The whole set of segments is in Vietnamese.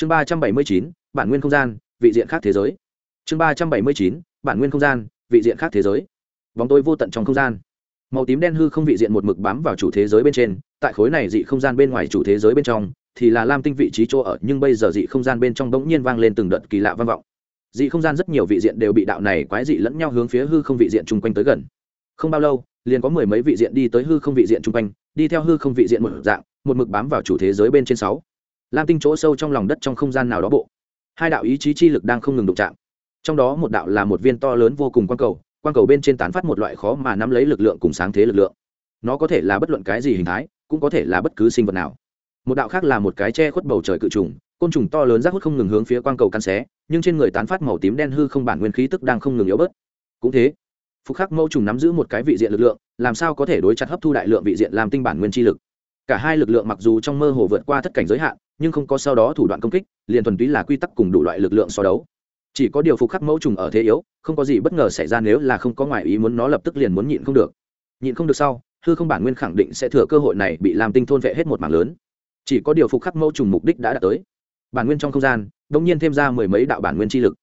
chương ba trăm bảy mươi chín, bản nguyên không gian, vị diện khác thế giới. Chương ba trăm bảy mươi chín, bản nguyên không gian, vị diện khác thế giới. Bóng tối vô tận trong không gian. Màu tím đen hư không vị diện một mực bám vào chủ thế giới bên trên, tại khối này dị không gian bên ngoài chủ thế giới bên trong, thì là lam tinh vị trí chỗ ở, nhưng bây giờ dị không gian bên trong bỗng nhiên vang lên từng đợt kỳ lạ vang vọng. Dị không gian rất nhiều vị diện đều bị đạo này quái dị lẫn nhau hướng phía hư không vị diện chung quanh tới gần. Không bao lâu, liền có mười mấy vị diện đi tới hư không vị diện chung quanh, đi theo hư không vị diện một dạng, một mực bám vào chủ thế giới bên trên sáu lam tinh chỗ sâu trong lòng đất trong không gian nào đó bộ. Hai đạo ý chí chi lực đang không ngừng đụng chạm. Trong đó một đạo là một viên to lớn vô cùng quang cầu quang cầu bên trên tán phát một loại khó mà nắm lấy lực lượng cùng sáng thế lực lượng. Nó có thể là bất luận cái gì hình thái, cũng có thể là bất cứ sinh vật nào. Một đạo khác là một cái che khuất bầu trời cự trùng, côn trùng to lớn rác hút không ngừng hướng phía quang cầu căn xé, nhưng trên người tán phát màu tím đen hư không bản nguyên khí tức đang không ngừng yếu bớt. Cũng thế phúc khắc mẫu trùng nắm giữ một cái vị diện lực lượng, làm sao có thể đối chặt hấp thu đại lượng vị diện làm tinh bản nguyên chi lực? Cả hai lực lượng mặc dù trong mơ hồ vượt qua thất cảnh giới hạn nhưng không có sau đó thủ đoạn công kích, liền thuần túy là quy tắc cùng đủ loại lực lượng so đấu. Chỉ có điều phục khắc mẫu trùng ở thế yếu, không có gì bất ngờ xảy ra nếu là không có ngoại ý muốn nó lập tức liền muốn nhịn không được. Nhịn không được sau, hư không bản nguyên khẳng định sẽ thừa cơ hội này bị làm tinh thôn vệ hết một mảng lớn. Chỉ có điều phục khắc mẫu trùng mục đích đã đạt tới. Bản nguyên trong không gian đông nhiên thêm ra mười mấy đạo bản nguyên chi lực.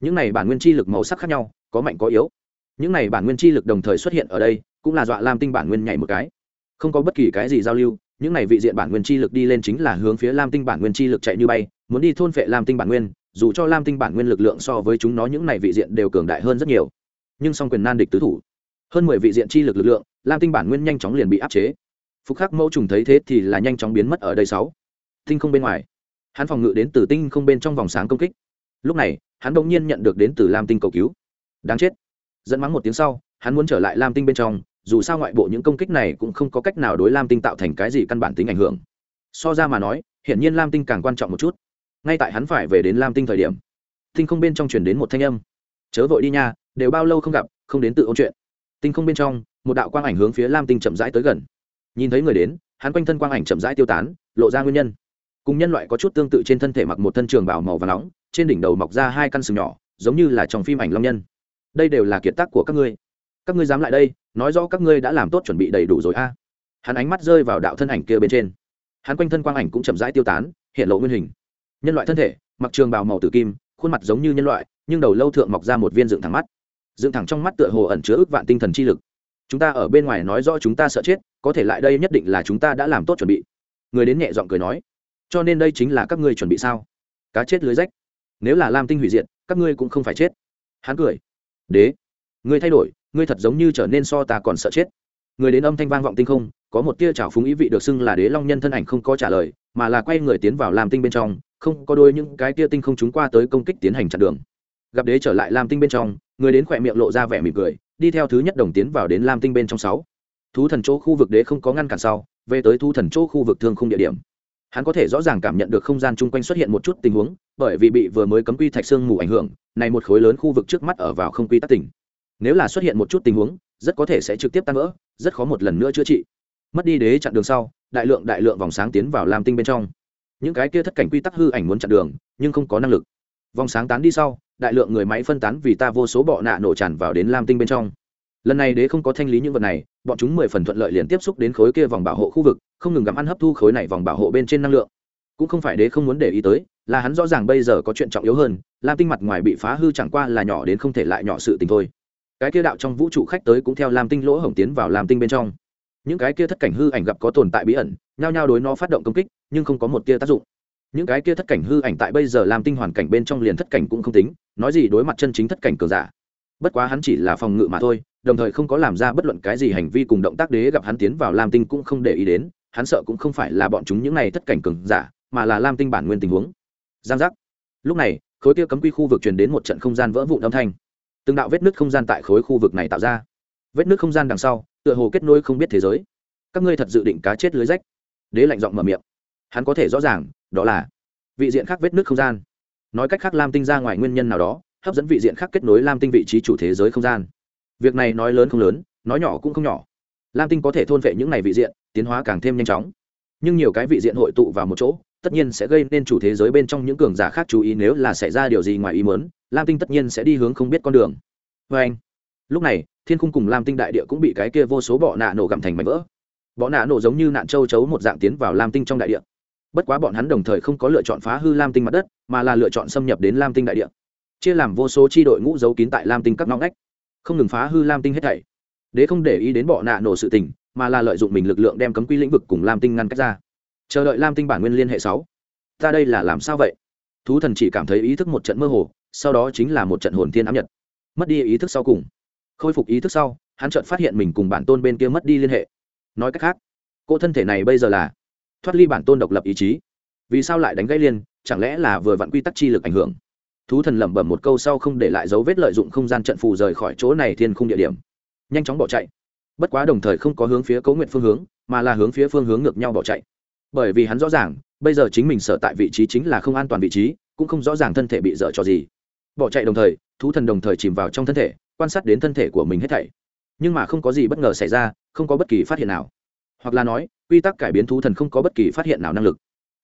Những này bản nguyên chi lực màu sắc khác nhau, có mạnh có yếu. Những này bản nguyên chi lực đồng thời xuất hiện ở đây, cũng là dọa làm tinh bản nguyên nhảy một cái. Không có bất kỳ cái gì giao lưu những này vị diện bản nguyên chi lực đi lên chính là hướng phía lam tinh bản nguyên chi lực chạy như bay, muốn đi thôn phệ lam tinh bản nguyên, dù cho lam tinh bản nguyên lực lượng so với chúng nó những này vị diện đều cường đại hơn rất nhiều. Nhưng song quyền nan địch tứ thủ, hơn mười vị diện chi lực lực lượng, lam tinh bản nguyên nhanh chóng liền bị áp chế. Phục khắc mẫu trùng thấy thế thì là nhanh chóng biến mất ở đây sáu. Tinh không bên ngoài, hắn phòng ngự đến từ tinh không bên trong vòng sáng công kích. Lúc này, hắn bỗng nhiên nhận được đến từ lam tinh cầu cứu. Đáng chết. Dẫn mắng một tiếng sau, hắn muốn trở lại lam tinh bên trong dù sao ngoại bộ những công kích này cũng không có cách nào đối lam tinh tạo thành cái gì căn bản tính ảnh hưởng. So ra mà nói, hiển nhiên lam tinh càng quan trọng một chút. Ngay tại hắn phải về đến lam tinh thời điểm, tinh không bên trong chuyển đến một thanh âm. Chớ vội đi nha, đều bao lâu không gặp, không đến tự ôn chuyện. Tinh không bên trong, một đạo quang ảnh hướng phía lam tinh chậm rãi tới gần. Nhìn thấy người đến, hắn quanh thân quang ảnh chậm rãi tiêu tán, lộ ra nguyên nhân. Cùng nhân loại có chút tương tự trên thân thể mặc một thân trường bảo màu và nóng, trên đỉnh đầu mọc ra hai căn sừng nhỏ, giống như là trong phim ảnh long nhân. Đây đều là kiệt tác của các ngươi các ngươi dám lại đây, nói rõ các ngươi đã làm tốt chuẩn bị đầy đủ rồi a. Hắn ánh mắt rơi vào đạo thân ảnh kia bên trên. Hắn quanh thân quang ảnh cũng chậm rãi tiêu tán, hiện lộ nguyên hình. Nhân loại thân thể, mặc trường bào màu tử kim, khuôn mặt giống như nhân loại, nhưng đầu lâu thượng mọc ra một viên dựng thẳng mắt. Dựng thẳng trong mắt tựa hồ ẩn chứa ước vạn tinh thần chi lực. Chúng ta ở bên ngoài nói rõ chúng ta sợ chết, có thể lại đây nhất định là chúng ta đã làm tốt chuẩn bị. Người đến nhẹ giọng cười nói, cho nên đây chính là các ngươi chuẩn bị sao? Cá chết lưới rách. Nếu là lam tinh hủy diệt, các ngươi cũng không phải chết. Hắn cười, đế, ngươi thay đổi ngươi thật giống như trở nên so ta còn sợ chết. Người đến âm thanh vang vọng tinh không, có một tia trào phúng ý vị được xưng là đế long nhân thân ảnh không có trả lời, mà là quay người tiến vào làm tinh bên trong, không có đôi những cái tia tinh không chúng qua tới công kích tiến hành chặn đường. Gặp đế trở lại lam tinh bên trong, người đến khỏe miệng lộ ra vẻ mỉm cười, đi theo thứ nhất đồng tiến vào đến lam tinh bên trong sáu. Thú thần chỗ khu vực đế không có ngăn cản sau, về tới thú thần chỗ khu vực thương không địa điểm. Hắn có thể rõ ràng cảm nhận được không gian chung quanh xuất hiện một chút tình huống, bởi vì bị vừa mới cấm quy thạch xương mù ảnh hưởng, này một khối lớn khu vực trước mắt ở vào không quy tắc tỉnh nếu là xuất hiện một chút tình huống, rất có thể sẽ trực tiếp tan vỡ, rất khó một lần nữa chữa trị. Mất đi đế chặn đường sau, đại lượng đại lượng vòng sáng tiến vào lam tinh bên trong. Những cái kia thất cảnh quy tắc hư ảnh muốn chặn đường, nhưng không có năng lực. Vòng sáng tán đi sau, đại lượng người máy phân tán vì ta vô số bọ nạ nổ tràn vào đến lam tinh bên trong. Lần này đế không có thanh lý những vật này, bọn chúng mười phần thuận lợi liền tiếp xúc đến khối kia vòng bảo hộ khu vực, không ngừng gặm ăn hấp thu khối này vòng bảo hộ bên trên năng lượng. Cũng không phải đế không muốn để ý tới, là hắn rõ ràng bây giờ có chuyện trọng yếu hơn, lam tinh mặt ngoài bị phá hư chẳng qua là nhỏ đến không thể lại nhỏ sự tình thôi cái kia đạo trong vũ trụ khách tới cũng theo làm tinh lỗ hổng tiến vào làm tinh bên trong. Những cái kia thất cảnh hư ảnh gặp có tồn tại bí ẩn, nhao nhao đối nó phát động công kích, nhưng không có một tia tác dụng. Những cái kia thất cảnh hư ảnh tại bây giờ làm tinh hoàn cảnh bên trong liền thất cảnh cũng không tính, nói gì đối mặt chân chính thất cảnh cường giả. Bất quá hắn chỉ là phòng ngự mà thôi, đồng thời không có làm ra bất luận cái gì hành vi cùng động tác đế gặp hắn tiến vào lam tinh cũng không để ý đến, hắn sợ cũng không phải là bọn chúng những này thất cảnh cường giả, mà là lam tinh bản nguyên tình huống. Giang giác. Lúc này, khối kia cấm quy khu vực truyền đến một trận không gian vỡ vụn âm thanh từng đạo vết nứt không gian tại khối khu vực này tạo ra. Vết nứt không gian đằng sau, tựa hồ kết nối không biết thế giới. Các ngươi thật dự định cá chết lưới rách? Đế lạnh giọng mở miệng. Hắn có thể rõ ràng, đó là vị diện khác vết nứt không gian. Nói cách khác, lam tinh ra ngoài nguyên nhân nào đó, hấp dẫn vị diện khác kết nối lam tinh vị trí chủ thế giới không gian. Việc này nói lớn không lớn, nói nhỏ cũng không nhỏ. Lam tinh có thể thôn vệ những này vị diện, tiến hóa càng thêm nhanh chóng. Nhưng nhiều cái vị diện hội tụ vào một chỗ tất nhiên sẽ gây nên chủ thế giới bên trong những cường giả khác chú ý nếu là xảy ra điều gì ngoài ý muốn, lam tinh tất nhiên sẽ đi hướng không biết con đường. Vê anh, lúc này, thiên khung cùng lam tinh đại địa cũng bị cái kia vô số bọ nạ nổ gặm thành mảnh vỡ. Bọ nạ nổ giống như nạn châu chấu một dạng tiến vào lam tinh trong đại địa. Bất quá bọn hắn đồng thời không có lựa chọn phá hư lam tinh mặt đất, mà là lựa chọn xâm nhập đến lam tinh đại địa. Chia làm vô số chi đội ngũ giấu kín tại lam tinh các ngõ ngách. Không ngừng phá hư lam tinh hết thảy. Đế không để ý đến bọ nạ nổ sự tình, mà là lợi dụng mình lực lượng đem cấm quy lĩnh vực cùng lam tinh ngăn cách ra chờ đợi lam tinh bản nguyên liên hệ sáu. Ta đây là làm sao vậy? Thú thần chỉ cảm thấy ý thức một trận mơ hồ, sau đó chính là một trận hồn thiên ám nhật. Mất đi ý thức sau cùng. Khôi phục ý thức sau, hắn chợt phát hiện mình cùng bản tôn bên kia mất đi liên hệ. Nói cách khác cô thân thể này bây giờ là thoát ly bản tôn độc lập ý chí. Vì sao lại đánh gãy liên, chẳng lẽ là vừa vặn quy tắc chi lực ảnh hưởng? Thú thần lẩm bẩm một câu sau không để lại dấu vết lợi dụng không gian trận phù rời khỏi chỗ này thiên khung địa điểm. Nhanh chóng bỏ chạy. Bất quá đồng thời không có hướng phía cấu nguyện phương hướng, mà là hướng phía phương hướng ngược nhau bỏ chạy bởi vì hắn rõ ràng, bây giờ chính mình sợ tại vị trí chính là không an toàn vị trí, cũng không rõ ràng thân thể bị dở cho gì. Bỏ chạy đồng thời, thú thần đồng thời chìm vào trong thân thể, quan sát đến thân thể của mình hết thảy. Nhưng mà không có gì bất ngờ xảy ra, không có bất kỳ phát hiện nào. Hoặc là nói, quy tắc cải biến thú thần không có bất kỳ phát hiện nào năng lực.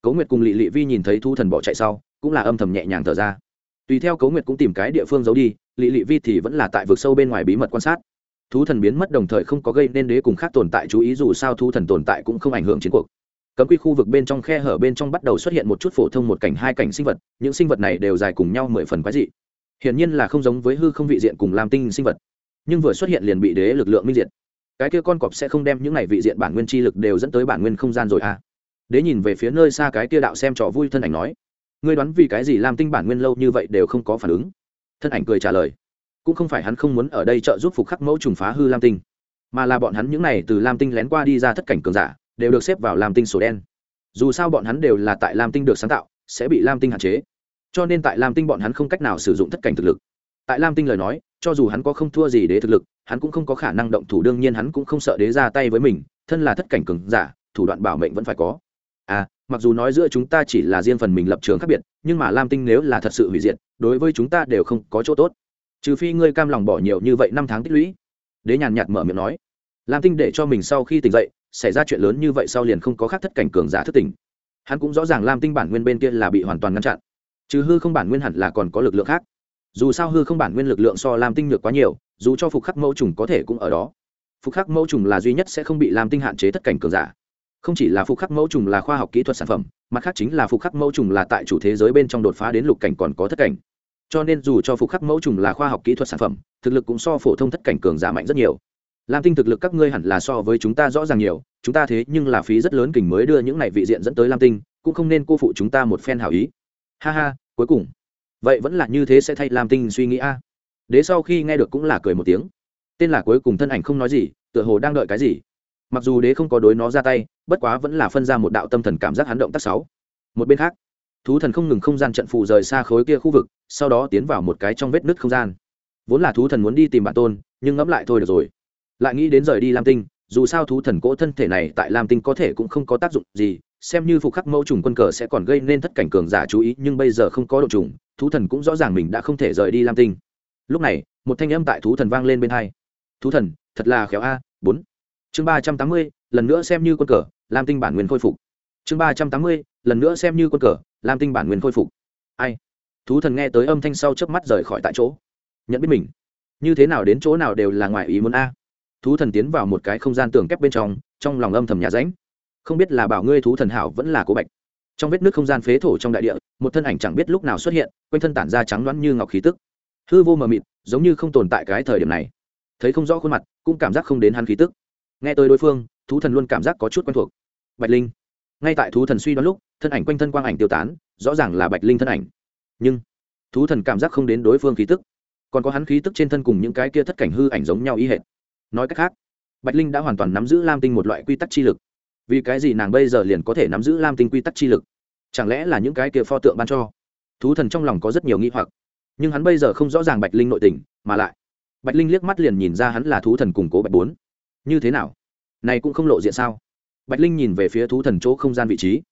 Cấu nguyệt cùng lị lị vi nhìn thấy thú thần bỏ chạy sau, cũng là âm thầm nhẹ nhàng thở ra. Tùy theo cấu nguyệt cũng tìm cái địa phương giấu đi lị lị vi thì vẫn là tại vực sâu bên ngoài bí mật quan sát. Thú thần biến mất đồng thời không có gây nên đế cùng khác tồn tại chú ý dù sao thú thần tồn tại cũng không ảnh hưởng chiến cuộc cấm quy khu vực bên trong khe hở bên trong bắt đầu xuất hiện một chút phổ thông một cảnh hai cảnh sinh vật, những sinh vật này đều dài cùng nhau mười phần quái dị. Hiển nhiên là không giống với hư không vị diện cùng làm tinh sinh vật, nhưng vừa xuất hiện liền bị đế lực lượng minh diện cái kia con cọp sẽ không đem những này vị diện bản nguyên chi lực đều dẫn tới bản nguyên không gian rồi à? Đế nhìn về phía nơi xa cái kia đạo xem trò vui thân ảnh nói, ngươi đoán vì cái gì làm tinh bản nguyên lâu như vậy đều không có phản ứng? Thân ảnh cười trả lời, cũng không phải hắn không muốn ở đây trợ giúp phục khắc mẫu trùng phá hư lam tinh, mà là bọn hắn những này từ lam tinh lén qua đi ra thất cảnh cường giả đều được xếp vào lam tinh sổ đen. Dù sao bọn hắn đều là tại lam tinh được sáng tạo, sẽ bị lam tinh hạn chế. Cho nên tại lam tinh bọn hắn không cách nào sử dụng thất cảnh thực lực. Tại lam tinh lời nói, cho dù hắn có không thua gì đế thực lực, hắn cũng không có khả năng động thủ, đương nhiên hắn cũng không sợ đế ra tay với mình, thân là thất cảnh cường giả, thủ đoạn bảo mệnh vẫn phải có. À mặc dù nói giữa chúng ta chỉ là riêng phần mình lập trường khác biệt, nhưng mà lam tinh nếu là thật sự hủy diệt, đối với chúng ta đều không có chỗ tốt. Trừ phi ngươi cam lòng bỏ nhiều như vậy năm tháng tích lũy. Đế nhàn nhạt mở miệng nói lam tinh để cho mình sau khi tỉnh dậy, xảy ra chuyện lớn như vậy sau liền không có khác thất cảnh cường giả thất tỉnh. Hắn cũng rõ ràng lam tinh bản nguyên bên kia là bị hoàn toàn ngăn chặn. Trừ hư không bản nguyên hẳn là còn có lực lượng khác. Dù sao hư không bản nguyên lực lượng so lam tinh nhược quá nhiều, dù cho phục khắc mẫu trùng có thể cũng ở đó. Phục khắc mẫu trùng là duy nhất sẽ không bị lam tinh hạn chế thất cảnh cường giả. Không chỉ là phục khắc mẫu trùng là khoa học kỹ thuật sản phẩm, mặt khác chính là phục khắc mẫu trùng là tại chủ thế giới bên trong đột phá đến lục cảnh còn có thất cảnh. Cho nên dù cho phục khắc mẫu trùng là khoa học kỹ thuật sản phẩm, thực lực cũng so phổ thông thất cảnh cường giả mạnh rất nhiều lam tinh thực lực các ngươi hẳn là so với chúng ta rõ ràng nhiều, chúng ta thế nhưng là phí rất lớn kình mới đưa những này vị diện dẫn tới lam tinh, cũng không nên cô phụ chúng ta một phen hảo ý. Ha ha, cuối cùng. Vậy vẫn là như thế sẽ thay lam tinh suy nghĩ a. Đế sau khi nghe được cũng là cười một tiếng. Tên là cuối cùng thân ảnh không nói gì, tựa hồ đang đợi cái gì. Mặc dù đế không có đối nó ra tay, bất quá vẫn là phân ra một đạo tâm thần cảm giác hắn động tác sáu. Một bên khác, thú thần không ngừng không gian trận phù rời xa khối kia khu vực, sau đó tiến vào một cái trong vết nứt không gian. Vốn là thú thần muốn đi tìm bản tôn, nhưng ngẫm lại thôi được rồi lại nghĩ đến rời đi lam tinh, dù sao thú thần cỗ thân thể này tại lam tinh có thể cũng không có tác dụng gì, xem như phục khắc mẫu trùng quân cờ sẽ còn gây nên thất cảnh cường giả chú ý, nhưng bây giờ không có độ trùng, thú thần cũng rõ ràng mình đã không thể rời đi lam tinh. Lúc này, một thanh âm tại thú thần vang lên bên hai. Thú thần, thật là khéo a, bốn. Chương ba trăm tám mươi, lần nữa xem như quân cờ, lam tinh bản nguyên khôi phục. Chương ba trăm tám mươi, lần nữa xem như quân cờ, lam tinh bản nguyên khôi phục. Ai? Thú thần nghe tới âm thanh sau chớp mắt rời khỏi tại chỗ. Nhận biết mình. Như thế nào đến chỗ nào đều là ngoài ý muốn a thú thần tiến vào một cái không gian tường kép bên trong trong lòng âm thầm nhà ránh không biết là bảo ngươi thú thần hảo vẫn là cố bạch. Trong vết nước không gian phế thổ trong đại địa, một thân ảnh chẳng biết lúc nào xuất hiện, quanh thân tản ra trắng đoán như ngọc khí tức. Hư vô mờ mịt, giống như không tồn tại cái thời điểm này. Thấy không rõ khuôn mặt, cũng cảm giác không đến hắn khí tức. Nghe tới đối phương, thú thần luôn cảm giác có chút quen thuộc. Bạch linh. Ngay tại thú thần suy đoán lúc, thân ảnh quanh thân quang ảnh tiêu tán, rõ ràng là bạch linh thân ảnh. Nhưng, thú thần cảm giác không đến đối phương khí tức. Còn có hắn khí tức trên thân cùng những cái kia thất cảnh hư ảnh giống nhau ý hệ nói cách khác, bạch linh đã hoàn toàn nắm giữ lam tinh một loại quy tắc chi lực. Vì cái gì nàng bây giờ liền có thể nắm giữ lam tinh quy tắc chi lực? Chẳng lẽ là những cái kia pho tượng ban cho? Thú thần trong lòng có rất nhiều nghi hoặc. Nhưng hắn bây giờ không rõ ràng bạch linh nội tình, mà lại, bạch linh liếc mắt liền nhìn ra hắn là thú thần củng cố bạch bốn. Như thế nào? Này cũng không lộ diện sao? Bạch linh nhìn về phía thú thần chỗ không gian vị trí.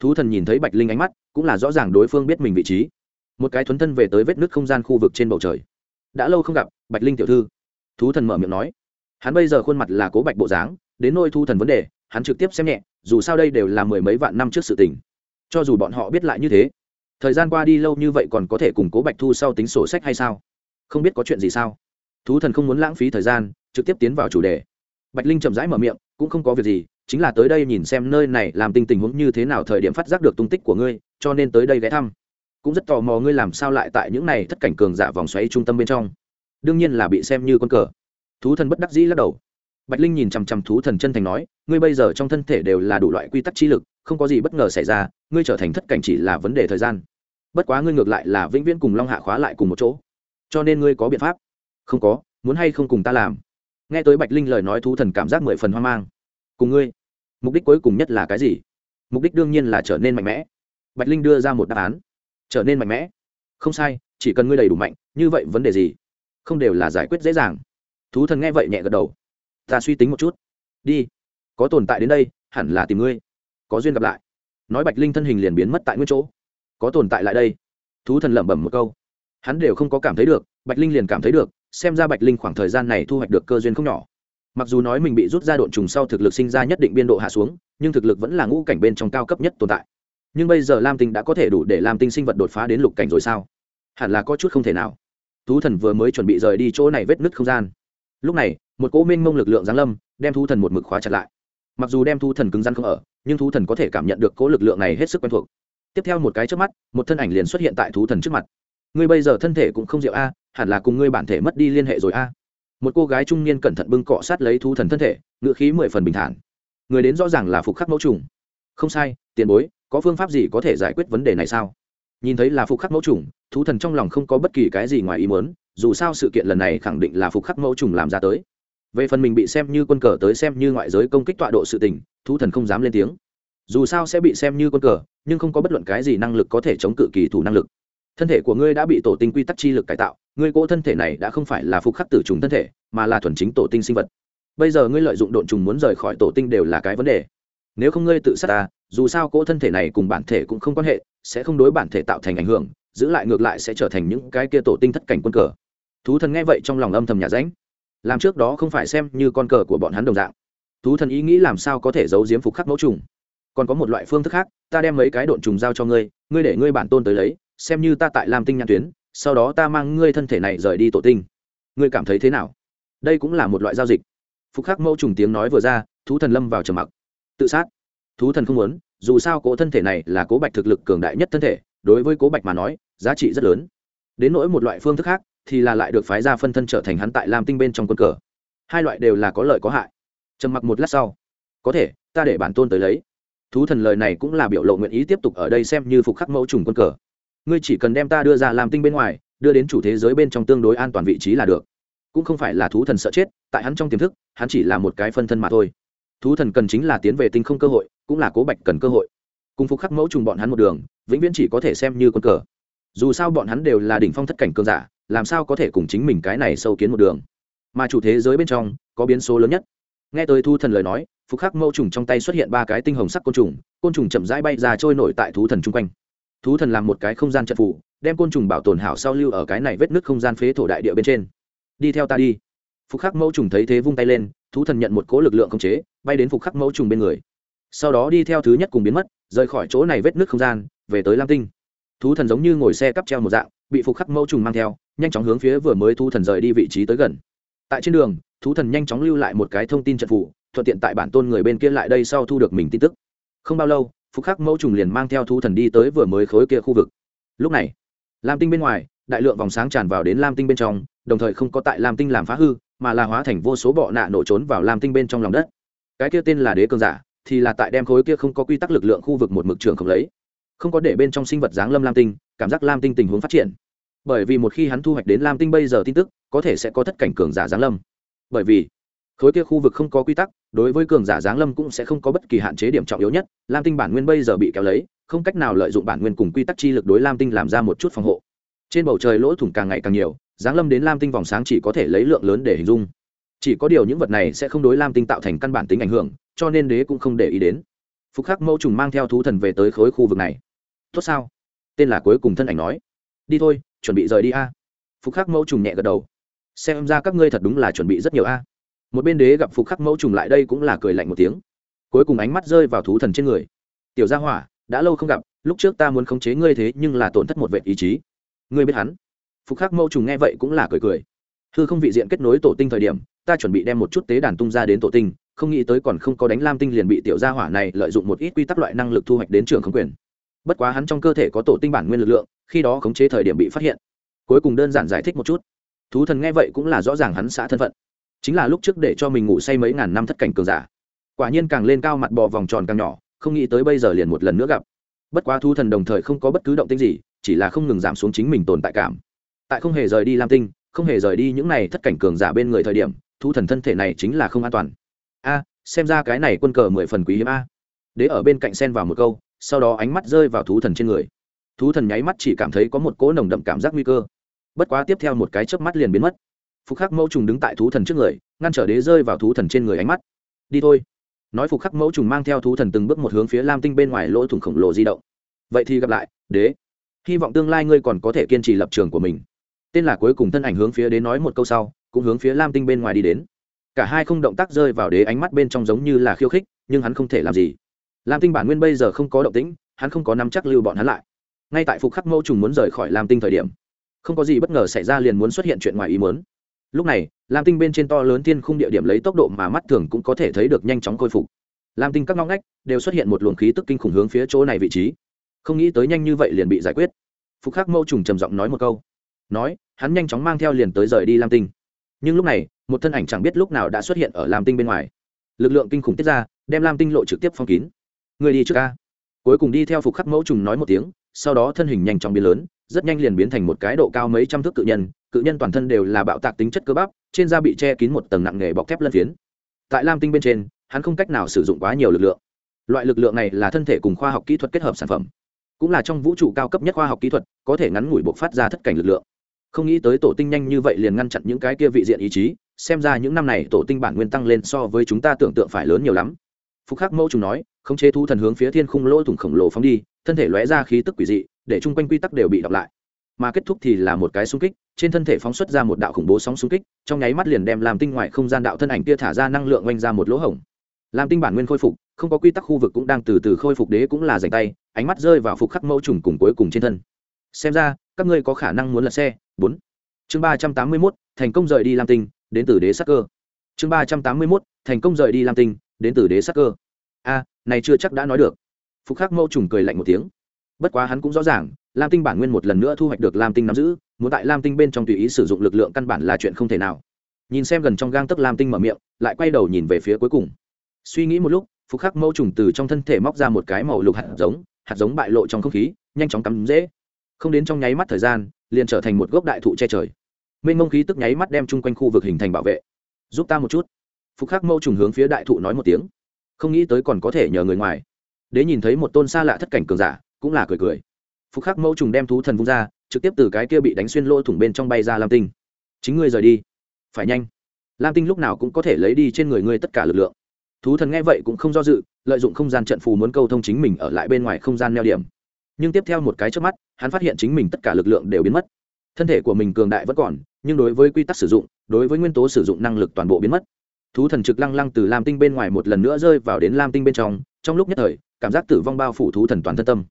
Thú thần nhìn thấy bạch linh ánh mắt, cũng là rõ ràng đối phương biết mình vị trí. Một cái thuấn thân về tới vết nứt không gian khu vực trên bầu trời. Đã lâu không gặp, bạch linh tiểu thư. Thú thần mở miệng nói hắn bây giờ khuôn mặt là cố bạch bộ dáng, đến nôi thu thần vấn đề, hắn trực tiếp xem nhẹ, dù sao đây đều là mười mấy vạn năm trước sự tình. Cho dù bọn họ biết lại như thế, thời gian qua đi lâu như vậy còn có thể cùng cố bạch thu sau tính sổ sách hay sao? Không biết có chuyện gì sao? Thú thần không muốn lãng phí thời gian, trực tiếp tiến vào chủ đề. Bạch linh chậm rãi mở miệng, cũng không có việc gì, chính là tới đây nhìn xem nơi này làm tình tình huống như thế nào thời điểm phát giác được tung tích của ngươi, cho nên tới đây ghé thăm. Cũng rất tò mò ngươi làm sao lại tại những này thất cảnh cường giả vòng xoáy trung tâm bên trong. Đương nhiên là bị xem như con cờ thú thần bất đắc dĩ lắc đầu. Bạch linh nhìn chằm chằm thú thần chân thành nói, ngươi bây giờ trong thân thể đều là đủ loại quy tắc trí lực, không có gì bất ngờ xảy ra, ngươi trở thành thất cảnh chỉ là vấn đề thời gian. Bất quá ngươi ngược lại là vĩnh viễn cùng long hạ khóa lại cùng một chỗ. Cho nên ngươi có biện pháp. Không có, muốn hay không cùng ta làm? Nghe tới bạch linh lời nói thú thần cảm giác mười phần hoang mang. Cùng ngươi? Mục đích cuối cùng nhất là cái gì? Mục đích đương nhiên là trở nên mạnh mẽ. Bạch linh đưa ra một đáp án. Trở nên mạnh mẽ? Không sai, chỉ cần ngươi đầy đủ mạnh, như vậy vấn đề gì? Không đều là giải quyết dễ dàng thú thần nghe vậy nhẹ gật đầu. Ta suy tính một chút. Đi. Có tồn tại đến đây, hẳn là tìm ngươi. Có duyên gặp lại. Nói bạch linh thân hình liền biến mất tại nguyên chỗ. Có tồn tại lại đây. Thú thần lẩm bẩm một câu. Hắn đều không có cảm thấy được, bạch linh liền cảm thấy được, xem ra bạch linh khoảng thời gian này thu hoạch được cơ duyên không nhỏ. Mặc dù nói mình bị rút ra độn trùng sau thực lực sinh ra nhất định biên độ hạ xuống, nhưng thực lực vẫn là ngũ cảnh bên trong cao cấp nhất tồn tại. Nhưng bây giờ lam tinh đã có thể đủ để lam tinh sinh vật đột phá đến lục cảnh rồi sao? Hẳn là có chút không thể nào. Thú thần vừa mới chuẩn bị rời đi chỗ này vết nứt không gian lúc này, một cỗ minh mông lực lượng giáng lâm, đem thú thần một mực khóa chặt lại. Mặc dù đem thú thần cứng rắn không ở, nhưng thú thần có thể cảm nhận được cỗ lực lượng này hết sức quen thuộc. Tiếp theo một cái trước mắt, một thân ảnh liền xuất hiện tại thú thần trước mặt. Ngươi bây giờ thân thể cũng không diệu a, hẳn là cùng ngươi bản thể mất đi liên hệ rồi a. Một cô gái trung niên cẩn thận bưng cọ sát lấy thú thần thân thể ngựa khí mười phần bình thản. Người đến rõ ràng là phục khắc mẫu trùng. Không sai, tiền bối, có phương pháp gì có thể giải quyết vấn đề này sao? Nhìn thấy là phục khắc mẫu trùng, thú thần trong lòng không có bất kỳ cái gì ngoài ý muốn dù sao sự kiện lần này khẳng định là phục khắc mẫu trùng làm ra tới. Về phần mình bị xem như quân cờ tới xem như ngoại giới công kích tọa độ sự tình, thú thần không dám lên tiếng. Dù sao sẽ bị xem như quân cờ, nhưng không có bất luận cái gì năng lực có thể chống cự kỳ thủ năng lực. Thân thể của ngươi đã bị tổ tinh quy tắc chi lực cải tạo, ngươi cỗ thân thể này đã không phải là phục khắc tử trùng thân thể, mà là thuần chính tổ tinh sinh vật. Bây giờ ngươi lợi dụng độn trùng muốn rời khỏi tổ tinh đều là cái vấn đề. Nếu không ngươi tự sát ta, dù sao cỗ thân thể này cùng bản thể cũng không quan hệ, sẽ không đối bản thể tạo thành ảnh hưởng, giữ lại ngược lại sẽ trở thành những cái kia tổ tinh thất cảnh quân cờ thú thần nghe vậy trong lòng âm thầm nhà ránh làm trước đó không phải xem như con cờ của bọn hắn đồng dạng. Thú thần ý nghĩ làm sao có thể giấu diếm phục khắc mẫu trùng. Còn có một loại phương thức khác, ta đem mấy cái độn trùng giao cho ngươi ngươi để ngươi bản tôn tới lấy, xem như ta tại làm tinh nhãn tuyến, sau đó ta mang ngươi thân thể này rời đi tổ tinh. Ngươi cảm thấy thế nào? Đây cũng là một loại giao dịch. Phục khắc mẫu trùng tiếng nói vừa ra, thú thần lâm vào trầm mặc. Tự sát. Thú thần không muốn, dù sao cố thân thể này là cố bạch thực lực cường đại nhất thân thể, đối với cố bạch mà nói, giá trị rất lớn. Đến nỗi một loại phương thức khác thì là lại được phái ra phân thân trở thành hắn tại lam tinh bên trong quân cờ. Hai loại đều là có lợi có hại. Trầm mặc một lát sau, có thể, ta để bản tôn tới lấy. Thú thần lời này cũng là biểu lộ nguyện ý tiếp tục ở đây xem như phục khắc mẫu trùng quân cờ. Ngươi chỉ cần đem ta đưa ra làm tinh bên ngoài, đưa đến chủ thế giới bên trong tương đối an toàn vị trí là được. Cũng không phải là thú thần sợ chết, tại hắn trong tiềm thức, hắn chỉ là một cái phân thân mà thôi. Thú thần cần chính là tiến về tinh không cơ hội, cũng là cố bạch cần cơ hội. Cùng phục khắc mẫu trùng bọn hắn một đường, vĩnh viễn chỉ có thể xem như quân cờ. Dù sao bọn hắn đều là đỉnh phong thất cảnh cơn giả làm sao có thể cùng chính mình cái này sâu kiến một đường? Mà chủ thế giới bên trong, có biến số lớn nhất. Nghe tới thu thần lời nói, phục khắc mẫu trùng trong tay xuất hiện ba cái tinh hồng sắc côn trùng côn trùng chậm rãi bay ra trôi nổi tại thú thần chung quanh. Thú thần làm một cái không gian trận phủ đem côn trùng bảo tồn hảo sau lưu ở cái này vết nước không gian phế thổ đại địa bên trên. Đi theo ta đi. Phục khắc mẫu trùng thấy thế vung tay lên thú thần nhận một cố lực lượng khống chế, bay đến phục khắc mẫu trùng bên người. Sau đó đi theo thứ nhất cùng biến mất, rời khỏi chỗ này vết nước không gian, về tới lam tinh. Thú thần giống như ngồi xe cắp treo một dạng, bị phục khắc mẫu trùng mang theo nhanh chóng hướng phía vừa mới thú thần rời đi vị trí tới gần. Tại trên đường, thú thần nhanh chóng lưu lại một cái thông tin trận phủ thuận tiện tại bản tôn người bên kia lại đây sau thu được mình tin tức. Không bao lâu, phục khắc mẫu trùng liền mang theo thú thần đi tới vừa mới khối kia khu vực. Lúc này, lam tinh bên ngoài, đại lượng vòng sáng tràn vào đến lam tinh bên trong, đồng thời không có tại lam tinh làm phá hư, mà là hóa thành vô số bọ nạ nổ trốn vào lam tinh bên trong lòng đất. Cái kia tên là đế cường giả, thì là tại đem khối kia không có quy tắc lực lượng khu vực một mực trường không lấy. Không có để bên trong sinh vật giáng lâm lam tinh, cảm giác lam tinh tình huống phát triển bởi vì một khi hắn thu hoạch đến lam tinh bây giờ tin tức, có thể sẽ có thất cảnh cường giả giáng lâm. Bởi vì, khối kia khu vực không có quy tắc, đối với cường giả giáng lâm cũng sẽ không có bất kỳ hạn chế điểm trọng yếu nhất. Lam tinh bản nguyên bây giờ bị kéo lấy, không cách nào lợi dụng bản nguyên cùng quy tắc chi lực đối lam tinh làm ra một chút phòng hộ. Trên bầu trời lỗ thủng càng ngày càng nhiều, giáng lâm đến lam tinh vòng sáng chỉ có thể lấy lượng lớn để hình dung. Chỉ có điều những vật này sẽ không đối lam tinh tạo thành căn bản tính ảnh hưởng, cho nên đế cũng không để ý đến. Phúc khắc mẫu trùng mang theo thú thần về tới khối khu vực này. Tốt sao? Tên là cuối cùng thân ảnh nói. Đi thôi chuẩn bị rời đi a. Phục khắc mẫu trùng nhẹ gật đầu. Xem ra các ngươi thật đúng là chuẩn bị rất nhiều a. Một bên đế gặp phục khắc mẫu trùng lại đây cũng là cười lạnh một tiếng. Cuối cùng ánh mắt rơi vào thú thần trên người. Tiểu gia hỏa, đã lâu không gặp, lúc trước ta muốn khống chế ngươi thế nhưng là tổn thất một vệ ý chí. Ngươi biết hắn? Phục khắc mẫu trùng nghe vậy cũng là cười cười. Hư không vị diện kết nối tổ tinh thời điểm, ta chuẩn bị đem một chút tế đàn tung ra đến tổ tinh, không nghĩ tới còn không có đánh lam tinh liền bị tiểu gia hỏa này lợi dụng một ít quy tắc loại năng lực thu hoạch đến trường không quyền bất quá hắn trong cơ thể có tổ tinh bản nguyên lực lượng, khi đó khống chế thời điểm bị phát hiện. Cuối cùng đơn giản giải thích một chút. Thú thần nghe vậy cũng là rõ ràng hắn xã thân phận. Chính là lúc trước để cho mình ngủ say mấy ngàn năm thất cảnh cường giả. Quả nhiên càng lên cao mặt bò vòng tròn càng nhỏ, không nghĩ tới bây giờ liền một lần nữa gặp. Bất quá thú thần đồng thời không có bất cứ động tĩnh gì, chỉ là không ngừng giảm xuống chính mình tồn tại cảm. Tại không hề rời đi lam tinh, không hề rời đi những này thất cảnh cường giả bên người thời điểm, thú thần thân thể này chính là không an toàn. A, xem ra cái này quân cờ mười phần quý hiếm a. Đế ở bên cạnh sen vào một câu sau đó ánh mắt rơi vào thú thần trên người. Thú thần nháy mắt chỉ cảm thấy có một cỗ nồng đậm cảm giác nguy cơ. Bất quá tiếp theo một cái chớp mắt liền biến mất. Phục khắc mẫu trùng đứng tại thú thần trước người, ngăn trở đế rơi vào thú thần trên người ánh mắt. Đi thôi. Nói phục khắc mẫu trùng mang theo thú thần từng bước một hướng phía lam tinh bên ngoài lỗ thủng khổng lồ di động. Vậy thì gặp lại, đế. Hy vọng tương lai ngươi còn có thể kiên trì lập trường của mình. Tên là cuối cùng thân ảnh hướng phía đế nói một câu sau, cũng hướng phía lam tinh bên ngoài đi đến. Cả hai không động tác rơi vào đế ánh mắt bên trong giống như là khiêu khích, nhưng hắn không thể làm gì lam tinh bản nguyên bây giờ không có động tĩnh, hắn không có nắm chắc lưu bọn hắn lại. Ngay tại phục khắc mẫu trùng muốn rời khỏi lam tinh thời điểm, không có gì bất ngờ xảy ra liền muốn xuất hiện chuyện ngoài ý muốn. Lúc này, lam tinh bên trên to lớn thiên khung địa điểm lấy tốc độ mà mắt thường cũng có thể thấy được nhanh chóng khôi phục. Lam tinh các ngóc ngách đều xuất hiện một luồng khí tức kinh khủng hướng phía chỗ này vị trí. Không nghĩ tới nhanh như vậy liền bị giải quyết. Phục khắc mẫu trùng trầm giọng nói một câu. Nói, hắn nhanh chóng mang theo liền tới rời đi lam tinh. Nhưng lúc này, một thân ảnh chẳng biết lúc nào đã xuất hiện ở lam tinh bên ngoài. Lực lượng kinh khủng tiết ra, đem lam tinh lộ trực tiếp phong kín người đi trước ca. Cuối cùng đi theo phục khắc mẫu trùng nói một tiếng, sau đó thân hình nhanh chóng biến lớn, rất nhanh liền biến thành một cái độ cao mấy trăm thước cự nhân cự nhân toàn thân đều là bạo tạc tính chất cơ bắp, trên da bị che kín một tầng nặng nghề bọc thép lân phiến. Tại lam tinh bên trên, hắn không cách nào sử dụng quá nhiều lực lượng. Loại lực lượng này là thân thể cùng khoa học kỹ thuật kết hợp sản phẩm. Cũng là trong vũ trụ cao cấp nhất khoa học kỹ thuật, có thể ngắn ngủi buộc phát ra thất cảnh lực lượng. Không nghĩ tới tổ tinh nhanh như vậy liền ngăn chặn những cái kia vị diện ý chí, xem ra những năm này tổ tinh bản nguyên tăng lên so với chúng ta tưởng tượng phải lớn nhiều lắm. Phúc khắc mẫu trùng nói khống chế thu thần hướng phía thiên khung lỗ thủng khổng lồ phóng đi, thân thể lóe ra khí tức quỷ dị, để chung quanh quy tắc đều bị đọc lại. Mà kết thúc thì là một cái xung kích, trên thân thể phóng xuất ra một đạo khủng bố sóng xung kích, trong nháy mắt liền đem làm tinh ngoại không gian đạo thân ảnh kia thả ra năng lượng oanh ra một lỗ hổng. Làm tinh bản nguyên khôi phục, không có quy tắc khu vực cũng đang từ từ khôi phục đế cũng là dành tay, ánh mắt rơi vào phục khắc mẫu trùng cùng cuối cùng trên thân. Xem ra, các ngươi có khả năng muốn lật xe. Bốn. Chương ba trăm tám mươi mốt, thành công rời đi lam tinh, đến từ đế sắc cơ. Chương ba trăm tám mươi mốt, thành công rời đi lam tinh, đến từ đế sắc cơ a, này chưa chắc đã nói được. Phục khắc mẫu trùng cười lạnh một tiếng. Bất quá hắn cũng rõ ràng, lam tinh bản nguyên một lần nữa thu hoạch được lam tinh nắm giữ, muốn tại lam tinh bên trong tùy ý sử dụng lực lượng căn bản là chuyện không thể nào. Nhìn xem gần trong gang tấc lam tinh mở miệng, lại quay đầu nhìn về phía cuối cùng. Suy nghĩ một lúc, phục khắc mẫu trùng từ trong thân thể móc ra một cái màu lục hạt giống hạt giống bại lộ trong không khí, nhanh chóng cắm dễ không đến trong nháy mắt thời gian, liền trở thành một gốc đại thụ che trời. Mênh mông khí tức nháy mắt đem chung quanh khu vực hình thành bảo vệ. Giúp ta một chút. Phục khắc mẫu trùng hướng phía đại thụ nói một tiếng không nghĩ tới còn có thể nhờ người ngoài. Đế nhìn thấy một tôn xa lạ thất cảnh cường giả, cũng là cười cười. Phục khắc mẫu trùng đem thú thần vung ra, trực tiếp từ cái kia bị đánh xuyên lỗ thủng bên trong bay ra lam tinh. Chính ngươi rời đi. Phải nhanh. Lam tinh lúc nào cũng có thể lấy đi trên người ngươi tất cả lực lượng. Thú thần nghe vậy cũng không do dự, lợi dụng không gian trận phù muốn câu thông chính mình ở lại bên ngoài không gian neo điểm. Nhưng tiếp theo một cái trước mắt, hắn phát hiện chính mình tất cả lực lượng đều biến mất. Thân thể của mình cường đại vẫn còn, nhưng đối với quy tắc sử dụng, đối với nguyên tố sử dụng năng lực toàn bộ biến mất thú thần trực lăng lăng từ lam tinh bên ngoài một lần nữa rơi vào đến lam tinh bên trong trong lúc nhất thời, cảm giác tử vong bao phủ thú thần toàn thân tâm.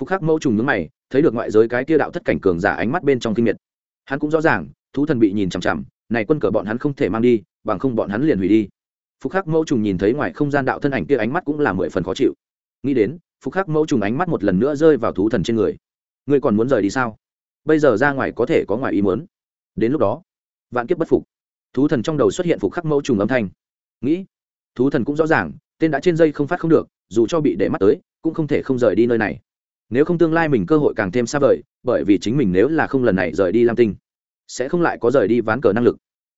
Phúc khắc mẫu trùng nhướng mày, thấy được ngoại giới cái kia đạo thất cảnh cường giả ánh mắt bên trong kinh miệt. Hắn cũng rõ ràng, thú thần bị nhìn chằm chằm, này quân cờ bọn hắn không thể mang đi, bằng không bọn hắn liền hủy đi. Phúc khắc mẫu trùng nhìn thấy ngoài không gian đạo thân ảnh kia ánh mắt cũng là mười phần khó chịu. Nghĩ đến phúc khắc mẫu trùng ánh mắt một lần nữa rơi vào thú thần trên người. Ngươi còn muốn rời đi sao? Bây giờ ra ngoài có thể có ngoài ý muốn. Đến lúc đó, vạn kiếp bất phục thú thần trong đầu xuất hiện phục khắc mẫu trùng âm thanh. Nghĩ, thú thần cũng rõ ràng, tên đã trên dây không phát không được, dù cho bị để mắt tới, cũng không thể không rời đi nơi này. Nếu không tương lai mình cơ hội càng thêm xa vời, bởi vì chính mình nếu là không lần này rời đi lam tinh, sẽ không lại có rời đi ván cờ năng lực.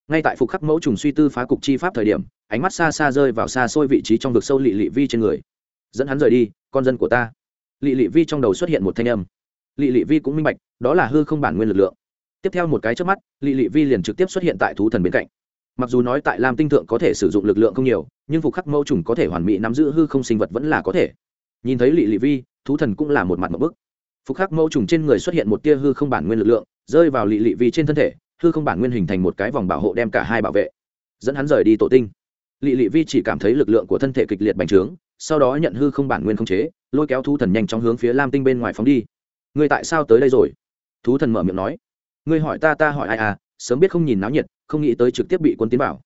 Ngay tại phục khắc mẫu trùng suy tư phá cục chi pháp thời điểm, ánh mắt xa xa rơi vào xa xôi vị trí trong vực sâu lị lị vi trên người. Dẫn hắn rời đi, con dân của ta. Lị lị vi trong đầu xuất hiện một thanh âm. Lị lị vi cũng minh bạch, đó là hư không bản nguyên lực lượng tiếp theo một cái trước mắt, lị lị vi liền trực tiếp xuất hiện tại thú thần bên cạnh. Mặc dù nói tại lam tinh thượng có thể sử dụng lực lượng không nhiều, nhưng phục khắc mẫu trùng có thể hoàn mỹ nắm giữ hư không sinh vật vẫn là có thể. Nhìn thấy lị lị vi, thú thần cũng là một mặt một bức. Phục khắc mẫu trùng trên người xuất hiện một tia hư không bản nguyên lực lượng, rơi vào lị lị vi trên thân thể, hư không bản nguyên hình thành một cái vòng bảo hộ đem cả hai bảo vệ, dẫn hắn rời đi tổ tinh. Lị lị vi chỉ cảm thấy lực lượng của thân thể kịch liệt bành trướng, sau đó nhận hư không bản nguyên không chế, lôi kéo thú thần nhanh chóng hướng phía lam tinh bên ngoài phóng đi. Người tại sao tới đây rồi? Thú thần mở miệng nói ngươi hỏi ta ta hỏi ai à sớm biết không nhìn náo nhiệt, không nghĩ tới trực tiếp bị quân tiến bảo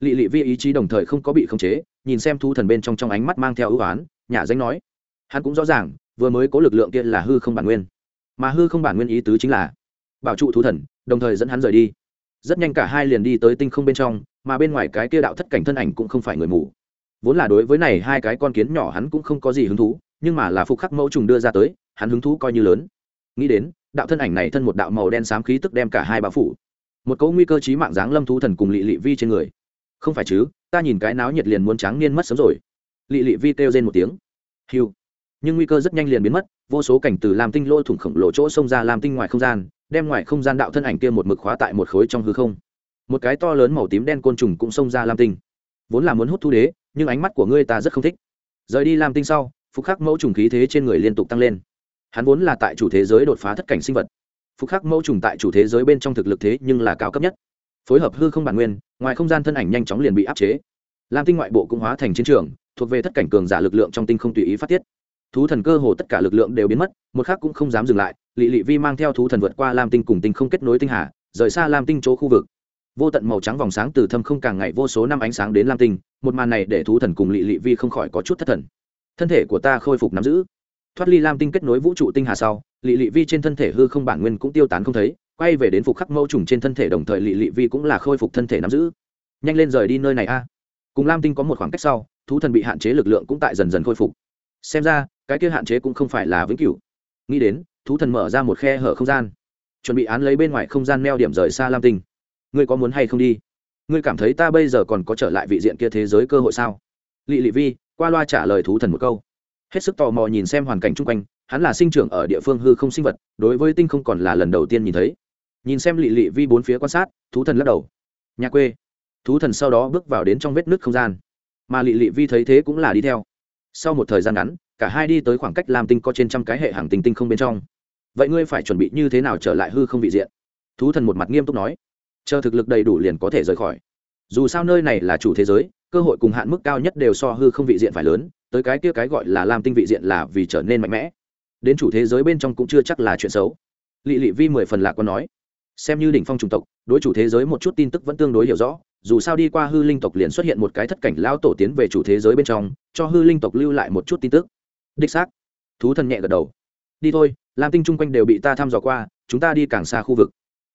lị lị vi ý chí đồng thời không có bị khống chế, nhìn xem thú thần bên trong trong ánh mắt mang theo ưu oán nhà danh nói. Hắn cũng rõ ràng, vừa mới có lực lượng kia là hư không bản nguyên. Mà hư không bản nguyên ý tứ chính là bảo trụ thú thần, đồng thời dẫn hắn rời đi. Rất nhanh cả hai liền đi tới tinh không bên trong, mà bên ngoài cái kia đạo thất cảnh thân ảnh cũng không phải người mù. Vốn là đối với này hai cái con kiến nhỏ hắn cũng không có gì hứng thú, nhưng mà là phục khắc mẫu trùng đưa ra tới, hắn hứng thú coi như lớn. Nghĩ đến đạo thân ảnh này thân một đạo màu đen xám khí tức đem cả hai bao phủ. Một cấu nguy cơ chí mạng dáng lâm thú thần cùng lị lị vi trên người. Không phải chứ, ta nhìn cái náo nhiệt liền muốn tráng niên mất sớm rồi. Lị lị vi kêu lên một tiếng. Hiu nhưng nguy cơ rất nhanh liền biến mất, vô số cảnh từ làm tinh lôi thủng khổng lồ chỗ xông ra làm tinh ngoài không gian, đem ngoài không gian đạo thân ảnh kia một mực khóa tại một khối trong hư không. Một cái to lớn màu tím đen côn trùng cũng xông ra lam tinh. Vốn là muốn hút thu đế, nhưng ánh mắt của ngươi ta rất không thích. Rời đi lam tinh sau, phục khắc mẫu trùng khí thế trên người liên tục tăng lên hắn vốn là tại chủ thế giới đột phá thất cảnh sinh vật. Phục khắc mẫu trùng tại chủ thế giới bên trong thực lực thế nhưng là cao cấp nhất. Phối hợp hư không bản nguyên, ngoài không gian thân ảnh nhanh chóng liền bị áp chế. Lam tinh ngoại bộ cũng hóa thành chiến trường, thuộc về thất cảnh cường giả lực lượng trong tinh không tùy ý phát tiết. Thú thần cơ hồ tất cả lực lượng đều biến mất, một khác cũng không dám dừng lại lị lị vi mang theo thú thần vượt qua lam tinh cùng tinh không kết nối tinh hà, rời xa lam tinh chỗ khu vực. Vô tận màu trắng vòng sáng từ thâm không càng ngày vô số năm ánh sáng đến lam tinh, một màn này để thú thần cùng lị lị vi không khỏi có chút thất thần. Thân thể của ta khôi phục nắm giữ thoát ly lam tinh kết nối vũ trụ tinh hà sau, lị lị vi trên thân thể hư không bản nguyên cũng tiêu tán không thấy, quay về đến phục khắc mẫu trùng trên thân thể đồng thời lị lị vi cũng là khôi phục thân thể nắm giữ. Nhanh lên rời đi nơi này a. Cùng lam tinh có một khoảng cách sau, thú thần bị hạn chế lực lượng cũng tại dần dần khôi phục. Xem ra, cái kia hạn chế cũng không phải là vĩnh cửu. Nghĩ đến, thú thần mở ra một khe hở không gian. Chuẩn bị án lấy bên ngoài không gian neo điểm rời xa lam tinh. Ngươi có muốn hay không đi? Ngươi cảm thấy ta bây giờ còn có trở lại vị diện kia thế giới cơ hội sao? Lị lị vi, qua loa trả lời thú thần một câu hết sức tò mò nhìn xem hoàn cảnh chung quanh, hắn là sinh trưởng ở địa phương hư không sinh vật, đối với tinh không còn là lần đầu tiên nhìn thấy. Nhìn xem lị lị vi bốn phía quan sát, thú thần lắc đầu. Nhà quê. Thú thần sau đó bước vào đến trong vết nứt không gian. Mà lị lị vi thấy thế cũng là đi theo. Sau một thời gian ngắn, cả hai đi tới khoảng cách làm tinh có trên trăm cái hệ hàng tinh tinh không bên trong. Vậy ngươi phải chuẩn bị như thế nào trở lại hư không vị diện? Thú thần một mặt nghiêm túc nói. Chờ thực lực đầy đủ liền có thể rời khỏi. Dù sao nơi này là chủ thế giới, cơ hội cùng hạn mức cao nhất đều so hư không vị diện phải lớn tới cái kia cái gọi là làm tinh vị diện là vì trở nên mạnh mẽ. Đến chủ thế giới bên trong cũng chưa chắc là chuyện xấu. Lị lị vi mười phần lạc còn nói. Xem như đỉnh phong chủng tộc, đối chủ thế giới một chút tin tức vẫn tương đối hiểu rõ, dù sao đi qua hư linh tộc liền xuất hiện một cái thất cảnh lão tổ tiến về chủ thế giới bên trong, cho hư linh tộc lưu lại một chút tin tức. Đích xác. Thú thần nhẹ gật đầu. Đi thôi, lam tinh chung quanh đều bị ta thăm dò qua, chúng ta đi càng xa khu vực.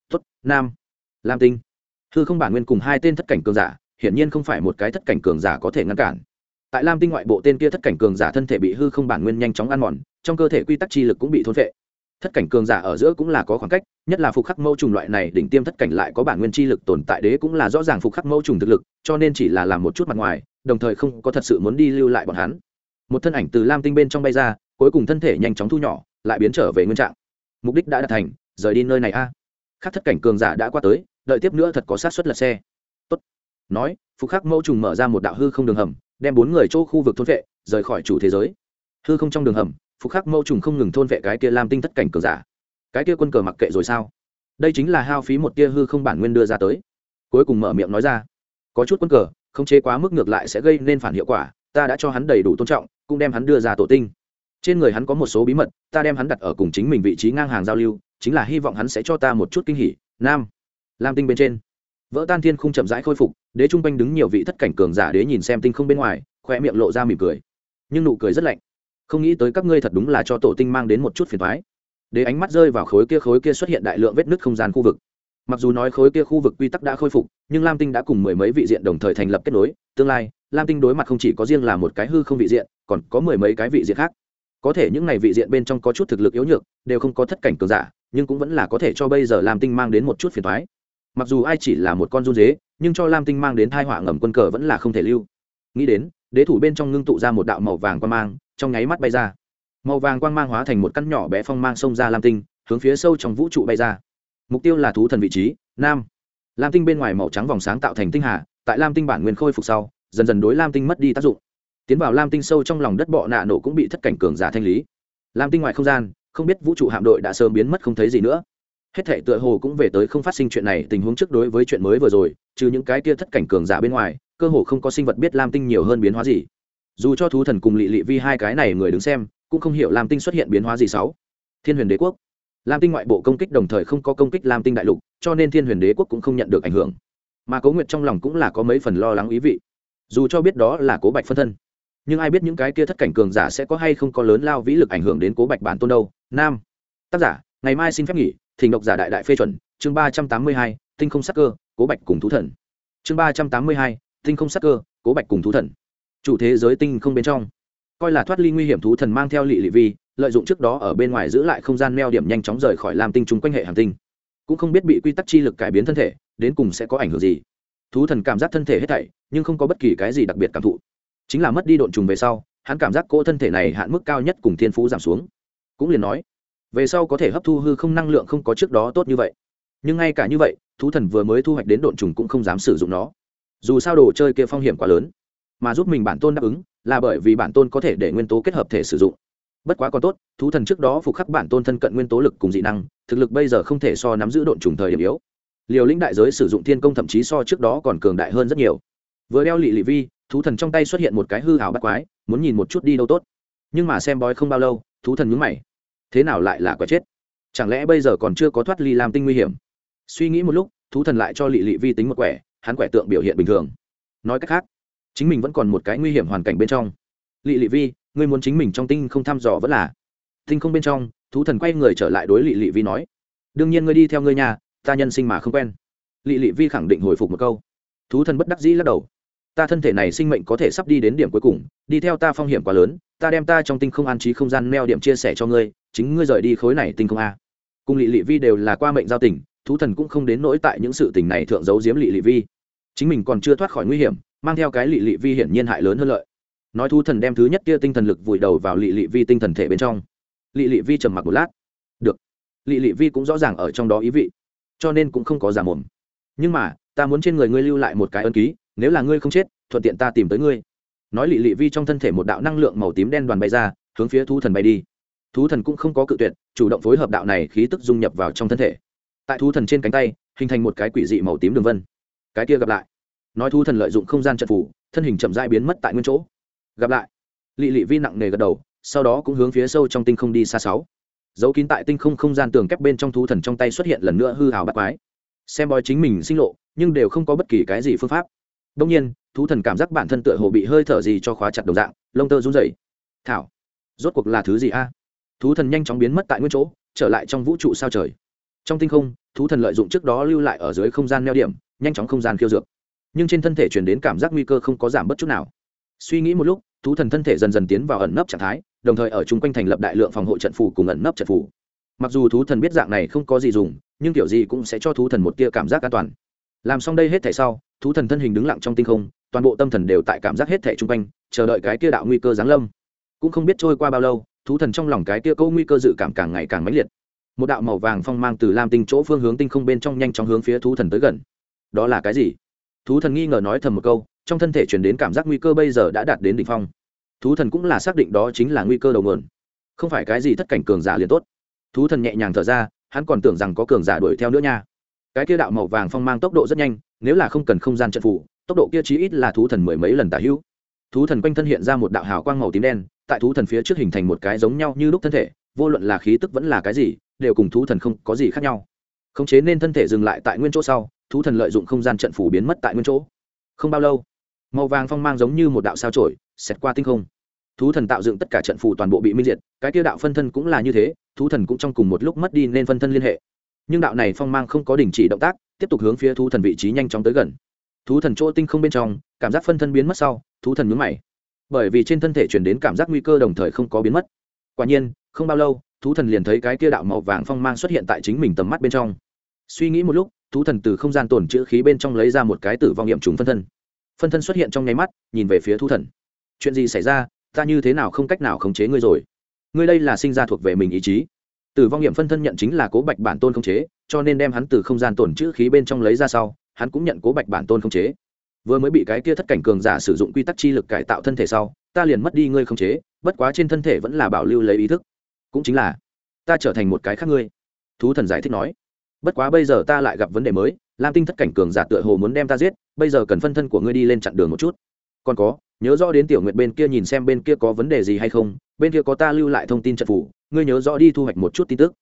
Tuất nam. Lam tinh. Hư không bản nguyên cùng hai tên thất cảnh cường giả, hiển nhiên không phải một cái thất cảnh cường giả có thể ngăn cản tại lam tinh ngoại bộ tên kia thất cảnh cường giả thân thể bị hư không bản nguyên nhanh chóng ăn mòn, trong cơ thể quy tắc chi lực cũng bị thôn vệ thất cảnh cường giả ở giữa cũng là có khoảng cách, nhất là phục khắc mẫu trùng loại này đỉnh tiêm thất cảnh lại có bản nguyên chi lực tồn tại đế cũng là rõ ràng phục khắc mẫu trùng thực lực, cho nên chỉ là làm một chút mặt ngoài, đồng thời không có thật sự muốn đi lưu lại bọn hắn một thân ảnh từ lam tinh bên trong bay ra, cuối cùng thân thể nhanh chóng thu nhỏ, lại biến trở về nguyên trạng mục đích đã đạt thành, rời đi nơi này a à. khác thất cảnh cường giả đã qua tới, đợi tiếp nữa thật có sát xuất lật xe Tốt. nói, phục khắc mẫu trùng mở ra một đạo hư không đường hầm đem bốn người chỗ khu vực thôn vệ, rời khỏi chủ thế giới. Hư không trong đường hầm, phục khắc mẫu trùng không ngừng thôn vệ cái kia lam tinh thất cảnh cường giả. Cái kia quân cờ mặc kệ rồi sao? Đây chính là hao phí một tia hư không bản nguyên đưa ra tới. Cuối cùng mở miệng nói ra, có chút quân cờ, không chế quá mức ngược lại sẽ gây nên phản hiệu quả, ta đã cho hắn đầy đủ tôn trọng, cũng đem hắn đưa ra tổ tinh. Trên người hắn có một số bí mật, ta đem hắn đặt ở cùng chính mình vị trí ngang hàng giao lưu, chính là hy vọng hắn sẽ cho ta một chút kinh hỉ. Nam. Lam tinh bên trên vỡ tan thiên không chậm rãi khôi phục, đế trung quanh đứng nhiều vị thất cảnh cường giả đế nhìn xem tinh không bên ngoài khoe miệng lộ ra mỉm cười. Nhưng nụ cười rất lạnh. Không nghĩ tới các ngươi thật đúng là cho tổ tinh mang đến một chút phiền thoái đế ánh mắt rơi vào khối kia khối kia xuất hiện đại lượng vết nứt không gian khu vực. Mặc dù nói khối kia khu vực quy tắc đã khôi phục, nhưng lam tinh đã cùng mười mấy vị diện đồng thời thành lập kết nối, tương lai, lam tinh đối mặt không chỉ có riêng là một cái hư không vị diện, còn có mười mấy cái vị diện khác. Có thể những n à y vị diện bên trong có chút thực lực yếu nhược, đều không có thất cảnh cường giả, nhưng cũng vẫn là có thể cho bây giờ lam tinh mang đến một chút phiền thoái mặc dù ai chỉ là một con run dế, nhưng cho lam tinh mang đến thai họa ngầm quân cờ vẫn là không thể lưu. Nghĩ đến, đế thủ bên trong ngưng tụ ra một đạo màu vàng quang mang, trong nháy mắt bay ra. Màu vàng quang mang hóa thành một căn nhỏ bé phong mang xông ra lam tinh, hướng phía sâu trong vũ trụ bay ra. Mục tiêu là thú thần vị trí, nam. Lam tinh bên ngoài màu trắng vòng sáng tạo thành tinh hà, tại lam tinh bản nguyên khôi phục sau, dần dần đối lam tinh mất đi tác dụng. Tiến vào lam tinh sâu trong lòng đất bọ nạ nổ cũng bị thất cảnh cường giả thanh lý. Lam tinh ngoài không gian, không biết vũ trụ hạm đội đã sớm biến mất không thấy gì nữa hết thể tựa hồ cũng về tới không phát sinh chuyện này, tình huống trước đối với chuyện mới vừa rồi, trừ những cái kia thất cảnh cường giả bên ngoài, cơ hồ không có sinh vật biết lam tinh nhiều hơn biến hóa gì. Dù cho thú thần cùng lị lị vi hai cái này người đứng xem, cũng không hiểu lam tinh xuất hiện biến hóa gì sáu. Thiên huyền đế quốc. Lam tinh ngoại bộ công kích đồng thời không có công kích lam tinh đại lục, cho nên thiên huyền đế quốc cũng không nhận được ảnh hưởng. Mà cố nguyệt trong lòng cũng là có mấy phần lo lắng ý vị. Dù cho biết đó là cố bạch phân thân, nhưng ai biết những cái kia thất cảnh cường giả sẽ có hay không có lớn lao vĩ lực ảnh hưởng đến cố bạch bản tôn đâu. Nam, tác giả, ngày mai xin phép nghỉ thỉnh độc giả đại đại phê chuẩn, chương ba trăm tám mươi hai, tinh không sắc cơ, cố bạch cùng thú thần. Chương ba trăm tám mươi hai, tinh không sắc cơ, cố bạch cùng thú thần. Chủ thế giới tinh không bên trong. Coi là thoát ly nguy hiểm thú thần mang theo lị lị vi, lợi dụng trước đó ở bên ngoài giữ lại không gian neo điểm nhanh chóng rời khỏi làm tinh chung quanh hệ hàng tinh. Cũng không biết bị quy tắc chi lực cải biến thân thể, đến cùng sẽ có ảnh hưởng gì. Thú thần cảm giác thân thể hết thảy, nhưng không có bất kỳ cái gì đặc biệt cảm thụ. Chính là mất đi độn trùng về sau, hắn cảm giác cỗ thân thể này hạn mức cao nhất cùng thiên phú giảm xuống. Cũng liền nói về sau có thể hấp thu hư không năng lượng không có trước đó tốt như vậy. Nhưng ngay cả như vậy, thú thần vừa mới thu hoạch đến độn trùng cũng không dám sử dụng nó. Dù sao đồ chơi kia phong hiểm quá lớn, mà giúp mình bản tôn đáp ứng là bởi vì bản tôn có thể để nguyên tố kết hợp thể sử dụng. Bất quá còn tốt, thú thần trước đó phục khắc bản tôn thân cận nguyên tố lực cùng dị năng, thực lực bây giờ không thể so nắm giữ độn trùng thời điểm yếu. Liều lĩnh đại giới sử dụng thiên công thậm chí so trước đó còn cường đại hơn rất nhiều. Vừa đeo lị lị vi, thú thần trong tay xuất hiện một cái hư hảo bắt quái, muốn nhìn một chút đi đâu tốt. Nhưng mà xem bói không bao lâu, thú thần nhúng mày thế nào lại là quả chết? Chẳng lẽ bây giờ còn chưa có thoát ly làm tinh nguy hiểm? Suy nghĩ một lúc, thú thần lại cho lị lị vi tính một quẻ, hắn quẻ tượng biểu hiện bình thường. Nói cách khác, chính mình vẫn còn một cái nguy hiểm hoàn cảnh bên trong. Lị lị vi, ngươi muốn chính mình trong tinh không thăm dò vẫn là? Tinh không bên trong, thú thần quay người trở lại đối lị lị vi nói, đương nhiên ngươi đi theo ngươi nhà, ta nhân sinh mà không quen. Lị lị vi khẳng định hồi phục một câu. Thú thần bất đắc dĩ lắc đầu ta thân thể này sinh mệnh có thể sắp đi đến điểm cuối cùng, đi theo ta phong hiểm quá lớn, ta đem ta trong tinh không an trí không gian neo điểm chia sẻ cho ngươi, chính ngươi rời đi khối này tinh không a. Cùng lị lị vi đều là qua mệnh giao tình, thú thần cũng không đến nỗi tại những sự tình này thượng giấu giếm lị lị vi. Chính mình còn chưa thoát khỏi nguy hiểm, mang theo cái lị lị vi hiển nhiên hại lớn hơn lợi. Nói thú thần đem thứ nhất kia tinh thần lực vùi đầu vào lị lị vi tinh thần thể bên trong. Lị lị vi trầm mặc một lát. Được. Lị lị vi cũng rõ ràng ở trong đó ý vị, cho nên cũng không có giả mồm. Nhưng mà, ta muốn trên người ngươi lưu lại một cái ân ký nếu là ngươi không chết, thuận tiện ta tìm tới ngươi. Nói lị lị vi trong thân thể một đạo năng lượng màu tím đen đoàn bay ra, hướng phía thú thần bay đi. Thú thần cũng không có cự tuyệt, chủ động phối hợp đạo này khí tức dung nhập vào trong thân thể. Tại thú thần trên cánh tay, hình thành một cái quỷ dị màu tím đường vân. Cái kia gặp lại. Nói thú thần lợi dụng không gian trận phủ thân hình chậm dãi biến mất tại nguyên chỗ. Gặp lại. Lị lị vi nặng nề gật đầu, sau đó cũng hướng phía sâu trong tinh không đi xa sáu. Dấu kín tại tinh không không gian tường kép bên trong thú thần trong tay xuất hiện lần nữa hư hào bắt quái. Xem bói chính mình sinh lộ, nhưng đều không có bất kỳ cái gì phương pháp đông nhiên, thú thần cảm giác bản thân tựa hồ bị hơi thở gì cho khóa chặt đồng dạng, lông tơ run rẩy. Thảo, rốt cuộc là thứ gì a? Thú thần nhanh chóng biến mất tại nguyên chỗ, trở lại trong vũ trụ sao trời. Trong tinh không, thú thần lợi dụng trước đó lưu lại ở dưới không gian neo điểm, nhanh chóng không gian khiêu dược. Nhưng trên thân thể chuyển đến cảm giác nguy cơ không có giảm bất chút nào. Suy nghĩ một lúc, thú thần thân thể dần dần tiến vào ẩn nấp trạng thái, đồng thời ở chung quanh thành lập đại lượng phòng hộ trận phủ cùng ẩn nấp trận phủ mặc dù thú thần biết dạng này không có gì dùng, nhưng kiểu gì cũng sẽ cho thú thần một tia cảm giác an toàn. Làm xong đây hết thể sau thú thần thân hình đứng lặng trong tinh không, toàn bộ tâm thần đều tại cảm giác hết thể chung quanh, chờ đợi cái kia đạo nguy cơ giáng lâm. Cũng không biết trôi qua bao lâu, thú thần trong lòng cái kia câu nguy cơ dự cảm càng ngày càng mãnh liệt. Một đạo màu vàng phong mang từ lam tinh chỗ phương hướng tinh không bên trong nhanh chóng hướng phía thú thần tới gần. Đó là cái gì? Thú thần nghi ngờ nói thầm một câu, trong thân thể chuyển đến cảm giác nguy cơ bây giờ đã đạt đến đ ỉ n h phong. Thú thần cũng là xác định đó chính là nguy cơ đầu nguồn. Không phải cái gì thất cảnh cường giả liền tốt. Thú thần nhẹ nhàng thở ra, hắn còn tưởng rằng có cường giả đuổi theo nữa nha. Cái kia đạo màu vàng phong mang tốc độ rất nhanh nếu là không cần không gian trận phủ, tốc độ kia chí ít là thú thần mười mấy lần tả hữu. Thú thần quanh thân hiện ra một đạo hào quang màu tím đen, tại thú thần phía trước hình thành một cái giống nhau như lúc thân thể, vô luận là khí tức vẫn là cái gì, đều cùng thú thần không có gì khác nhau. Khống chế nên thân thể dừng lại tại nguyên chỗ sau, thú thần lợi dụng không gian trận phủ biến mất tại nguyên chỗ. Không bao lâu, màu vàng phong mang giống như một đạo sao trổi xẹt qua tinh không. Thú thần tạo dựng tất cả trận phủ toàn bộ bị minh diệt, cái tiêu đạo phân thân cũng là như thế, thú thần cũng trong cùng một lúc mất đi nên phân thân liên hệ. Nhưng đạo này phong mang không có đình chỉ động tác tiếp tục hướng phía thú thần vị trí nhanh chóng tới gần. Thú thần chỗ tinh không bên trong, cảm giác phân thân biến mất sau, thú thần nhúng mày. Bởi vì trên thân thể chuyển đến cảm giác nguy cơ đồng thời không có biến mất. Quả nhiên, không bao lâu, thú thần liền thấy cái kia đạo màu vàng phong mang xuất hiện tại chính mình tầm mắt bên trong. Suy nghĩ một lúc, thú thần từ không gian tồn chữ khí bên trong lấy ra một cái tử vong nghiệm trùng phân thân. Phân thân xuất hiện trong nháy mắt, nhìn về phía thú thần. Chuyện gì xảy ra? Ta như thế nào không cách nào khống chế ngươi rồi? Ngươi đây là sinh ra thuộc về mình ý chí tử vong nghiệm phân thân nhận chính là cố bạch bản tôn không chế, cho nên đem hắn từ không gian tổn chữ khí bên trong lấy ra sau, hắn cũng nhận cố bạch bản tôn không chế. Vừa mới bị cái kia thất cảnh cường giả sử dụng quy tắc chi lực cải tạo thân thể sau, ta liền mất đi ngươi không chế, bất quá trên thân thể vẫn là bảo lưu lấy ý thức. Cũng chính là, ta trở thành một cái khác ngươi. Thú thần giải thích nói. Bất quá bây giờ ta lại gặp vấn đề mới, lam tinh thất cảnh cường giả tựa hồ muốn đem ta giết, bây giờ cần phân thân của ngươi đi lên chặn đường một chút. Còn có, nhớ rõ đến tiểu nguyện bên kia nhìn xem bên kia có vấn đề gì hay không bên kia có ta lưu lại thông tin trận phủ, ngươi nhớ rõ đi thu hoạch một chút tin tức.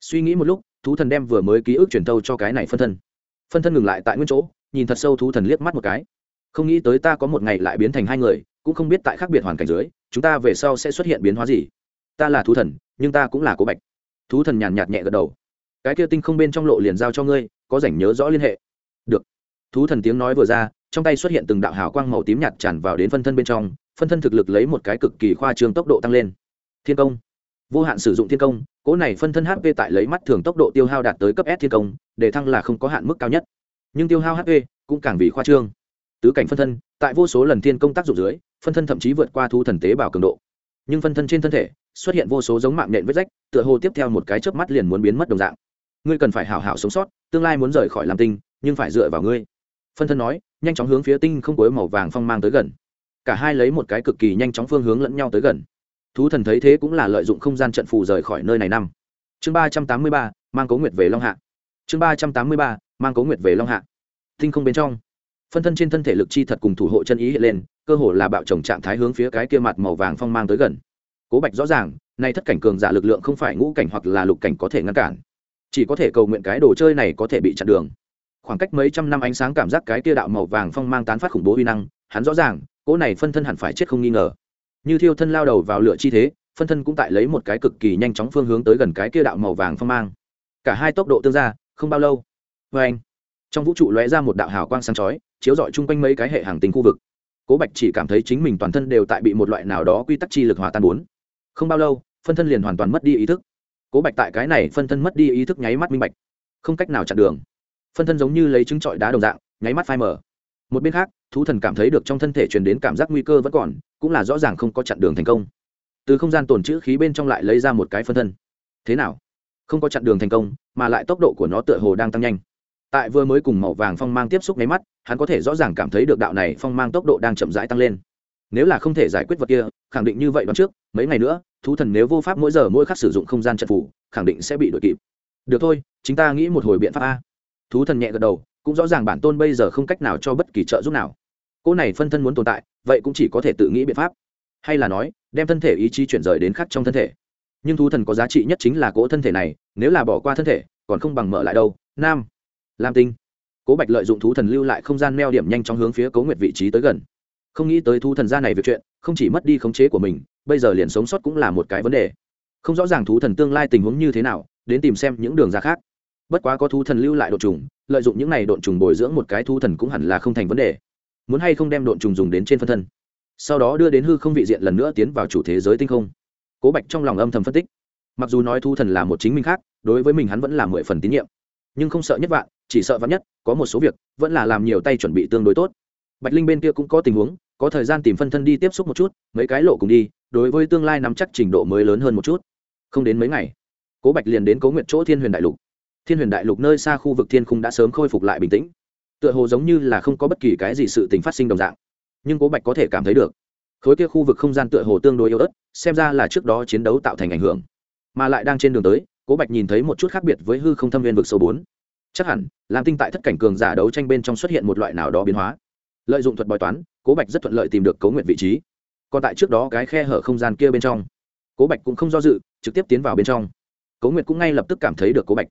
Suy nghĩ một lúc, thú thần đem vừa mới ký ức truyền thâu cho cái này phân thân. Phân thân ngừng lại tại nguyên chỗ, nhìn thật sâu thú thần liếc mắt một cái. Không nghĩ tới ta có một ngày lại biến thành hai người, cũng không biết tại khác biệt hoàn cảnh dưới, chúng ta về sau sẽ xuất hiện biến hóa gì. Ta là thú thần, nhưng ta cũng là cố bạch. Thú thần nhàn nhạt nhẹ gật đầu. Cái kia tinh không bên trong lộ liền giao cho ngươi, có rảnh nhớ rõ liên hệ. Được. Thú thần tiếng nói vừa ra, trong tay xuất hiện từng đạo hào quang màu tím nhạt tràn vào đến phân thân bên trong phân thân thực lực lấy một cái cực kỳ khoa trương tốc độ tăng lên. Thiên công. Vô hạn sử dụng thiên công, cỗ này phân thân hp tại lấy mắt thường tốc độ tiêu hao đạt tới cấp s thiên công, để thăng là không có hạn mức cao nhất. Nhưng tiêu hao hp cũng càng vì khoa trương. Tứ cảnh phân thân, tại vô số lần thiên công tác dụng dưới, phân thân thậm chí vượt qua thu thần tế bào cường độ. Nhưng phân thân trên thân thể, xuất hiện vô số giống mạng nện vết rách, tựa hồ tiếp theo một cái chớp mắt liền muốn biến mất đồng dạng. Ngươi cần phải hảo hảo sống sót, tương lai muốn rời khỏi làm tinh, nhưng phải dựa vào ngươi. Phân thân nói, nhanh chóng hướng phía tinh không cuối màu vàng phong mang tới gần cả hai lấy một cái cực kỳ nhanh chóng phương hướng lẫn nhau tới gần. Thú thần thấy thế cũng là lợi dụng không gian trận phù rời khỏi nơi này năm. Chương ba trăm tám mươi ba, mang cấu nguyệt về long hạ. Chương ba trăm tám mươi ba, mang cấu nguyệt về long hạ. Tinh không bên trong, phân thân trên thân thể lực chi thật cùng thủ hộ chân ý hiện lên, cơ hồ là bạo chồng trạng thái hướng phía cái kia mặt màu vàng phong mang tới gần. Cố bạch rõ ràng, nay thất cảnh cường giả lực lượng không phải ngũ cảnh hoặc là lục cảnh có thể ngăn cản. Chỉ có thể cầu nguyện cái đồ chơi này có thể bị chặn đường. Khoảng cách mấy trăm năm ánh sáng cảm giác cái kia đạo màu vàng phong mang tán phát khủng bố uy năng, hắn rõ ràng cỗ này phân thân hẳn phải chết không nghi ngờ. Như thiêu thân lao đầu vào lửa chi thế, phân thân cũng tại lấy một cái cực kỳ nhanh chóng phương hướng tới gần cái kia đạo màu vàng phong mang. Cả hai tốc độ tương ra không bao lâu. Vê anh, trong vũ trụ lóe ra một đạo hào quang sáng chói, chiếu rọi chung quanh mấy cái hệ hàng tinh khu vực. Cố bạch chỉ cảm thấy chính mình toàn thân đều tại bị một loại nào đó quy tắc chi lực hòa tan bốn. Không bao lâu, phân thân liền hoàn toàn mất đi ý thức. Cố bạch tại cái này phân thân mất đi ý thức nháy mắt minh bạch. Không cách nào chặn đường. Phân thân giống như lấy trứng trọi đá đồng dạng, nháy mắt phai mở một bên khác, thú thần cảm thấy được trong thân thể truyền đến cảm giác nguy cơ vẫn còn, cũng là rõ ràng không có chặn đường thành công. Từ không gian tồn chữ khí bên trong lại lấy ra một cái phân thân. Thế nào? Không có chặn đường thành công, mà lại tốc độ của nó tựa hồ đang tăng nhanh. Tại vừa mới cùng màu vàng phong mang tiếp xúc nháy mắt, hắn có thể rõ ràng cảm thấy được đạo này phong mang tốc độ đang chậm rãi tăng lên. Nếu là không thể giải quyết vật kia, khẳng định như vậy đoạn trước, mấy ngày nữa, thú thần nếu vô pháp mỗi giờ mỗi khắc sử dụng không gian trận phủ, khẳng định sẽ bị đội kịp. Được thôi, chúng ta nghĩ một hồi biện pháp a. Thú thần nhẹ gật đầu cũng rõ ràng bản tôn bây giờ không cách nào cho bất kỳ trợ giúp nào. Cô này phân thân muốn tồn tại, vậy cũng chỉ có thể tự nghĩ biện pháp. Hay là nói, đem thân thể ý chí chuyển rời đến khác trong thân thể. Nhưng thú thần có giá trị nhất chính là cỗ thân thể này, nếu là bỏ qua thân thể, còn không bằng mở lại đâu. Nam. Lam tinh. Cố bạch lợi dụng thú thần lưu lại không gian neo điểm nhanh trong hướng phía cố nguyệt vị trí tới gần. Không nghĩ tới thú thần gia này việc chuyện, không chỉ mất đi khống chế của mình, bây giờ liền sống sót cũng là một cái vấn đề. Không rõ ràng thú thần tương lai tình huống như thế nào, đến tìm xem những đường ra khác bất quá có thú thần lưu lại độ trùng, lợi dụng những này độ trùng bồi dưỡng một cái thú thần cũng hẳn là không thành vấn đề. Muốn hay không đem độ trùng dùng đến trên phân thân? Sau đó đưa đến hư không vị diện lần nữa tiến vào chủ thế giới tinh không. Cố bạch trong lòng âm thầm phân tích. Mặc dù nói thú thần là một chính minh khác, đối với mình hắn vẫn là mười phần tín nhiệm. Nhưng không sợ nhất vạn, chỉ sợ vắn nhất, có một số việc, vẫn là làm nhiều tay chuẩn bị tương đối tốt. Bạch linh bên kia cũng có tình huống, có thời gian tìm phân thân đi tiếp xúc một chút, mấy cái lộ cùng đi, đối với tương lai nắm chắc trình độ mới lớn hơn một chút. Không đến mấy ngày, cố bạch liền đến cố nguyện chỗ thiên huyền đại lục thiên huyền đại lục nơi xa khu vực thiên khung đã sớm khôi phục lại bình tĩnh. Tựa hồ giống như là không có bất kỳ cái gì sự tình phát sinh đồng dạng. Nhưng cố bạch có thể cảm thấy được, khối kia khu vực không gian tựa hồ tương đối yếu ớt, xem ra là trước đó chiến đấu tạo thành ảnh hưởng. Mà lại đang trên đường tới, cố bạch nhìn thấy một chút khác biệt với hư không thâm viên vực số bốn. Chắc hẳn làm tinh tại thất cảnh cường giả đấu tranh bên trong xuất hiện một loại nào đó biến hóa. Lợi dụng thuật bói toán, cố bạch rất thuận lợi tìm được cố nguyện vị trí. Còn tại trước đó cái khe hở không gian kia bên trong, cố bạch cũng không do dự, trực tiếp tiến vào bên trong. Cố nguyệt cũng ngay lập tức cảm thấy được cố bạch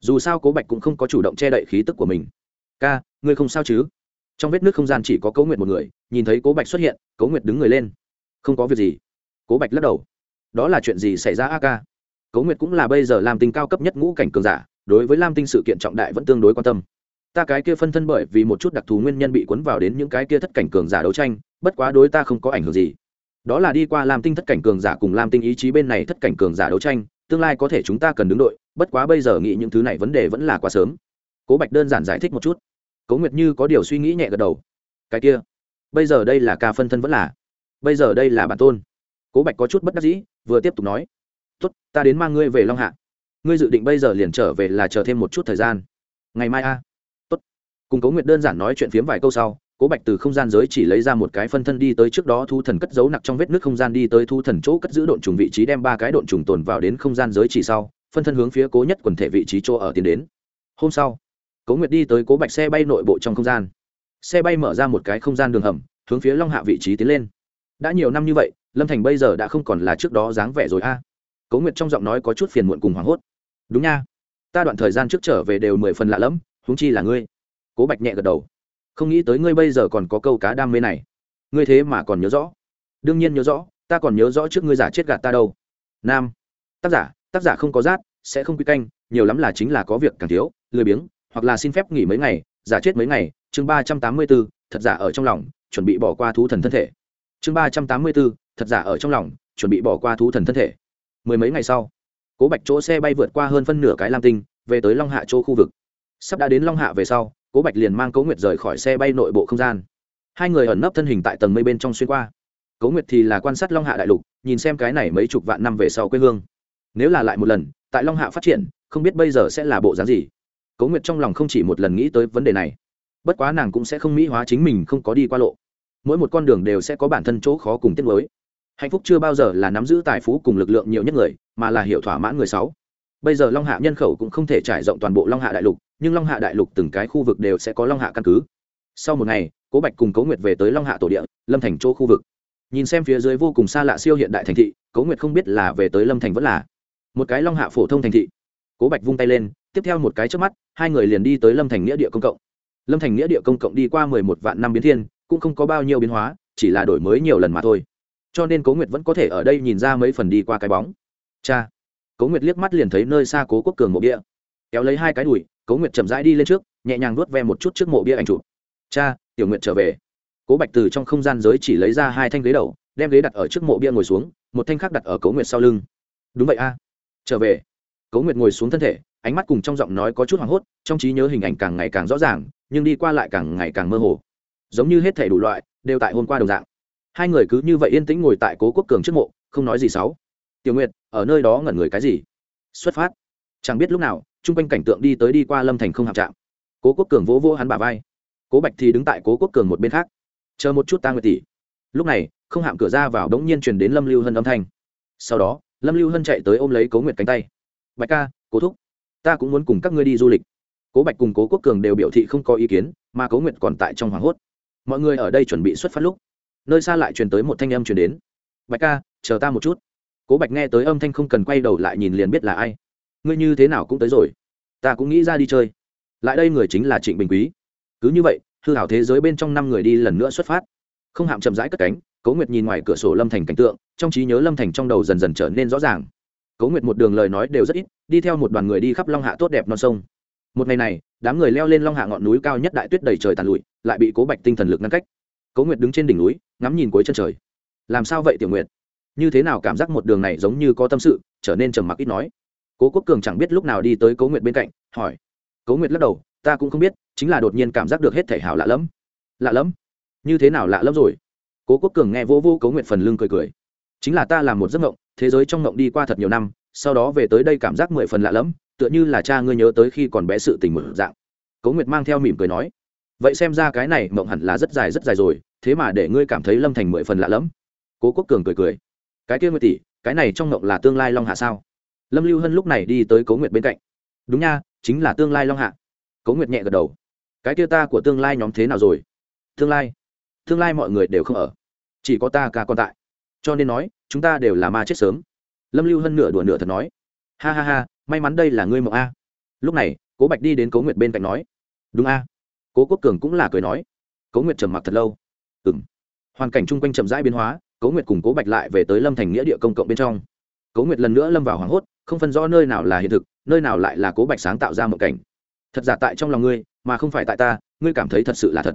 dù sao cố bạch cũng không có chủ động che đậy khí tức của mình. Ca, ngươi không sao chứ? Trong vết nước không gian chỉ có cố nguyệt một người, nhìn thấy cố bạch xuất hiện, cố nguyệt đứng người lên. Không có việc gì. Cố bạch lắc đầu. Đó là chuyện gì xảy ra a ca? Cố nguyệt cũng là bây giờ làm tinh cao cấp nhất ngũ cảnh cường giả, đối với lam tinh sự kiện trọng đại vẫn tương đối quan tâm. Ta cái kia phân thân bởi vì một chút đặc thù nguyên nhân bị cuốn vào đến những cái kia thất cảnh cường giả đấu tranh, bất quá đối ta không có ảnh hưởng gì. Đó là đi qua lam tinh thất cảnh cường giả cùng lam tinh ý chí bên này thất cảnh cường giả đấu tranh tương lai có thể chúng ta cần đứng đội, bất quá bây giờ nghĩ những thứ này vấn đề vẫn là quá sớm. Cố bạch đơn giản giải thích một chút. Cố nguyệt như có điều suy nghĩ nhẹ gật đầu. Cái kia, bây giờ đây là ca phân thân vẫn là, bây giờ đây là bản tôn. Cố bạch có chút bất đắc dĩ, vừa tiếp tục nói. Tốt, ta đến mang ngươi về long hạ. Ngươi dự định bây giờ liền trở về là chờ thêm một chút thời gian. Ngày mai a. Tốt. Cùng cố nguyệt đơn giản nói chuyện phiếm vài câu sau cố bạch từ không gian giới chỉ lấy ra một cái phân thân đi tới trước đó thu thần cất giấu nặc trong vết nước không gian đi tới thu thần chỗ cất giữ độn trùng vị trí đem ba cái độn trùng tồn vào đến không gian giới chỉ sau, phân thân hướng phía cố nhất quần thể vị trí chỗ ở tiến đến. Hôm sau, cố nguyệt đi tới cố bạch xe bay nội bộ trong không gian. Xe bay mở ra một cái không gian đường hầm, hướng phía long hạ vị trí tiến lên. Đã nhiều năm như vậy, lâm thành bây giờ đã không còn là trước đó dáng vẻ rồi a. Cố nguyệt trong giọng nói có chút phiền muộn cùng hoảng hốt. Đúng nha, ta đoạn thời gian trước trở về đều mười phần lạ lẫm húng chi là ngươi. Cố bạch nhẹ gật đầu không nghĩ tới ngươi bây giờ còn có câu cá đam mê này. Ngươi thế mà còn nhớ rõ. Đương nhiên nhớ rõ, ta còn nhớ rõ trước ngươi giả chết gạt ta đâu. Nam. Tác giả tác giả không có rát, sẽ không quy canh, nhiều lắm là chính là có việc càng thiếu, lười biếng, hoặc là xin phép nghỉ mấy ngày, giả chết mấy ngày. Chương ba trăm tám mươi b ố thật giả ở trong lòng, chuẩn bị bỏ qua thú thần thân thể. Chương ba trăm tám mươi b ố thật giả ở trong lòng, chuẩn bị bỏ qua thú thần thân thể. Mười mấy ngày sau, cố bạch chỗ xe bay vượt qua hơn phân nửa cái lam tinh, về tới long hạ chỗ khu vực. Sắp đã đến long hạ về sau cố bạch liền mang cố nguyệt rời khỏi xe bay nội bộ không gian. Hai người ẩn nấp thân hình tại tầng mây bên trong xuyên qua. Cố nguyệt thì là quan sát long hạ đại lục, nhìn xem cái này mấy chục vạn năm về sau quê hương. Nếu là lại một lần, tại long hạ phát triển, không biết bây giờ sẽ là bộ dáng gì. Cố nguyệt trong lòng không chỉ một lần nghĩ tới vấn đề này. Bất quá nàng cũng sẽ không mỹ hóa chính mình không có đi qua lộ. Mỗi một con đường đều sẽ có bản thân chỗ khó cùng tiết mới hạnh phúc chưa bao giờ là nắm giữ tài phú cùng lực lượng nhiều nhất người, mà là hiệu thỏa mãn người sáu bây giờ long hạ nhân khẩu cũng không thể trải rộng toàn bộ long hạ đại lục, nhưng long hạ đại lục từng cái khu vực đều sẽ có long hạ căn cứ. Sau một ngày, cố bạch cùng cố nguyệt về tới long hạ tổ địa, lâm thành chỗ khu vực. Nhìn xem phía dưới vô cùng xa lạ siêu hiện đại thành thị, cố nguyệt không biết là về tới lâm thành vẫn là một cái long hạ phổ thông thành thị. Cố bạch vung tay lên, tiếp theo một cái trước mắt, hai người liền đi tới lâm thành nghĩa địa công cộng. Lâm thành nghĩa địa công cộng đi qua mười một vạn năm biến thiên, cũng không có bao nhiêu biến hóa, chỉ là đổi mới nhiều lần mà thôi. Cho nên cố nguyệt vẫn có thể ở đây nhìn ra mấy phần đi qua cái bóng. Cha! Cố nguyệt liếc mắt liền thấy nơi xa cố quốc cường mộ bia. Kéo lấy hai cái đùi, cố nguyệt chậm rãi đi lên trước, nhẹ nhàng nuốt ve một chút trước mộ bia ảnh chụp. Cha, tiểu nguyệt trở về. Cố bạch từ trong không gian giới chỉ lấy ra hai thanh ghế đầu, đem ghế đặt ở trước mộ bia ngồi xuống, một thanh khác đặt ở cố nguyệt sau lưng. Đúng vậy a, trở về. Cố nguyệt ngồi xuống thân thể, ánh mắt cùng trong giọng nói có chút hoảng hốt, trong trí nhớ hình ảnh càng ngày càng rõ ràng, nhưng đi qua lại càng ngày càng mơ hồ. Giống như hết thể đủ loại, đều tại hôm qua đồng dạng. Hai người cứ như vậy yên tĩnh ngồi tại cố quốc cường trước mộ, không nói gì sáu tiểu nguyệt ở nơi đó ngẩn người cái gì? Xuất phát. Chẳng biết lúc nào, chung quanh cảnh tượng đi tới đi qua lâm thành không hạm trạm. Cố quốc cường vỗ vỗ hắn bả vai. Cố bạch thì đứng tại cố quốc cường một bên khác. Chờ một chút ta nguyệt tỷ. Lúc này, không hạm cửa ra vào đống nhiên truyền đến lâm lưu hân âm thanh. Sau đó, lâm lưu hân chạy tới ôm lấy cố nguyệt cánh tay. Bạch ca, cố thúc, ta cũng muốn cùng các ngươi đi du lịch. Cố bạch cùng cố quốc cường đều biểu thị không có ý kiến, mà cố nguyệt còn tại trong hoảng hốt. Mọi người ở đây chuẩn bị xuất phát lúc, nơi xa lại truyền tới một thanh âm truyền đến. Bạch ca, chờ ta một chút cố bạch nghe tới âm thanh không cần quay đầu lại nhìn liền biết là ai. Ngươi như thế nào cũng tới rồi. Ta cũng nghĩ ra đi chơi. Lại đây người chính là trịnh bình quý. Cứ như vậy, hư hảo thế giới bên trong năm người đi lần nữa xuất phát. Không hạm chậm rãi cất cánh, cố nguyệt nhìn ngoài cửa sổ lâm thành cảnh tượng, trong trí nhớ lâm thành trong đầu dần dần trở nên rõ ràng. Cố nguyệt một đường lời nói đều rất ít, đi theo một đoàn người đi khắp long hạ tốt đẹp non sông. Một ngày này, đám người leo lên long hạ ngọn núi cao nhất đại tuyết đầy trời tàn lụi, lại bị cố bạch tinh thần lực ngăn cách. Cố nguyệt đứng trên đỉnh núi, ngắm nhìn cuối chân trời. Làm sao vậy tiểu nguyệt? Như thế nào cảm giác một đường này giống như có tâm sự, trở nên trầm mặc ít nói. Cố quốc cường chẳng biết lúc nào đi tới cố nguyệt bên cạnh, hỏi. Cố nguyệt lắc đầu, ta cũng không biết, chính là đột nhiên cảm giác được hết thể hảo lạ lẫm. Lạ lẫm? Như thế nào lạ lẫm rồi? Cố quốc cường nghe vô vô cố nguyệt phần lưng cười cười. Chính là ta làm một giấc mộng, thế giới trong mộng đi qua thật nhiều năm, sau đó về tới đây cảm giác mười phần lạ lẫm, tựa như là cha ngươi nhớ tới khi còn bé sự tình mở dạng. Cố nguyệt mang theo mỉm cười nói. Vậy xem ra cái này mộng hẳn là rất dài rất dài rồi, thế mà để ngươi cảm thấy lâm thành mười phần lạ lẫm. Cố quốc cường cười cười cái kia nguyệt tỷ, cái này trong ngộng là tương lai long hạ sao? Lâm lưu hân lúc này đi tới cố nguyệt bên cạnh. Đúng nha, chính là tương lai long hạ. Cố nguyệt nhẹ gật đầu. Cái kia ta của tương lai nhóm thế nào rồi? Tương lai? Tương lai mọi người đều không ở. Chỉ có ta ca còn tại. Cho nên nói, chúng ta đều là ma chết sớm. Lâm lưu hân nửa đùa nửa thật nói. Ha ha ha, may mắn đây là ngươi mộng a. Lúc này, cố bạch đi đến cố nguyệt bên cạnh nói. Đúng a. Cố quốc cường cũng là cười nói. Cố nguyệt trầm mặc thật lâu. Ừ m hoàn cảnh chung quanh chậm rãi biến hóa cố nguyệt cùng cố bạch lại về tới lâm thành nghĩa địa công cộng bên trong. Cố nguyệt lần nữa lâm vào hoảng hốt, không phân rõ nơi nào là hiện thực, nơi nào lại là cố bạch sáng tạo ra một cảnh. Thật giả tại trong lòng ngươi, mà không phải tại ta, ngươi cảm thấy thật sự là thật.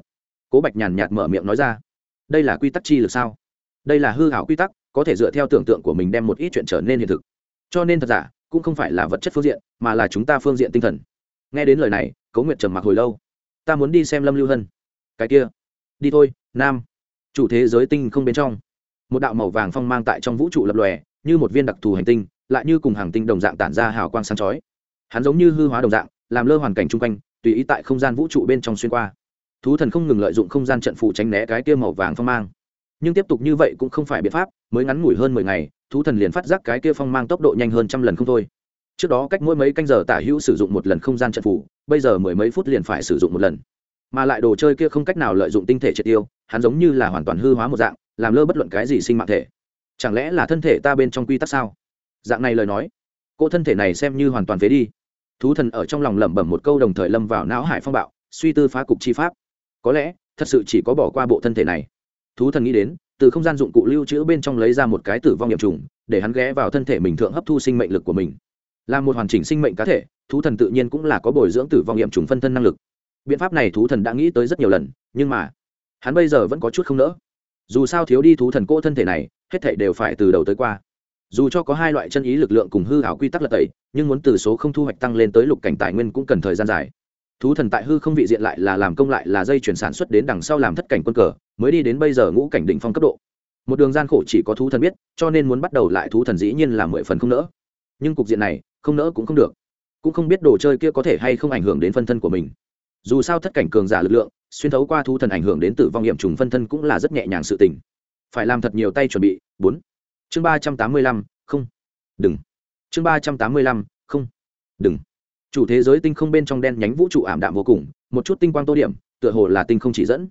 Cố bạch nhàn nhạt mở miệng nói ra. Đây là quy tắc chi lực sao? Đây là hư hảo quy tắc, có thể dựa theo tưởng tượng của mình đem một ít chuyện trở nên hiện thực. Cho nên thật giả, cũng không phải là vật chất phương diện, mà là chúng ta phương diện tinh thần. Nghe đến lời này, cố nguyệt trầm mặc hồi lâu. Ta muốn đi xem lâm lưu hân. Cái kia. Đi thôi, nam. Chủ thế giới tinh không bên trong một đạo màu vàng phong mang tại trong vũ trụ lập lòe, như một viên đặc thù hành tinh, lại như cùng hàng tinh đồng dạng tản ra hào quang sáng chói. Hắn giống như hư hóa đồng dạng, làm lơ hoàn cảnh chung quanh, tùy ý tại không gian vũ trụ bên trong xuyên qua. Thú thần không ngừng lợi dụng không gian trận phụ tránh né cái kia màu vàng phong mang. Nhưng tiếp tục như vậy cũng không phải biện pháp, mới ngắn ngủi hơn mười ngày, thú thần liền phát giác cái kia phong mang tốc độ nhanh hơn trăm lần không thôi. Trước đó cách mỗi mấy canh giờ tả hữu sử dụng một lần không gian trận phủ, bây giờ mười mấy phút liền phải sử dụng một lần. Mà lại đồ chơi kia không cách nào lợi dụng tinh thể triệt tiêu, hắn giống như là hoàn toàn hư hóa một dạng làm lơ bất luận cái gì sinh mạng thể. Chẳng lẽ là thân thể ta bên trong quy tắc sao? Dạng này lời nói, cô thân thể này xem như hoàn toàn phế đi. Thú thần ở trong lòng lẩm bẩm một câu đồng thời lâm vào não hải phong bạo, suy tư phá cục chi pháp. Có lẽ, thật sự chỉ có bỏ qua bộ thân thể này. Thú thần nghĩ đến, từ không gian dụng cụ lưu trữ bên trong lấy ra một cái tử vong hiểm trùng, để hắn ghé vào thân thể mình thượng hấp thu sinh mệnh lực của mình. Là một hoàn chỉnh sinh mệnh cá thể, thú thần tự nhiên cũng là có bồi dưỡng tử vong hiểm trùng phân thân năng lực. Biện pháp này thú thần đã nghĩ tới rất nhiều lần, nhưng mà, hắn bây giờ vẫn có chút không nỡ dù sao thiếu đi thú thần cỗ thân thể này, hết thảy đều phải từ đầu tới qua. Dù cho có hai loại chân ý lực lượng cùng hư hảo quy tắc lật tẩy, nhưng muốn từ số không thu hoạch tăng lên tới lục cảnh tài nguyên cũng cần thời gian dài. Thú thần tại hư không vị diện lại là làm công lại là dây chuyển sản xuất đến đằng sau làm thất cảnh quân cờ, mới đi đến bây giờ ngũ cảnh đỉnh phong cấp độ. Một đường gian khổ chỉ có thú thần biết, cho nên muốn bắt đầu lại thú thần dĩ nhiên là mười phần không nỡ. Nhưng cục diện này, không nỡ cũng không được. Cũng không biết đồ chơi kia có thể hay không ảnh hưởng đến phân thân của mình dù sao thất cảnh cường giả lực lượng, xuyên thấu qua thú thần ảnh hưởng đến tử vong nghiệm trùng phân thân cũng là rất nhẹ nhàng sự tình. Phải làm thật nhiều tay chuẩn bị. Bốn. Chương ba trăm tám mươi lăm, không. Đừng. Chương ba trăm tám mươi lăm, không. Đừng. Chủ thế giới tinh không bên trong đen nhánh vũ trụ ảm đạm vô cùng, một chút tinh quang tô điểm, tựa hồ là tinh không chỉ dẫn.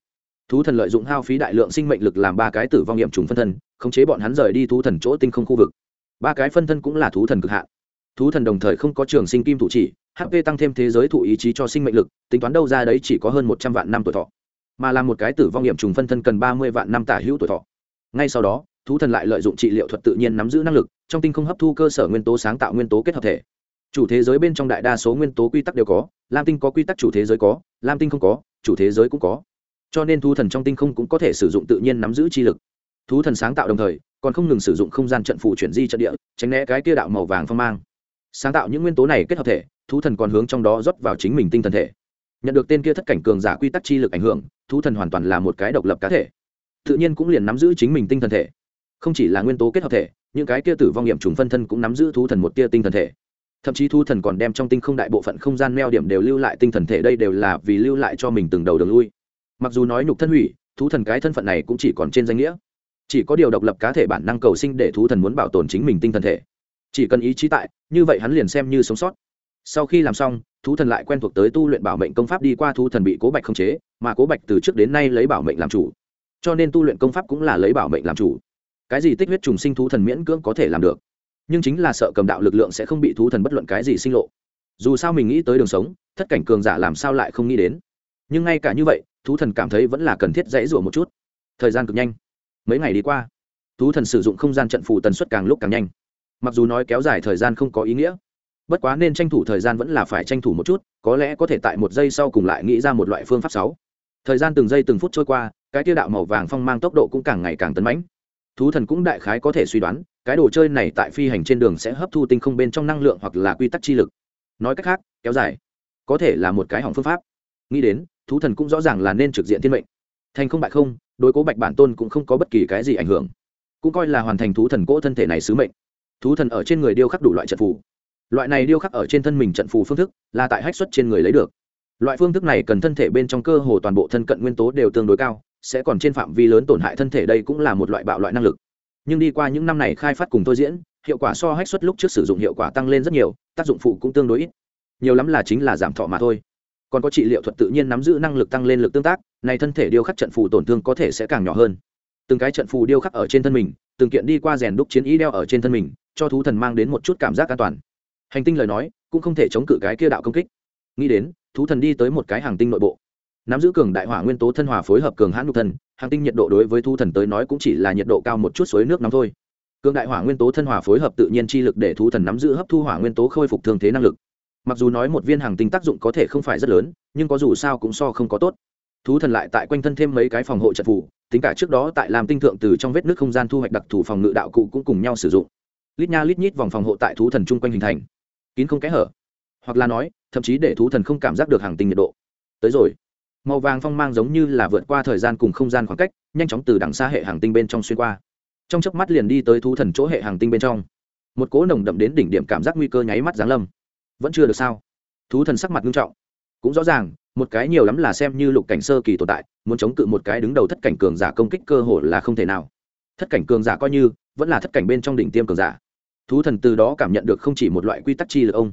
Thú thần lợi dụng hao phí đại lượng sinh mệnh lực làm ba cái tử vong nghiệm trùng phân thân, khống chế bọn hắn rời đi thú thần chỗ tinh không khu vực. Ba cái phân thân cũng là thú thần cực hạn. Thú thần đồng thời không có trường sinh kim thủ chỉ hp tăng thêm thế giới thụ ý chí cho sinh mệnh lực, tính toán đâu ra đấy chỉ có hơn một trăm vạn năm tuổi thọ. Mà là một cái tử vong nghiệm trùng phân thân cần ba mươi vạn năm tả hữu tuổi thọ. Ngay sau đó, thú thần lại lợi dụng trị liệu thuật tự nhiên nắm giữ năng lực, trong tinh không hấp thu cơ sở nguyên tố sáng tạo nguyên tố kết hợp thể. Chủ thế giới bên trong đại đa số nguyên tố quy tắc đều có, lam tinh có quy tắc chủ thế giới có, lam tinh không có, chủ thế giới cũng có. Cho nên thú thần trong tinh không cũng có thể sử dụng tự nhiên nắm giữ chi lực. Thú thần sáng tạo đồng thời, còn không ngừng sử dụng không gian trận phụ chuyển di trận địa, tránh né cái kia đạo màu vàng phong mang sáng tạo những nguyên tố này kết hợp thể, thú thần còn hướng trong đó rót vào chính mình tinh thần thể. Nhận được tên kia thất cảnh cường giả quy tắc chi lực ảnh hưởng, thú thần hoàn toàn là một cái độc lập cá thể. Tự nhiên cũng liền nắm giữ chính mình tinh thần thể. Không chỉ là nguyên tố kết hợp thể, những cái kia tử vong nghiệm trùng phân thân cũng nắm giữ thú thần một tia tinh thần thể. Thậm chí thú thần còn đem trong tinh không đại bộ phận không gian neo điểm đều lưu lại tinh thần thể đây đều là vì lưu lại cho mình từng đầu đường lui. Mặc dù nói nhục thân hủy, thú thần cái thân phận này cũng chỉ còn trên danh nghĩa. Chỉ có điều độc lập cá thể bản năng cầu sinh để thú thần muốn bảo tồn chính mình tinh thần thể chỉ cần ý chí tại, như vậy hắn liền xem như sống sót. Sau khi làm xong, thú thần lại quen thuộc tới tu luyện bảo mệnh công pháp đi qua thú thần bị cố bạch không chế, mà cố bạch từ trước đến nay lấy bảo mệnh làm chủ. Cho nên tu luyện công pháp cũng là lấy bảo mệnh làm chủ. Cái gì tích huyết trùng sinh thú thần miễn cưỡng có thể làm được? Nhưng chính là sợ cầm đạo lực lượng sẽ không bị thú thần bất luận cái gì sinh lộ. Dù sao mình nghĩ tới đường sống, thất cảnh cường giả làm sao lại không nghĩ đến? Nhưng ngay cả như vậy, thú thần cảm thấy vẫn là cần thiết dãy rủa một chút. Thời gian cực nhanh. Mấy ngày đi qua, thú thần sử dụng không gian trận phù tần suất càng lúc càng nhanh mặc dù nói kéo dài thời gian không có ý nghĩa, bất quá nên tranh thủ thời gian vẫn là phải tranh thủ một chút, có lẽ có thể tại một giây sau cùng lại nghĩ ra một loại phương pháp sáu. Thời gian từng giây từng phút trôi qua, cái tiêu đạo màu vàng phong mang tốc độ cũng càng ngày càng tấn mãnh. Thú thần cũng đại khái có thể suy đoán, cái đồ chơi này tại phi hành trên đường sẽ hấp thu tinh không bên trong năng lượng hoặc là quy tắc chi lực. Nói cách khác, kéo dài, có thể là một cái hỏng phương pháp. Nghĩ đến, thú thần cũng rõ ràng là nên trực diện thiên mệnh. Thành không bại không, đối cố bạch bản tôn cũng không có bất kỳ cái gì ảnh hưởng. Cũng coi là hoàn thành thú thần cỗ thân thể này sứ mệnh thú thần ở trên người điêu khắc đủ loại trận phù. Loại này điêu khắc ở trên thân mình trận phù phương thức là tại hách xuất trên người lấy được. Loại phương thức này cần thân thể bên trong cơ hồ toàn bộ thân cận nguyên tố đều tương đối cao, sẽ còn trên phạm vi lớn tổn hại thân thể đây cũng là một loại bạo loại năng lực. Nhưng đi qua những năm này khai phát cùng tôi diễn, hiệu quả so hách xuất lúc trước sử dụng hiệu quả tăng lên rất nhiều, tác dụng phụ cũng tương đối ít. Nhiều lắm là chính là giảm thọ mà thôi. Còn có trị liệu thuật tự nhiên nắm giữ năng lực tăng lên lực tương tác, này thân thể điêu khắc trận phù tổn thương có thể sẽ càng nhỏ hơn. Từng cái trận phù điêu khắc ở trên thân mình từng kiện đi qua rèn đúc chiến ý đeo ở trên thân mình, cho thú thần mang đến một chút cảm giác an toàn. Hành tinh lời nói, cũng không thể chống cự cái kia đạo công kích. Nghĩ đến, thú thần đi tới một cái hàng tinh nội bộ. Nắm giữ cường đại hỏa nguyên tố thân hòa phối hợp cường hãn nhục thân, hàng tinh nhiệt độ đối với thú thần tới nói cũng chỉ là nhiệt độ cao một chút suối nước nóng thôi. Cường đại hỏa nguyên tố thân hòa phối hợp tự nhiên chi lực để thú thần nắm giữ hấp thu hỏa nguyên tố khôi phục thương thế năng lực. Mặc dù nói một viên hàng tinh tác dụng có thể không phải rất lớn, nhưng có dù sao cũng so không có tốt. Thú thần lại tại quanh thân thêm mấy cái phòng hộ trận phủ tính cả trước đó tại làm tinh thượng từ trong vết nước không gian thu hoạch đặc thù phòng ngự đạo cụ cũng cùng nhau sử dụng. Lít nha lít nhít vòng phòng hộ tại thú thần chung quanh hình thành. Kín không kẽ hở. Hoặc là nói, thậm chí để thú thần không cảm giác được hàng tinh nhiệt độ. Tới rồi. Màu vàng phong mang giống như là vượt qua thời gian cùng không gian khoảng cách, nhanh chóng từ đằng xa hệ hàng tinh bên trong xuyên qua. Trong chớp mắt liền đi tới thú thần chỗ hệ hàng tinh bên trong. Một cỗ nồng đậm đến đỉnh điểm cảm giác nguy cơ nháy mắt giáng lâm. Vẫn chưa được sao? Thú thần sắc mặt nghiêm trọng. Cũng rõ ràng một cái nhiều lắm là xem như lục cảnh sơ kỳ tồn tại, muốn chống cự một cái đứng đầu thất cảnh cường giả công kích cơ hội là không thể nào. Thất cảnh cường giả coi như, vẫn là thất cảnh bên trong đỉnh tiêm cường giả. Thú thần từ đó cảm nhận được không chỉ một loại quy tắc chi lực ông.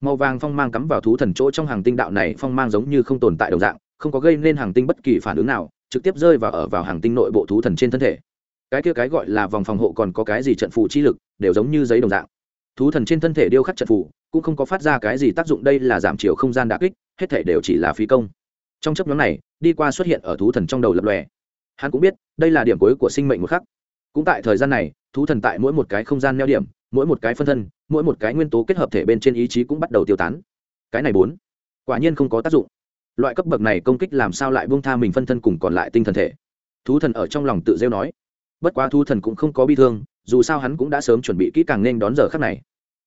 Màu vàng phong mang cắm vào thú thần chỗ trong hàng tinh đạo này phong mang giống như không tồn tại đồng dạng, không có gây nên hàng tinh bất kỳ phản ứng nào, trực tiếp rơi vào ở vào hàng tinh nội bộ thú thần trên thân thể. Cái kia cái gọi là vòng phòng hộ còn có cái gì trận phù chi lực, đều giống như giấy đồng dạng. Thú thần trên thân thể điêu khắc trận phù, cũng không có phát ra cái gì tác dụng, đây là giảm chiều không gian đà kích hết thể đều chỉ là phí công. Trong chấp nhóm này, đi qua xuất hiện ở thú thần trong đầu lập lòe. Hắn cũng biết, đây là điểm cuối của sinh mệnh một khắc. Cũng tại thời gian này, thú thần tại mỗi một cái không gian neo điểm, mỗi một cái phân thân, mỗi một cái nguyên tố kết hợp thể bên trên ý chí cũng bắt đầu tiêu tán. Cái này bốn, quả nhiên không có tác dụng. Loại cấp bậc này công kích làm sao lại buông tha mình phân thân cùng còn lại tinh thần thể? Thú thần ở trong lòng tự rêu nói. Bất quá thú thần cũng không có bi thương, dù sao hắn cũng đã sớm chuẩn bị kỹ càng nên đón giờ khắc này.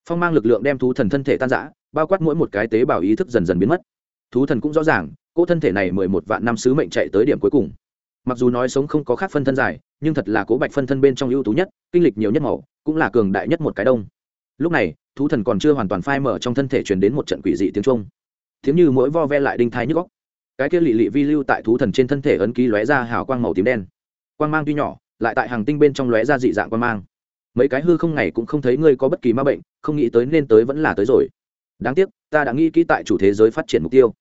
Phong mang lực lượng đem thú thần thân thể tan giã bao quát mỗi một cái tế bào ý thức dần dần biến mất thú thần cũng rõ ràng, cỗ thân thể này mười một vạn năm sứ mệnh chạy tới điểm cuối cùng. Mặc dù nói sống không có khác phân thân dài, nhưng thật là cố bạch phân thân bên trong ưu tú nhất, kinh lịch nhiều nhất màu, cũng là cường đại nhất một cái đông. Lúc này, thú thần còn chưa hoàn toàn phai mở trong thân thể truyền đến một trận quỷ dị tiếng trung tiếng như mỗi vo ve lại đinh thai nhức góc cái kia lị lị vi lưu tại thú thần trên thân thể ấn ký lóe ra hào quang màu tím đen. Quang mang tuy nhỏ, lại tại hàng tinh bên trong lóe ra dị dạng quang mang. Mấy cái hư không ngày cũng không thấy ngươi có bất kỳ ma bệnh, không nghĩ tới nên tới vẫn là tới rồi. Đáng tiếc, ta đã nghĩ kỹ tại chủ thế giới phát triển mục tiêu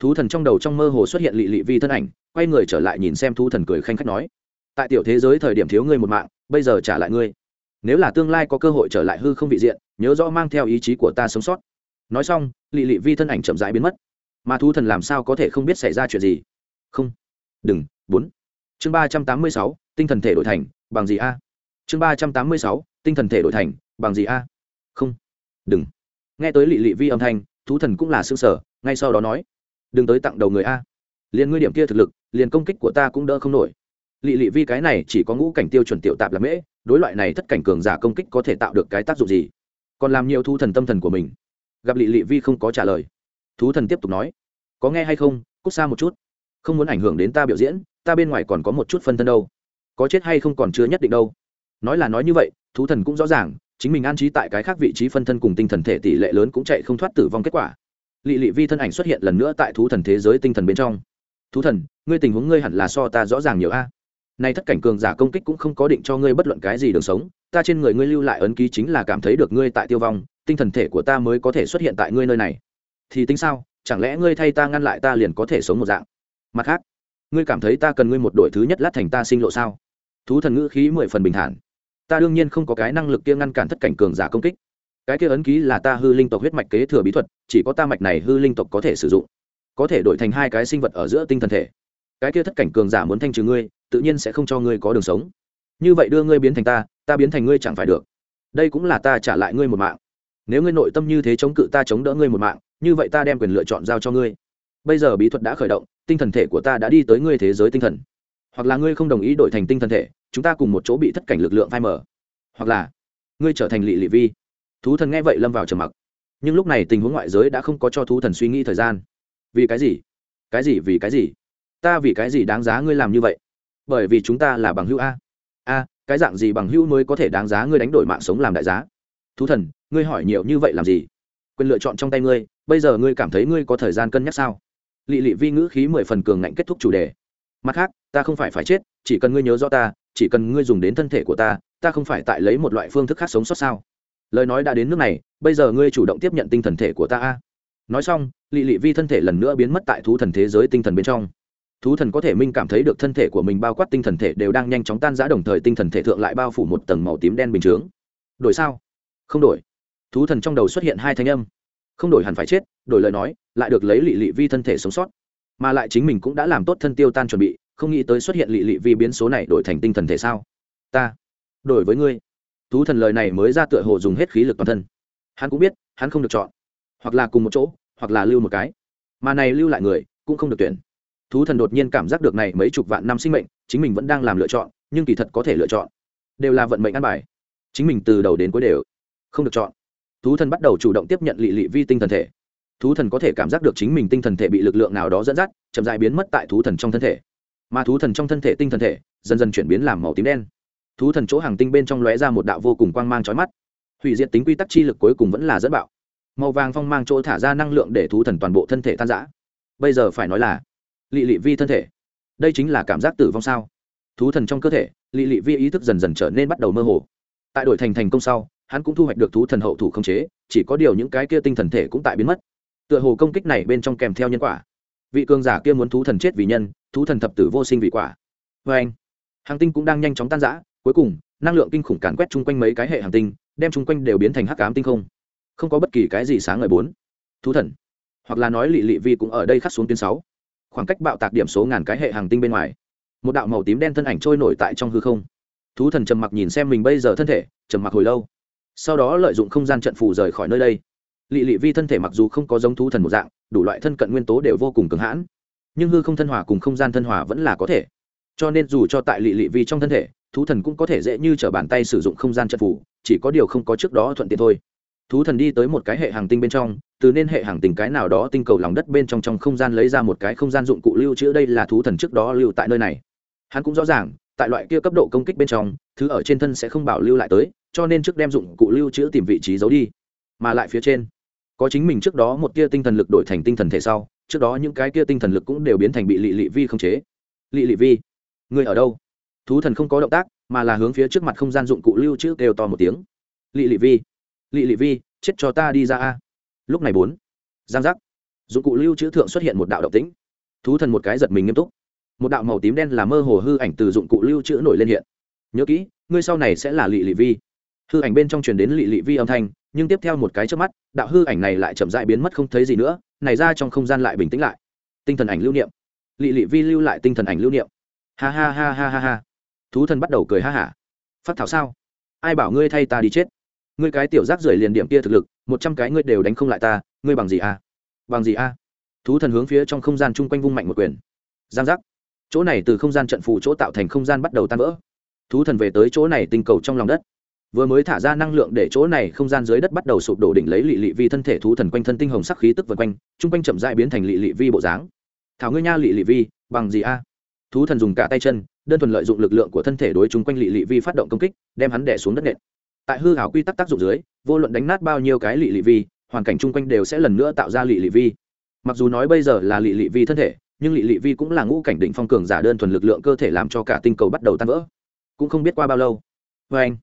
thú thần trong đầu trong mơ hồ xuất hiện lị lị vi thân ảnh, quay người trở lại nhìn xem thú thần cười khanh khách nói, tại tiểu thế giới thời điểm thiếu ngươi một mạng, bây giờ trả lại ngươi. Nếu là tương lai có cơ hội trở lại hư không vị diện, nhớ rõ mang theo ý chí của ta sống sót. Nói xong, lị lị vi thân ảnh chậm rãi biến mất. Mà thú thần làm sao có thể không biết xảy ra chuyện gì? Không, đừng, bốn. Chương ba trăm tám mươi sáu, tinh thần thể đổi thành, bằng gì a? Chương ba trăm tám mươi sáu, tinh thần thể đổi thành, bằng gì a? Không, đừng. Nghe tới lị lị vi âm thanh, thú thần cũng là s ư ơ n g sở ngay sau đó nói đừng tới tặng đầu người a. Liền ngươi điểm kia thực lực, liền công kích của ta cũng đỡ không nổi. Lị lị vi cái này chỉ có ngũ cảnh tiêu chuẩn tiểu tạp là mễ, đối loại này thất cảnh cường giả công kích có thể tạo được cái tác dụng gì? Còn làm nhiều thu thần tâm thần của mình. Gặp lị lị vi không có trả lời. Thú thần tiếp tục nói, có nghe hay không? Cút xa một chút. Không muốn ảnh hưởng đến ta biểu diễn, ta bên ngoài còn có một chút phân thân đâu. Có chết hay không còn chưa nhất định đâu. Nói là nói như vậy, thú thần cũng rõ ràng, chính mình an trí tại cái khác vị trí phân thân cùng tinh thần thể tỷ lệ lớn cũng chạy không thoát tử vong kết quả lỵ lỵ vi thân ảnh xuất hiện lần nữa tại thú thần thế giới tinh thần bên trong. Thú thần, ngươi tình huống ngươi hẳn là so ta rõ ràng nhiều a. Nay thất cảnh cường giả công kích cũng không có định cho ngươi bất luận cái gì đường sống, ta trên người ngươi lưu lại ấn ký chính là cảm thấy được ngươi tại tiêu vong, tinh thần thể của ta mới có thể xuất hiện tại ngươi nơi này. Thì tính sao, chẳng lẽ ngươi thay ta ngăn lại ta liền có thể sống một dạng? Mặt khác, ngươi cảm thấy ta cần ngươi một đội thứ nhất lát thành ta sinh lộ sao? Thú thần ngữ khí mười phần bình thản. Ta đương nhiên không có cái năng lực kia ngăn cản thất cảnh cường giả công kích cái kia ấn ký là ta hư linh tộc huyết mạch kế thừa bí thuật, chỉ có ta mạch này hư linh tộc có thể sử dụng. Có thể đổi thành hai cái sinh vật ở giữa tinh thần thể. Cái kia thất cảnh cường giả muốn thanh trừ ngươi, tự nhiên sẽ không cho ngươi có đường sống. Như vậy đưa ngươi biến thành ta ta biến thành ngươi chẳng phải được. Đây cũng là ta trả lại ngươi một mạng. Nếu ngươi nội tâm như thế chống cự ta chống đỡ ngươi một mạng, như vậy ta đem quyền lựa chọn giao cho ngươi. Bây giờ bí thuật đã khởi động, tinh thần thể của ta đã đi tới ngươi thế giới tinh thần. Hoặc là ngươi không đồng ý đổi thành tinh thần thể, chúng ta cùng một chỗ bị thất cảnh lực lượng phai mở hoặc là, ngươi trở thành lị lị vi thú thần nghe vậy lâm vào trầm mặc. Nhưng lúc này tình huống ngoại giới đã không có cho thú thần suy nghĩ thời gian. Vì cái gì? Cái gì vì cái gì? Ta vì cái gì đáng giá ngươi làm như vậy? Bởi vì chúng ta là bằng hữu a. A, cái dạng gì bằng hữu mới có thể đáng giá ngươi đánh đổi mạng sống làm đại giá? Thú thần, ngươi hỏi nhiều như vậy làm gì? Quyền lựa chọn trong tay ngươi, bây giờ ngươi cảm thấy ngươi có thời gian cân nhắc sao? Lị lị vi ngữ khí mười phần cường ngạnh kết thúc chủ đề. Mặt khác, ta không phải phải chết, chỉ cần ngươi nhớ rõ ta, chỉ cần ngươi dùng đến thân thể của ta ta không phải tại lấy một loại phương thức khác sống sót sao? Lời nói đã đến nước này, bây giờ ngươi chủ động tiếp nhận tinh thần thể của ta a. Nói xong lị lị vi thân thể lần nữa biến mất tại thú thần thế giới tinh thần bên trong. Thú thần có thể minh cảm thấy được thân thể của mình bao quát tinh thần thể đều đang nhanh chóng tan giã đồng thời tinh thần thể thượng lại bao phủ một tầng màu tím đen bình chướng đổi sao? Không đổi. Thú thần trong đầu xuất hiện hai thanh âm. Không đổi hẳn phải chết, đổi lời nói, lại được lấy lị lị vi thân thể sống sót. Mà lại chính mình cũng đã làm tốt thân tiêu tan chuẩn bị, không nghĩ tới xuất hiện lị lị vi biến số này đổi thành tinh thần thể sao? Ta. Đổi với ngươi thú thần lời này mới ra tựa hồ dùng hết khí lực toàn thân. Hắn cũng biết, hắn không được chọn. Hoặc là cùng một chỗ, hoặc là lưu một cái. Mà này lưu lại người, cũng không được tuyển. Thú thần đột nhiên cảm giác được này mấy chục vạn năm sinh mệnh, chính mình vẫn đang làm lựa chọn, nhưng kỳ thật có thể lựa chọn. Đều là vận mệnh ăn bài. Chính mình từ đầu đến cuối đều không được chọn. Thú thần bắt đầu chủ động tiếp nhận lị lị vi tinh thần thể. Thú thần có thể cảm giác được chính mình tinh thần thể bị lực lượng nào đó dẫn dắt, chậm dại biến mất tại thú thần trong thân thể. Mà thú thần trong thân thể tinh thần thể dần dần chuyển biến làm màu tím đen thú thần chỗ hàng tinh bên trong lóe ra một đạo vô cùng quang mang chói mắt. Hủy diệt tính quy tắc chi lực cuối cùng vẫn là dẫn bạo. Màu vàng phong mang chỗ thả ra năng lượng để thú thần toàn bộ thân thể tan giã bây giờ phải nói là, lị lị vi thân thể. Đây chính là cảm giác tử vong sao? Thú thần trong cơ thể, lị lị vi ý thức dần dần trở nên bắt đầu mơ hồ. Tại đổi thành thành công sau, hắn cũng thu hoạch được thú thần hậu thủ không chế, chỉ có điều những cái kia tinh thần thể cũng tại biến mất. Tựa hồ công kích này bên trong kèm theo nhân quả. Vị cường giả kia muốn thú thần chết vì nhân, thú thần thập tử vô sinh vì quả. Vê anh, hàng tinh cũng đang nhanh chóng tan rã cuối cùng, năng lượng kinh khủng càn quét chung quanh mấy cái hệ hàng tinh, đem chung quanh đều biến thành hắc ám tinh không. Không có bất kỳ cái gì sáng ngời bốn. Thú thần. Hoặc là nói lị lị vi cũng ở đây khắc xuống tuyến sáu. Khoảng cách bạo tạc điểm số ngàn cái hệ hàng tinh bên ngoài. Một đạo màu tím đen thân ảnh trôi nổi tại trong hư không. Thú thần trầm mặc nhìn xem mình bây giờ thân thể, trầm mặc hồi lâu. Sau đó lợi dụng không gian trận phù rời khỏi nơi đây. Lị lị vi thân thể mặc dù không có giống thú thần một dạng, đủ loại thân cận nguyên tố đều vô cùng cứng hãn. Nhưng hư không thân hòa cùng không gian thân hòa vẫn là có thể. Cho nên dù cho tại lị lị vi trong thân thể thú thần cũng có thể dễ như t r ở bàn tay sử dụng không gian trận phủ, chỉ có điều không có trước đó thuận tiện thôi. Thú thần đi tới một cái hệ hàng tinh bên trong, từ nên hệ hàng tinh cái nào đó tinh cầu lòng đất bên trong trong không gian lấy ra một cái không gian dụng cụ lưu trữ đây là thú thần trước đó lưu tại nơi này. Hắn cũng rõ ràng, tại loại kia cấp độ công kích bên trong, thứ ở trên thân sẽ không bảo lưu lại tới, cho nên trước đem dụng cụ lưu trữ tìm vị trí giấu đi. Mà lại phía trên, có chính mình trước đó một tia tinh thần lực đổi thành tinh thần thể sau, trước đó những cái kia tinh thần lực cũng đều biến thành bị lị lị vi không chế. Lị lị vi, người ở đâu? Thú thần không có động tác, mà là hướng phía trước mặt không gian dụng cụ lưu trữ kêu to một tiếng. Lị lị vi, lị lị vi, chết cho ta đi ra a. Lúc này bốn, giang giác. Dụng cụ lưu trữ thượng xuất hiện một đạo động tĩnh. Thú thần một cái giật mình nghiêm túc. Một đạo màu tím đen là mơ hồ hư ảnh từ dụng cụ lưu trữ nổi lên hiện. Nhớ kỹ, ngươi sau này sẽ là lị lị vi. Hư ảnh bên trong truyền đến lị lị vi âm thanh, nhưng tiếp theo một cái trước mắt, đạo hư ảnh này lại chậm dại biến mất không thấy gì nữa, này ra trong không gian lại bình tĩnh lại. Tinh thần ảnh lưu niệm. Lị lị vi lưu lại tinh thần ảnh lưu niệm. Ha ha ha ha ha ha thú thần bắt đầu cười ha hả. Phát thảo sao? Ai bảo ngươi thay ta đi chết? Ngươi cái tiểu rác rưởi liền điểm kia thực lực, một trăm cái ngươi đều đánh không lại ta, ngươi bằng gì a bằng gì a thú thần hướng phía trong không gian chung quanh vung mạnh một quyền. Giang giác. Chỗ này từ không gian trận phụ chỗ tạo thành không gian bắt đầu tan vỡ. Thú thần về tới chỗ này tinh cầu trong lòng đất. Vừa mới thả ra năng lượng để chỗ này không gian dưới đất bắt đầu sụp đổ đỉnh lấy lị lị vi thân thể thú thần quanh thân tinh hồng sắc khí tức vân quanh, chung quanh chậm dại biến thành lị lị vi bộ dáng. Thảo ngươi nha lị lị vi, bằng gì a thú thần dùng cả tay chân đơn thuần lợi dụng lực lượng của thân thể đối chung quanh lị lị vi phát động công kích, đem hắn đẻ xuống đất nện. Tại hư hảo quy tắc tác dụng dưới, vô luận đánh nát bao nhiêu cái lị lị vi, hoàn cảnh chung quanh đều sẽ lần nữa tạo ra lị lị vi. Mặc dù nói bây giờ là lị lị vi thân thể, nhưng lị lị vi cũng là ngũ cảnh định phong cường giả đơn thuần lực lượng cơ thể làm cho cả tinh cầu bắt đầu tan vỡ. Cũng không biết qua bao lâu. Vê anh,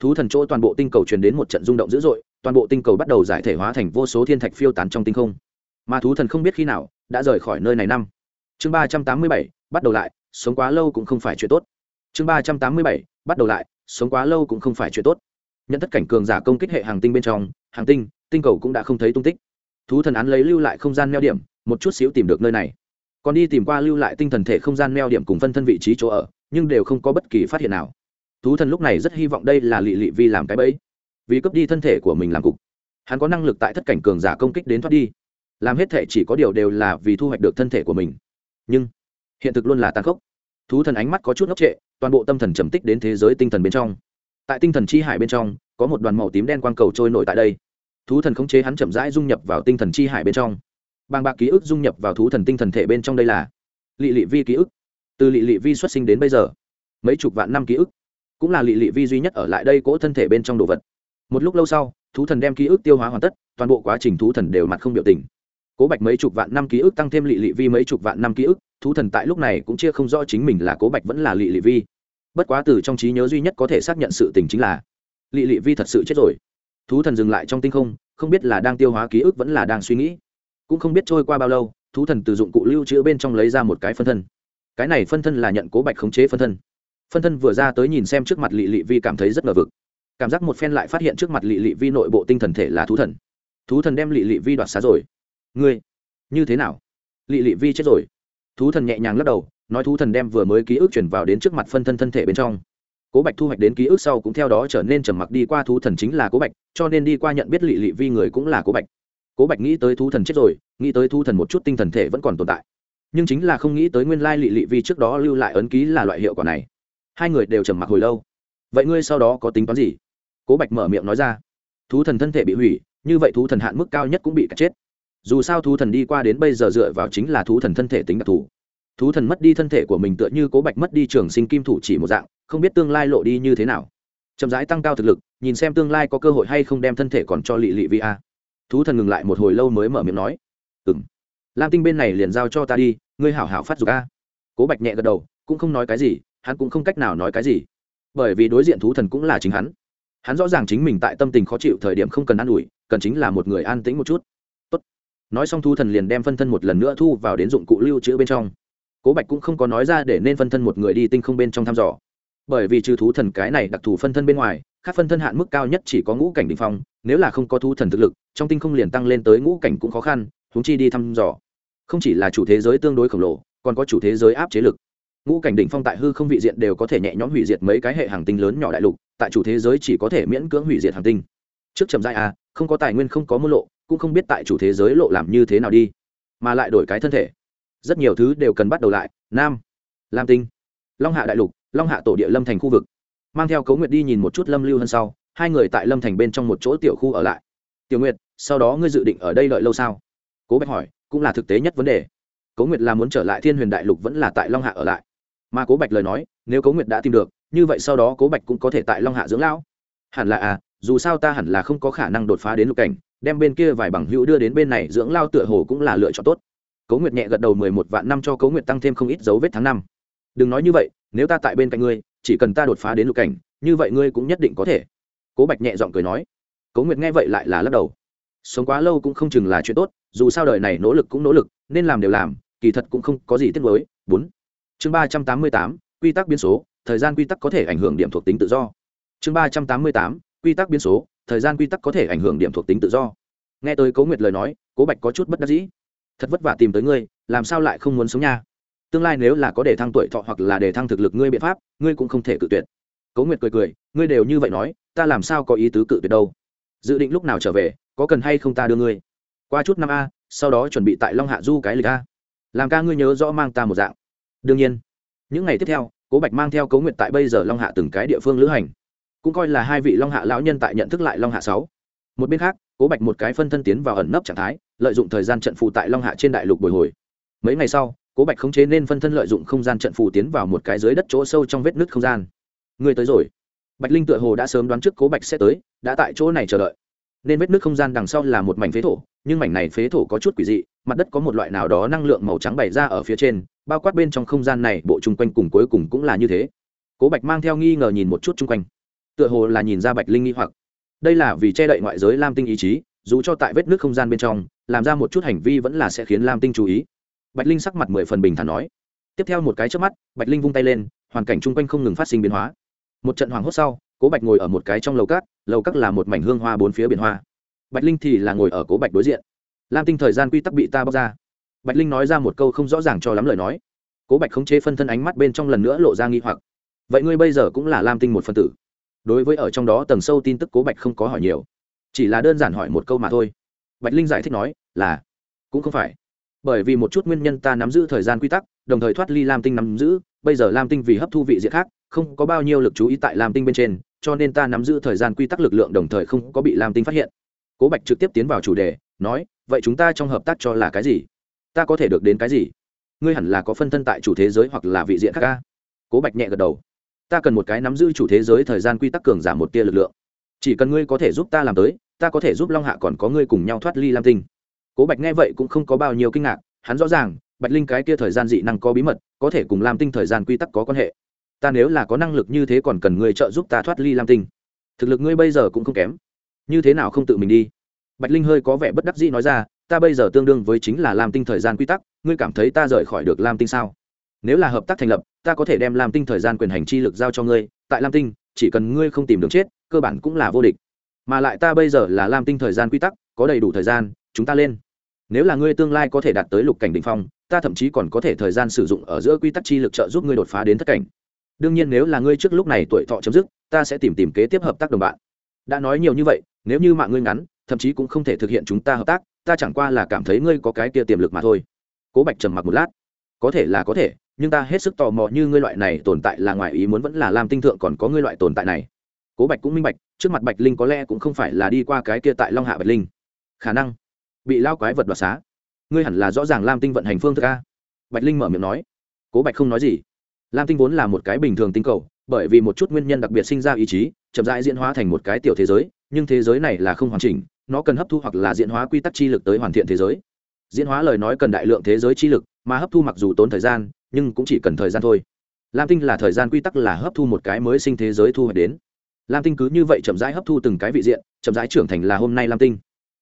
thú thần chỗ toàn bộ tinh cầu truyền đến một trận rung động dữ dội, toàn bộ tinh cầu bắt đầu giải thể hóa thành vô số thiên thạch phiêu tán trong tinh không. Mà thú thần không biết khi nào đã rời khỏi nơi này năm. Chương ba trăm tám mươi bảy bắt đầu lại, sống quá lâu cũng không phải chuyện tốt. Chương ba trăm tám mươi bảy, bắt đầu lại, sống quá lâu cũng không phải chuyện tốt. Nhận tất cảnh cường giả công kích hệ hàng tinh bên trong, hàng tinh tinh cầu cũng đã không thấy tung tích. Thú thần án lấy lưu lại không gian neo điểm, một chút xíu tìm được nơi này. Còn đi tìm qua lưu lại tinh thần thể không gian neo điểm cùng phân thân vị trí chỗ ở, nhưng đều không có bất kỳ phát hiện nào. Thú thần lúc này rất hy vọng đây là lị lị vi làm cái bẫy. Vì cướp đi thân thể của mình làm cục. Hắn có năng lực tại thất cảnh cường giả công kích đến thoát đi. Làm hết thể chỉ có điều đều là vì thu hoạch được thân thể của mình. Nhưng hiện thực luôn là tàn khốc. Thú thần ánh mắt có chút ngốc trệ, toàn bộ tâm thần trầm tích đến thế giới tinh thần bên trong. Tại tinh thần chi hải bên trong, có một đoàn màu tím đen quang cầu trôi nổi tại đây. Thú thần khống chế hắn chậm rãi dung nhập vào tinh thần chi hải bên trong. Bàng bạc ký ức dung nhập vào thú thần tinh thần thể bên trong đây là lị lị vi ký ức. Từ lị lị vi xuất sinh đến bây giờ, mấy chục vạn năm ký ức, cũng là lị lị vi duy nhất ở lại đây cỗ thân thể bên trong đồ vật. Một lúc lâu sau, thú thần đem ký ức tiêu hóa hoàn tất, toàn bộ quá trình thú thần đều mặt không biểu tình. Cố bạch mấy chục vạn năm ký ức tăng thêm lị lị vi mấy chục vạn năm ký ức thú thần tại lúc này cũng chia không rõ chính mình là cố bạch vẫn là lị lị vi. Bất quá từ trong trí nhớ duy nhất có thể xác nhận sự tình chính là, lị lị vi thật sự chết rồi. Thú thần dừng lại trong tinh không không biết là đang tiêu hóa ký ức vẫn là đang suy nghĩ. Cũng không biết trôi qua bao lâu, thú thần từ dụng cụ lưu trữ bên trong lấy ra một cái phân thân. Cái này phân thân là nhận cố bạch khống chế phân thân. Phân thân vừa ra tới nhìn xem trước mặt lị lị vi cảm thấy rất ngờ vực. Cảm giác một phen lại phát hiện trước mặt lị lị vi nội bộ tinh thần thể là thú thần. Thú thần đem lị lị vi đoạt xá rồi. Ngươi, như thế nào? Lị lị vi chết rồi thú thần nhẹ nhàng lắc đầu, nói thú thần đem vừa mới ký ức chuyển vào đến trước mặt phân thân thân thể bên trong. Cố bạch thu hoạch đến ký ức sau cũng theo đó trở nên trầm mặc đi qua thú thần chính là cố bạch, cho nên đi qua nhận biết lị lị vi người cũng là cố bạch. Cố bạch nghĩ tới thú thần chết rồi, nghĩ tới thú thần một chút tinh thần thể vẫn còn tồn tại. Nhưng chính là không nghĩ tới nguyên lai lị lị vi trước đó lưu lại ấn ký là loại hiệu quả này. Hai người đều trầm mặc hồi lâu. Vậy ngươi sau đó có tính toán gì? Cố bạch mở miệng nói ra. Thú thần thân thể bị hủy, như vậy thú thần hạn mức cao nhất cũng bị cắt chết dù sao thú thần đi qua đến bây giờ dựa vào chính là thú thần thân thể tính đặc thù. Thú thần mất đi thân thể của mình tựa như cố bạch mất đi trường sinh kim thủ chỉ một dạng, không biết tương lai lộ đi như thế nào. Chậm rãi tăng cao thực lực, nhìn xem tương lai có cơ hội hay không đem thân thể còn cho lị lị vi a. Thú thần ngừng lại một hồi lâu mới mở miệng nói ừ m lam tinh bên này liền giao cho ta đi, ngươi hảo hảo phát dục a. Cố bạch nhẹ gật đầu, cũng không nói cái gì, hắn cũng không cách nào nói cái gì. Bởi vì đối diện thú thần cũng là chính hắn. Hắn rõ ràng chính mình tại tâm tình khó chịu thời điểm không cần an ủi, cần chính là một người an tĩnh một chút nói xong thu thần liền đem phân thân một lần nữa thu vào đến dụng cụ lưu trữ bên trong. Cố bạch cũng không có nói ra để nên phân thân một người đi tinh không bên trong thăm dò. Bởi vì trừ thú thần cái này đặc thù phân thân bên ngoài các phân thân hạn mức cao nhất chỉ có ngũ cảnh đ ỉ n h phong, nếu là không có thú thần thực lực, trong tinh không liền tăng lên tới ngũ cảnh cũng khó khăn húng chi đi thăm dò. Không chỉ là chủ thế giới tương đối khổng lồ, còn có chủ thế giới áp chế lực. Ngũ cảnh đỉnh phong tại hư không vị diện đều có thể nhẹ nhõm hủy diệt mấy cái hệ hàng tinh lớn nhỏ đại lục, tại chủ thế giới chỉ có thể miễn cưỡng hủy diệt hàng tinh. Trước trầm giai a không có tài nguyên không có môn lộ cũng không biết tại chủ thế giới lộ làm như thế nào đi, mà lại đổi cái thân thể. Rất nhiều thứ đều cần bắt đầu lại, nam, lam tinh, long hạ đại lục, long hạ tổ địa lâm thành khu vực. Mang theo cấu nguyệt đi nhìn một chút lâm lưu hơn sau, hai người tại lâm thành bên trong một chỗ tiểu khu ở lại. Tiểu nguyệt, sau đó ngươi dự định ở đây lợi lâu sao? Cố bạch hỏi, cũng là thực tế nhất vấn đề. Cố nguyệt là muốn trở lại thiên huyền đại lục vẫn là tại long hạ ở lại? Mà cố bạch lời nói, nếu cố nguyệt đã tìm được, như vậy sau đó cố bạch cũng có thể tại long hạ dưỡng lão. Hẳn là à dù sao ta hẳn là không có khả năng đột phá đến lục cảnh đem bên kia vài bằng hữu đưa đến bên này, dưỡng lao tựa hồ cũng là lựa chọn tốt. Cố nguyệt nhẹ gật đầu mười một vạn năm cho cố nguyệt tăng thêm không ít dấu vết tháng năm. Đừng nói như vậy, nếu ta tại bên cạnh ngươi, chỉ cần ta đột phá đến lục cảnh, như vậy ngươi cũng nhất định có thể. Cố bạch nhẹ giọng cười nói. Cố nguyệt nghe vậy lại là lắc đầu. Sống quá lâu cũng không chừng là chuyện tốt, dù sao đời này nỗ lực cũng nỗ lực, nên làm đều làm, kỳ thật cũng không có gì tiếc mới bốn. Chương ba trăm tám mươi tám, quy tắc biến số, thời gian quy tắc có thể ảnh hưởng điểm thuộc tính tự do. Chương ba trăm tám mươi tám, quy tắc biến số thời gian quy tắc có thể ảnh hưởng điểm thuộc tính tự do. Nghe tới cố nguyệt lời nói, cố bạch có chút bất đắc dĩ. Thật vất vả tìm tới ngươi, làm sao lại không muốn sống nha? Tương lai nếu là có để thăng tuổi thọ hoặc là để thăng thực lực ngươi biện pháp, ngươi cũng không thể cự tuyệt. Cố nguyệt cười cười, ngươi đều như vậy nói, ta làm sao có ý tứ cự tuyệt đâu? Dự định lúc nào trở về, có cần hay không ta đưa ngươi? Qua chút năm a, sau đó chuẩn bị tại long hạ du cái lịch a. Làm ca ngươi nhớ rõ mang ta một dạng. Đương nhiên. Những ngày tiếp theo, cố bạch mang theo cấu Nguyệt tại bây giờ long hạ từng cái địa phương lữ hành cũng coi là hai vị long hạ lão nhân tại nhận thức lại long hạ sáu. Một bên khác, cố bạch một cái phân thân tiến vào ẩn nấp trạng thái, lợi dụng thời gian trận phù tại long hạ trên đại lục bồi hồi. Mấy ngày sau, cố bạch khống chế nên phân thân lợi dụng không gian trận phù tiến vào một cái dưới đất chỗ sâu trong vết nứt không gian. Người tới rồi. Bạch linh tựa hồ đã sớm đoán trước cố bạch sẽ tới, đã tại chỗ này chờ đợi. Nên vết nứt không gian đằng sau là một mảnh phế thổ, nhưng mảnh này phế thổ có chút quỷ dị, mặt đất có một loại nào đó năng lượng màu trắng bày ra ở phía trên, bao quát bên trong không gian này, bộ chung quanh cùng cuối cùng cũng là như thế. Cố bạch mang theo nghi ngờ nhìn một chút chung quanh tựa hồ là nhìn ra bạch linh nghi hoặc. Đây là vì che đậy ngoại giới lam tinh ý chí, dù cho tại vết nước không gian bên trong, làm ra một chút hành vi vẫn là sẽ khiến lam tinh chú ý. Bạch linh sắc mặt mười phần bình thản nói. Tiếp theo một cái trước mắt, bạch linh vung tay lên, hoàn cảnh chung quanh không ngừng phát sinh biến hóa. Một trận hoàng hốt sau, cố bạch ngồi ở một cái trong lầu cát lầu cát là một mảnh hương hoa bốn phía biển hoa. Bạch linh thì là ngồi ở cố bạch đối diện. Lam tinh thời gian quy tắc bị ta bóc ra. Bạch linh nói ra một câu không rõ ràng cho lắm lời nói. Cố bạch khống chế phân thân ánh mắt bên trong lần nữa lộ ra nghi hoặc. Vậy ngươi bây giờ cũng là lam tinh một phân tử đối với ở trong đó tầng sâu tin tức cố bạch không có hỏi nhiều, chỉ là đơn giản hỏi một câu mà thôi. Bạch linh giải thích nói, là, cũng không phải. Bởi vì một chút nguyên nhân ta nắm giữ thời gian quy tắc, đồng thời thoát ly lam tinh nắm giữ, bây giờ lam tinh vì hấp thu vị diện khác, không có bao nhiêu lực chú ý tại lam tinh bên trên, cho nên ta nắm giữ thời gian quy tắc lực lượng đồng thời không có bị lam tinh phát hiện. Cố bạch trực tiếp tiến vào chủ đề, nói, vậy chúng ta trong hợp tác cho là cái gì? Ta có thể được đến cái gì? Ngươi hẳn là có phân thân tại chủ thế giới hoặc là vị diện khác ca cố bạch nhẹ gật đầu ta cần một cái nắm giữ chủ thế giới thời gian quy tắc cường giảm một tia lực lượng. Chỉ cần ngươi có thể giúp ta làm tới, ta có thể giúp long hạ còn có ngươi cùng nhau thoát ly lam tinh. Cố bạch nghe vậy cũng không có bao nhiêu kinh ngạc, hắn rõ ràng, bạch linh cái kia thời gian dị năng có bí mật, có thể cùng lam tinh thời gian quy tắc có quan hệ. Ta nếu là có năng lực như thế còn cần ngươi trợ giúp ta thoát ly lam tinh. Thực lực ngươi bây giờ cũng không kém. Như thế nào không tự mình đi? Bạch linh hơi có vẻ bất đắc dĩ nói ra, ta bây giờ tương đương với chính là lam tinh thời gian quy tắc, ngươi cảm thấy ta rời khỏi được lam tinh sao? Nếu là hợp tác thành lập, ta có thể đem lam tinh thời gian quyền hành chi lực giao cho ngươi, tại lam tinh, chỉ cần ngươi không tìm đường chết, cơ bản cũng là vô địch. Mà lại ta bây giờ là lam tinh thời gian quy tắc, có đầy đủ thời gian, chúng ta lên. Nếu là ngươi tương lai có thể đạt tới lục cảnh đ ỉ n h phong, ta thậm chí còn có thể thời gian sử dụng ở giữa quy tắc chi lực trợ giúp ngươi đột phá đến thất cảnh. Đương nhiên nếu là ngươi trước lúc này tuổi thọ chấm dứt, ta sẽ tìm tìm kế tiếp hợp tác đồng bạn. Đã nói nhiều như vậy, nếu như mạng ngươi ngắn, thậm chí cũng không thể thực hiện chúng ta hợp tác, ta chẳng qua là cảm thấy ngươi có cái kia tiềm lực mà thôi. Cố bạch trầm mặc một lát. Có thể là có thể nhưng ta hết sức tò mò như ngươi loại này tồn tại là ngoài ý muốn vẫn là làm tinh thượng còn có ngươi loại tồn tại này. Cố bạch cũng minh bạch, trước mặt bạch linh có lẽ cũng không phải là đi qua cái kia tại long hạ bạch linh. Khả năng bị lao quái vật đoạt xá. Ngươi hẳn là rõ ràng lam tinh vận hành phương thức a. Bạch linh mở miệng nói. Cố bạch không nói gì. Lam tinh vốn là một cái bình thường tinh cầu, bởi vì một chút nguyên nhân đặc biệt sinh ra ý chí, chậm rãi diễn hóa thành một cái tiểu thế giới, nhưng thế giới này là không hoàn chỉnh, nó cần hấp thu hoặc là diễn hóa quy tắc chi lực tới hoàn thiện thế giới. Diễn hóa lời nói cần đại lượng thế giới chi lực, mà hấp thu mặc dù tốn thời gian nhưng cũng chỉ cần thời gian thôi. Lam tinh là thời gian quy tắc là hấp thu một cái mới sinh thế giới thu hoạch đến. Lam tinh cứ như vậy chậm rãi hấp thu từng cái vị diện, chậm rãi trưởng thành là hôm nay lam tinh.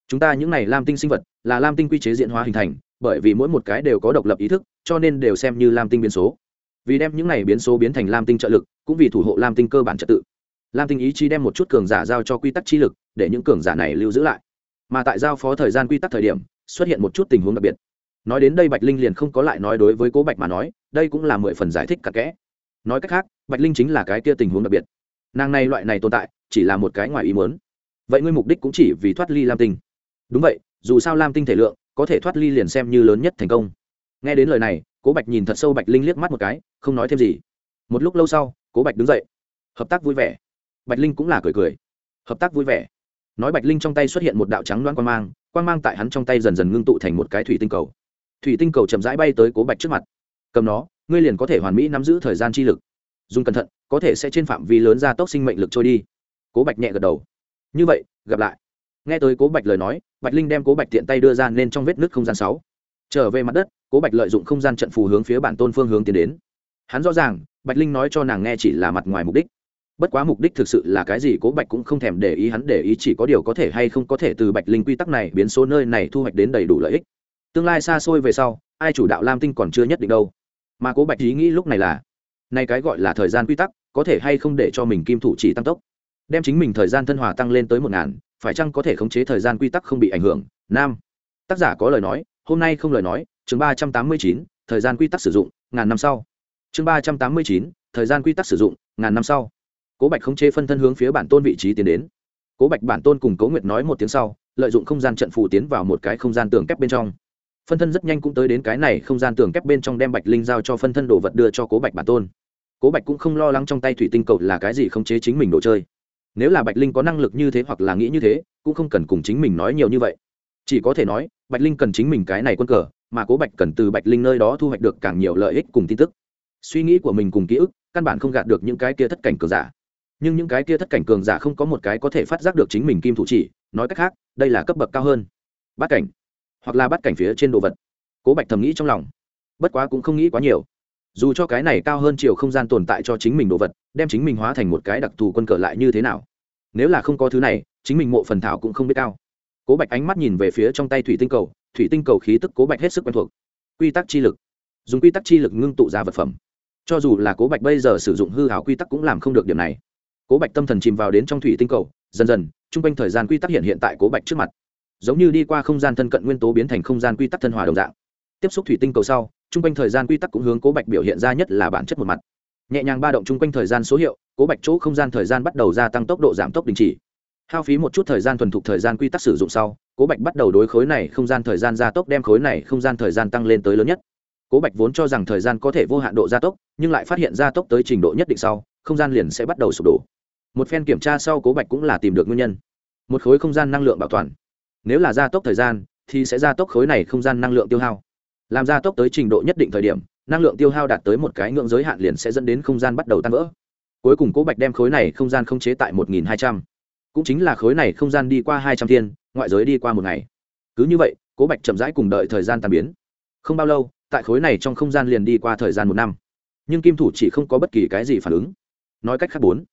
Chúng ta những n à y lam tinh sinh vật là lam tinh quy chế diện hóa hình thành, bởi vì mỗi một cái đều có độc lập ý thức, cho nên đều xem như lam tinh biến số. Vì đem những n à y biến số biến thành lam tinh trợ lực, cũng vì thủ hộ lam tinh cơ bản trật tự. Lam tinh ý chí đem một chút cường giả giao cho quy tắc chi lực, để những cường giả này lưu giữ lại. Mà tại giao phó thời gian quy tắc thời điểm, xuất hiện một chút tình huống đặc biệt nói đến đây bạch linh liền không có lại nói đối với cố bạch mà nói, đây cũng là mười phần giải thích cặn kẽ. Nói cách khác, bạch linh chính là cái kia tình huống đặc biệt. Nàng này loại này tồn tại, chỉ là một cái ngoài ý muốn. Vậy ngươi mục đích cũng chỉ vì thoát ly lam tinh. Đúng vậy, dù sao lam tinh thể lượng, có thể thoát ly liền xem như lớn nhất thành công. Nghe đến lời này, cố bạch nhìn thật sâu bạch linh liếc mắt một cái, không nói thêm gì. Một lúc lâu sau, cố bạch đứng dậy. Hợp tác vui vẻ. Bạch linh cũng là cười cười. Hợp tác vui vẻ. Nói bạch linh trong tay xuất hiện một đạo trắng đoán quan mang quan mang tại hắn trong tay dần dần ngưng tụ thành một cái thủy tinh cầu thủy tinh cầu chậm rãi bay tới cố bạch trước mặt. Cầm nó, ngươi liền có thể hoàn mỹ nắm giữ thời gian chi lực. Dùng cẩn thận, có thể sẽ trên phạm vi lớn gia tốc sinh mệnh lực trôi đi. Cố bạch nhẹ gật đầu. Như vậy, gặp lại. Nghe tới cố bạch lời nói, bạch linh đem cố bạch tiện tay đưa ra nên trong vết nước không gian sáu. Trở về mặt đất, cố bạch lợi dụng không gian trận phù hướng phía bản tôn phương hướng tiến đến. Hắn rõ ràng, bạch linh nói cho nàng nghe chỉ là mặt ngoài mục đích. Bất quá mục đích thực sự là cái gì cố bạch cũng không thèm để ý, hắn để ý chỉ có điều có thể hay không có thể từ bạch linh quy tắc này biến số nơi này thu hoạch đến đầy đủ lợi ích tương lai xa xôi về sau, ai chủ đạo lam tinh còn chưa nhất định đâu. Mà cố bạch ý nghĩ lúc này là, nay cái gọi là thời gian quy tắc, có thể hay không để cho mình kim thủ chỉ tăng tốc? Đem chính mình thời gian thân hòa tăng lên tới một ngàn, phải chăng có thể khống chế thời gian quy tắc không bị ảnh hưởng? Nam. Tác giả có lời nói, hôm nay không lời nói, chương ba trăm tám mươi chín, thời gian quy tắc sử dụng, ngàn năm sau. Chương ba trăm tám mươi chín, thời gian quy tắc sử dụng, ngàn năm sau. Cố bạch khống chế phân thân hướng phía bản tôn vị trí tiến đến. Cố bạch bản tôn cùng cố nguyệt nói một tiếng sau, lợi dụng không gian trận phù tiến vào một cái không gian tường kép bên trong phân thân rất nhanh cũng tới đến cái này không gian tường kép bên trong đem bạch linh giao cho phân thân đồ vật đưa cho cố bạch bản tôn. Cố bạch cũng không lo lắng trong tay thủy tinh cầu là cái gì khống chế chính mình đồ chơi. Nếu là bạch linh có năng lực như thế hoặc là nghĩ như thế, cũng không cần cùng chính mình nói nhiều như vậy. Chỉ có thể nói, bạch linh cần chính mình cái này quân cờ, mà cố bạch cần từ bạch linh nơi đó thu hoạch được càng nhiều lợi ích cùng tin tức. Suy nghĩ của mình cùng ký ức, căn bản không gạt được những cái kia thất cảnh cường giả. Nhưng những cái kia thất cảnh cường giả không có một cái có thể phát giác được chính mình kim thủ chỉ, nói cách khác, đây là cấp bậc cao hơn. Bát cảnh hoặc là bắt cảnh phía trên đồ vật. Cố bạch thầm nghĩ trong lòng. Bất quá cũng không nghĩ quá nhiều. Dù cho cái này cao hơn chiều không gian tồn tại cho chính mình đồ vật, đem chính mình hóa thành một cái đặc thù quân cờ lại như thế nào? Nếu là không có thứ này, chính mình mộ phần thảo cũng không biết cao. Cố bạch ánh mắt nhìn về phía trong tay thủy tinh cầu, thủy tinh cầu khí tức cố bạch hết sức quen thuộc. Quy tắc chi lực. Dùng quy tắc chi lực ngưng tụ ra vật phẩm. Cho dù là cố bạch bây giờ sử dụng hư hảo quy tắc cũng làm không được điểm này. Cố bạch tâm thần chìm vào đến trong thủy tinh cầu, dần dần t r u n g quanh thời gian quy tắc hiện hiện tại cố bạch trước mặt giống như đi qua không gian thân cận nguyên tố biến thành không gian quy tắc thân hòa đồng dạng. Tiếp xúc thủy tinh cầu sau chung quanh thời gian quy tắc cũng hướng cố bạch biểu hiện ra nhất là bản chất một mặt. Nhẹ nhàng ba động chung quanh thời gian số hiệu, cố bạch chỗ không gian thời gian bắt đầu gia tăng tốc độ giảm tốc đình chỉ. Hao phí một chút thời gian thuần thục thời gian quy tắc sử dụng sau, cố bạch bắt đầu đối khối này không gian thời gian gia tốc đem khối này không gian thời gian tăng lên tới lớn nhất. Cố bạch vốn cho rằng thời gian có thể vô hạn độ gia tốc, nhưng lại phát hiện gia tốc tới trình độ nhất định sau, không gian liền sẽ bắt đầu sụp đổ. Một phen kiểm tra sau, cố bạch cũng là tìm được nguyên nhân. Một khối không gian năng lượng bảo toàn nếu là gia tốc thời gian, thì sẽ gia tốc khối này không gian năng lượng tiêu hao. Làm gia tốc tới trình độ nhất định thời điểm, năng lượng tiêu hao đạt tới một cái ngưỡng giới hạn liền sẽ dẫn đến không gian bắt đầu tan vỡ. Cuối cùng cố bạch đem khối này không gian không chế tại một nghìn hai trăm. Cũng chính là khối này không gian đi qua hai trăm thiên, ngoại giới đi qua một ngày. Cứ như vậy, cố bạch chậm rãi cùng đợi thời gian tàn biến. Không bao lâu, tại khối này trong không gian liền đi qua thời gian một năm. Nhưng kim thủ chỉ không có bất kỳ cái gì phản ứng. Nói cách khác bốn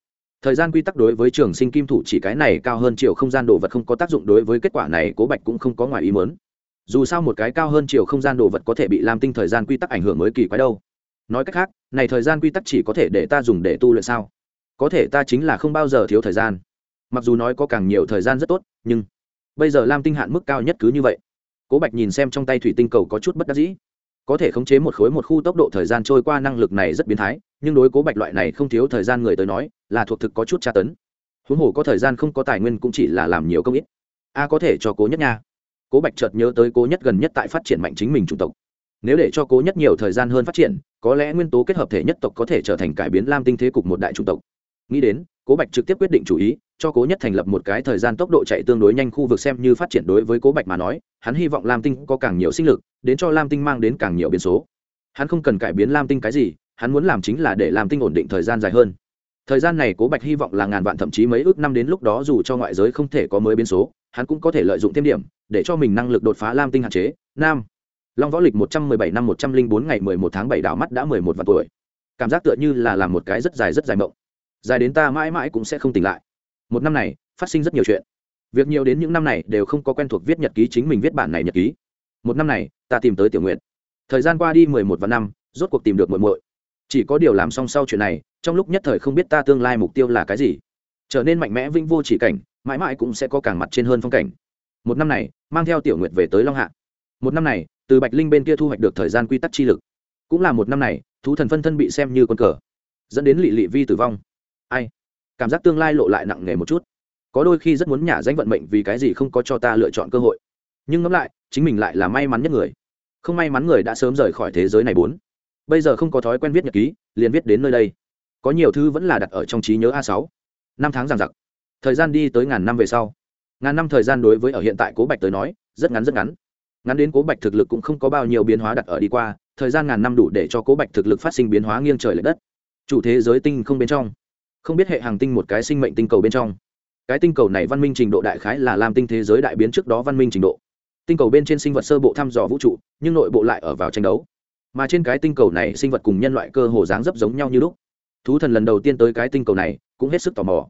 thời gian quy tắc đối với trường sinh kim thủ chỉ cái này cao hơn chiều không gian đồ vật không có tác dụng đối với kết quả này, cố bạch cũng không có ngoài ý mớn dù sao một cái cao hơn chiều không gian đồ vật có thể bị làm tinh thời gian quy tắc ảnh hưởng mới kỳ quái đâu. Nói cách khác, này thời gian quy tắc chỉ có thể để ta dùng để tu luyện sao? Có thể ta chính là không bao giờ thiếu thời gian. Mặc dù nói có càng nhiều thời gian rất tốt, nhưng bây giờ lam tinh hạn mức cao nhất cứ như vậy. Cố bạch nhìn xem trong tay thủy tinh cầu có chút bất đắc dĩ. Có thể khống chế một khối một khu tốc độ thời gian trôi qua năng lực này rất biến thái nhưng đối cố bạch loại này không thiếu thời gian người tới nói, là thuộc thực có chút tra tấn. Huống hồ có thời gian không có tài nguyên cũng chỉ là làm nhiều công ít. A có thể cho cố nhất nha. Cố bạch chợt nhớ tới cố nhất gần nhất tại phát triển mạnh chính mình chủng tộc. Nếu để cho cố nhất nhiều thời gian hơn phát triển, có lẽ nguyên tố kết hợp thể nhất tộc có thể trở thành cải biến lam tinh thế cục một đại chủng tộc. Nghĩ đến, cố bạch trực tiếp quyết định chủ ý, cho cố nhất thành lập một cái thời gian tốc độ chạy tương đối nhanh khu vực xem như phát triển đối với cố bạch mà nói, hắn hy vọng lam tinh có càng nhiều sinh lực, đến cho lam tinh mang đến càng nhiều biến số. Hắn không cần cải biến lam tinh cái gì hắn muốn làm chính là để làm tinh ổn định thời gian dài hơn. Thời gian này cố bạch hy vọng là ngàn vạn thậm chí mấy ước năm đến lúc đó dù cho ngoại giới không thể có mới biến số, hắn cũng có thể lợi dụng thêm điểm, để cho mình năng lực đột phá lam tinh hạn chế. Nam. Long võ lịch một trăm mười bảy năm một trăm linh bốn ngày mười một tháng bảy đảo mắt đã mười một vạn tuổi. Cảm giác tựa như là làm một cái rất dài rất dài mộng. Dài đến ta mãi mãi cũng sẽ không tỉnh lại. Một năm này, phát sinh rất nhiều chuyện. Việc nhiều đến những năm này đều không có quen thuộc viết nhật ký chính mình viết bản này nhật ký. Một năm này, ta tìm tới tiểu nguyện thời gian qua đi mười một vạn năm, rốt cuộc tìm được muội muội chỉ có điều làm xong sau chuyện này, trong lúc nhất thời không biết ta tương lai mục tiêu là cái gì. Trở nên mạnh mẽ vinh vô chỉ cảnh, mãi mãi cũng sẽ có càng mặt trên hơn phong cảnh. Một năm này, mang theo tiểu nguyệt về tới long hạ. Một năm này, từ bạch linh bên kia thu hoạch được thời gian quy tắc chi lực. Cũng là một năm này, thú thần phân thân bị xem như con cờ, dẫn đến lị lị vi tử vong. Ai? Cảm giác tương lai lộ lại nặng nề một chút. Có đôi khi rất muốn nhả danh vận mệnh vì cái gì không có cho ta lựa chọn cơ hội. Nhưng ngẫm lại, chính mình lại là may mắn nhất người. Không may mắn người đã sớm rời khỏi thế giới này bốn bây giờ không có thói quen viết nhật ký, liền viết đến nơi đây. Có nhiều thứ vẫn là đặt ở trong trí nhớ a sáu. Năm tháng giằng giặc. Thời gian đi tới ngàn năm về sau. Ngàn năm thời gian đối với ở hiện tại cố bạch tới nói, rất ngắn rất ngắn. Ngắn đến cố bạch thực lực cũng không có bao nhiêu biến hóa đặt ở đi qua, thời gian ngàn năm đủ để cho cố bạch thực lực phát sinh biến hóa nghiêng trời l ệ đất. Chủ thế giới tinh không bên trong. Không biết hệ hàng tinh một cái sinh mệnh tinh cầu bên trong. Cái tinh cầu này văn minh trình độ đại khái là làm tinh thế giới đại biến trước đó văn minh trình độ. Tinh cầu bên trên sinh vật sơ bộ thăm dò vũ trụ, nhưng nội bộ lại ở vào tranh đấu mà trên cái tinh cầu này sinh vật cùng nhân loại cơ hồ dáng dấp giống nhau như lúc. Thú thần lần đầu tiên tới cái tinh cầu này, cũng hết sức tò mò.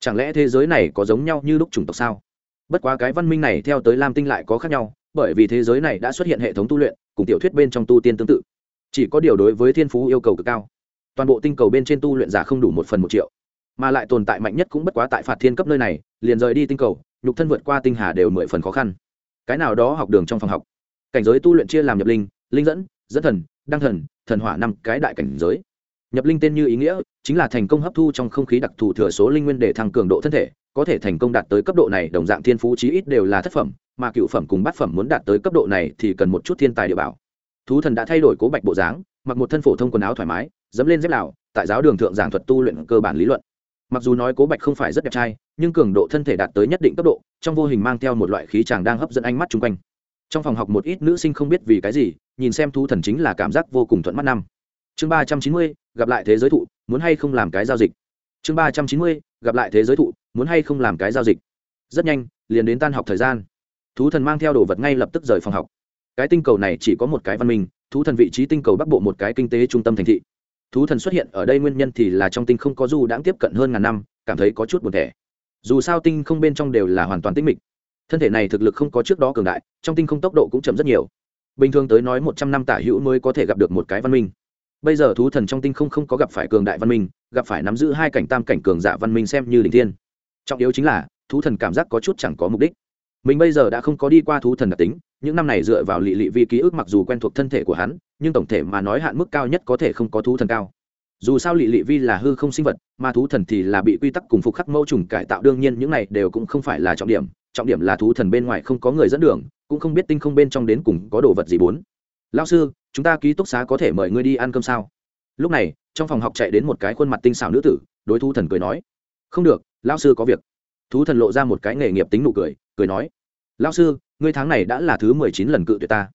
Chẳng lẽ thế giới này có giống nhau như lúc chủng tộc sao? Bất quá cái văn minh này theo tới lam tinh lại có khác nhau, bởi vì thế giới này đã xuất hiện hệ thống tu luyện, cùng tiểu thuyết bên trong tu tiên tương tự. Chỉ có điều đối với thiên phú yêu cầu cực cao. Toàn bộ tinh cầu bên trên tu luyện giả không đủ một phần một triệu. Mà lại tồn tại mạnh nhất cũng bất quá tại phạt thiên cấp nơi này, liền rời đi tinh cầu, nhục thân vượt qua tinh hà đều mười phần khó khăn. Cái nào đó học đường trong phòng học. Cảnh giới tu luyện chia làm nhập linh linh dẫn dẫn thần, đăng thần thần hỏa năm cái đại cảnh giới. Nhập linh tên như ý nghĩa, chính là thành công hấp thu trong không khí đặc thù thừa số linh nguyên để thăng cường độ thân thể, có thể thành công đạt tới cấp độ này, đồng dạng thiên phú chí ít đều là thất phẩm, mà cựu phẩm cùng bát phẩm muốn đạt tới cấp độ này thì cần một chút thiên tài địa bảo. Thú thần đã thay đổi cố bạch bộ dáng, mặc một thân phổ thông quần áo thoải mái, dẫm lên dép lào tại giáo đường thượng giảng thuật tu luyện cơ bản lý luận. Mặc dù nói cố bạch không phải rất đẹp trai, nhưng cường độ thân thể đạt tới nhất định cấp độ, trong vô hình mang theo một loại khí chàng đang hấp dẫn ánh mắt chung quanh. Trong phòng học một ít nữ sinh không biết vì cái gì nhìn xem thú thần chính là cảm giác vô cùng thuận mắt năm. Chương ba trăm chín mươi, gặp lại thế giới thụ, muốn hay không làm cái giao dịch? Chương ba trăm chín mươi, gặp lại thế giới thụ, muốn hay không làm cái giao dịch? Rất nhanh, liền đến tan học thời gian. Thú thần mang theo đồ vật ngay lập tức rời phòng học. Cái tinh cầu này chỉ có một cái văn minh, thú thần vị trí tinh cầu bắc bộ một cái kinh tế trung tâm thành thị. Thú thần xuất hiện ở đây nguyên nhân thì là trong tinh không có du đãng tiếp cận hơn ngàn năm, cảm thấy có chút buồn thẻ. Dù sao tinh không bên trong đều là hoàn toàn tĩnh mịch. Thân thể này thực lực không có trước đó cường đại, trong tinh không tốc độ cũng chậm rất nhiều bình thường tới nói một trăm năm tả hữu mới có thể gặp được một cái văn minh. Bây giờ thú thần trong tinh không không có gặp phải cường đại văn minh, gặp phải nắm giữ hai cảnh tam cảnh cường giả văn minh xem như đình thiên. Trọng yếu chính là, thú thần cảm giác có chút chẳng có mục đích. Mình bây giờ đã không có đi qua thú thần đặc tính, những năm này dựa vào lị lị vi ký ức mặc dù quen thuộc thân thể của hắn, nhưng tổng thể mà nói hạn mức cao nhất có thể không có thú thần cao. Dù sao lị lị vi là hư không sinh vật, mà thú thần thì là bị quy tắc cùng phục khắc mẫu trùng cải tạo, đương nhiên những này đều cũng không phải là trọng điểm trọng điểm là thú thần bên ngoài không có người dẫn đường, cũng không biết tinh không bên trong đến cùng có đồ vật gì bốn. Lao sư, chúng ta ký túc xá có thể mời ngươi đi ăn cơm sao? Lúc này, trong phòng học chạy đến một cái khuôn mặt tinh xảo nữ tử, đối thú thần cười nói. Không được lao sư có việc. Thú thần lộ ra một cái nghề nghiệp tính nụ cười cười nói. Lao sư, ngươi tháng này đã là thứ mười chín lần cự tuyệt ta.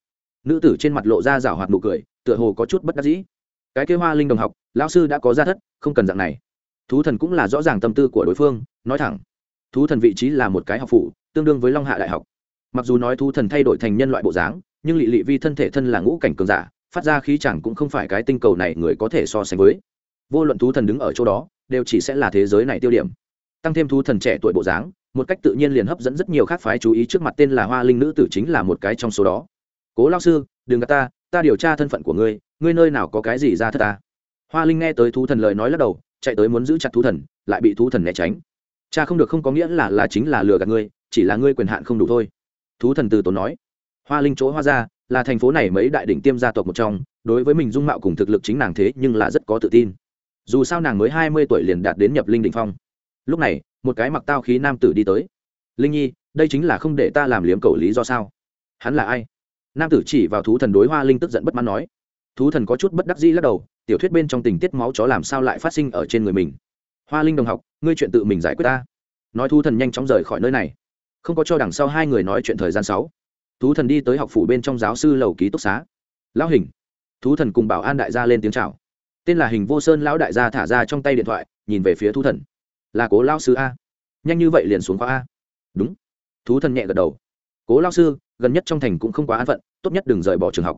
Nữ tử trên mặt lộ ra rảo hoạt nụ cười, tựa hồ có chút bất đắc dĩ. Cái kế hoa linh đồng học lao sư đã có ra thất, không cần dạng này. Thú thần cũng là rõ ràng tâm tư của đối phương, nói thẳng. Thú thần vị trí là một cái học phụ tương đương với long hạ đại học. Mặc dù nói thú thần thay đổi thành nhân loại bộ dáng, nhưng lị lị vi thân thể thân là ngũ cảnh cường giả, phát ra khí chẳng cũng không phải cái tinh cầu này người có thể so sánh với. Vô luận thú thần đứng ở chỗ đó, đều chỉ sẽ là thế giới này tiêu điểm. Tăng thêm thú thần trẻ tuổi bộ dáng, một cách tự nhiên liền hấp dẫn rất nhiều khác phái chú ý trước mặt tên là hoa linh nữ tử chính là một cái trong số đó. Cố lao sư, đừng gạt ta ta điều tra thân phận của ngươi ngươi nơi nào có cái gì ra thất ta? Hoa linh nghe tới thú thần lời nói lắc đầu, chạy tới muốn giữ chặt thú thần, lại bị thú thần né tránh. Cha không được không có nghĩa là là chính là lừa gạt ngươi chỉ là ngươi quyền hạn không đủ thôi. Thú thần từ tốn nói. Hoa linh chỗ hoa ra, là thành phố này mấy đại đỉnh tiêm gia tộc một trong, đối với mình dung mạo cùng thực lực chính nàng thế nhưng là rất có tự tin. Dù sao nàng mới hai mươi tuổi liền đạt đến nhập linh định phong. Lúc này, một cái mặc tao khí nam tử đi tới. Linh nhi, đây chính là không để ta làm liếm cầu lý do sao? Hắn là ai? Nam tử chỉ vào thú thần đối hoa linh tức giận bất mãn nói. Thú thần có chút bất đắc dĩ lắc đầu, tiểu thuyết bên trong tình tiết máu chó làm sao lại phát sinh ở trên người mình? Hoa linh đồng học, ngươi chuyện tự mình giải quyết ta. Nói thú thần nhanh chóng rời khỏi nơi này không có cho đằng sau hai người nói chuyện thời gian sáu. Thú thần đi tới học phủ bên trong giáo sư lầu ký túc xá. Lão hình. Thú thần cùng bảo an đại gia lên tiếng chào. Tên là hình vô sơn lão đại gia thả ra trong tay điện thoại, nhìn về phía thú thần. Là cố lao sư a. Nhanh như vậy liền xuống khóa a. Đúng. Thú thần nhẹ gật đầu. Cố lao sư, gần nhất trong thành cũng không quá an phận, tốt nhất đừng rời bỏ trường học.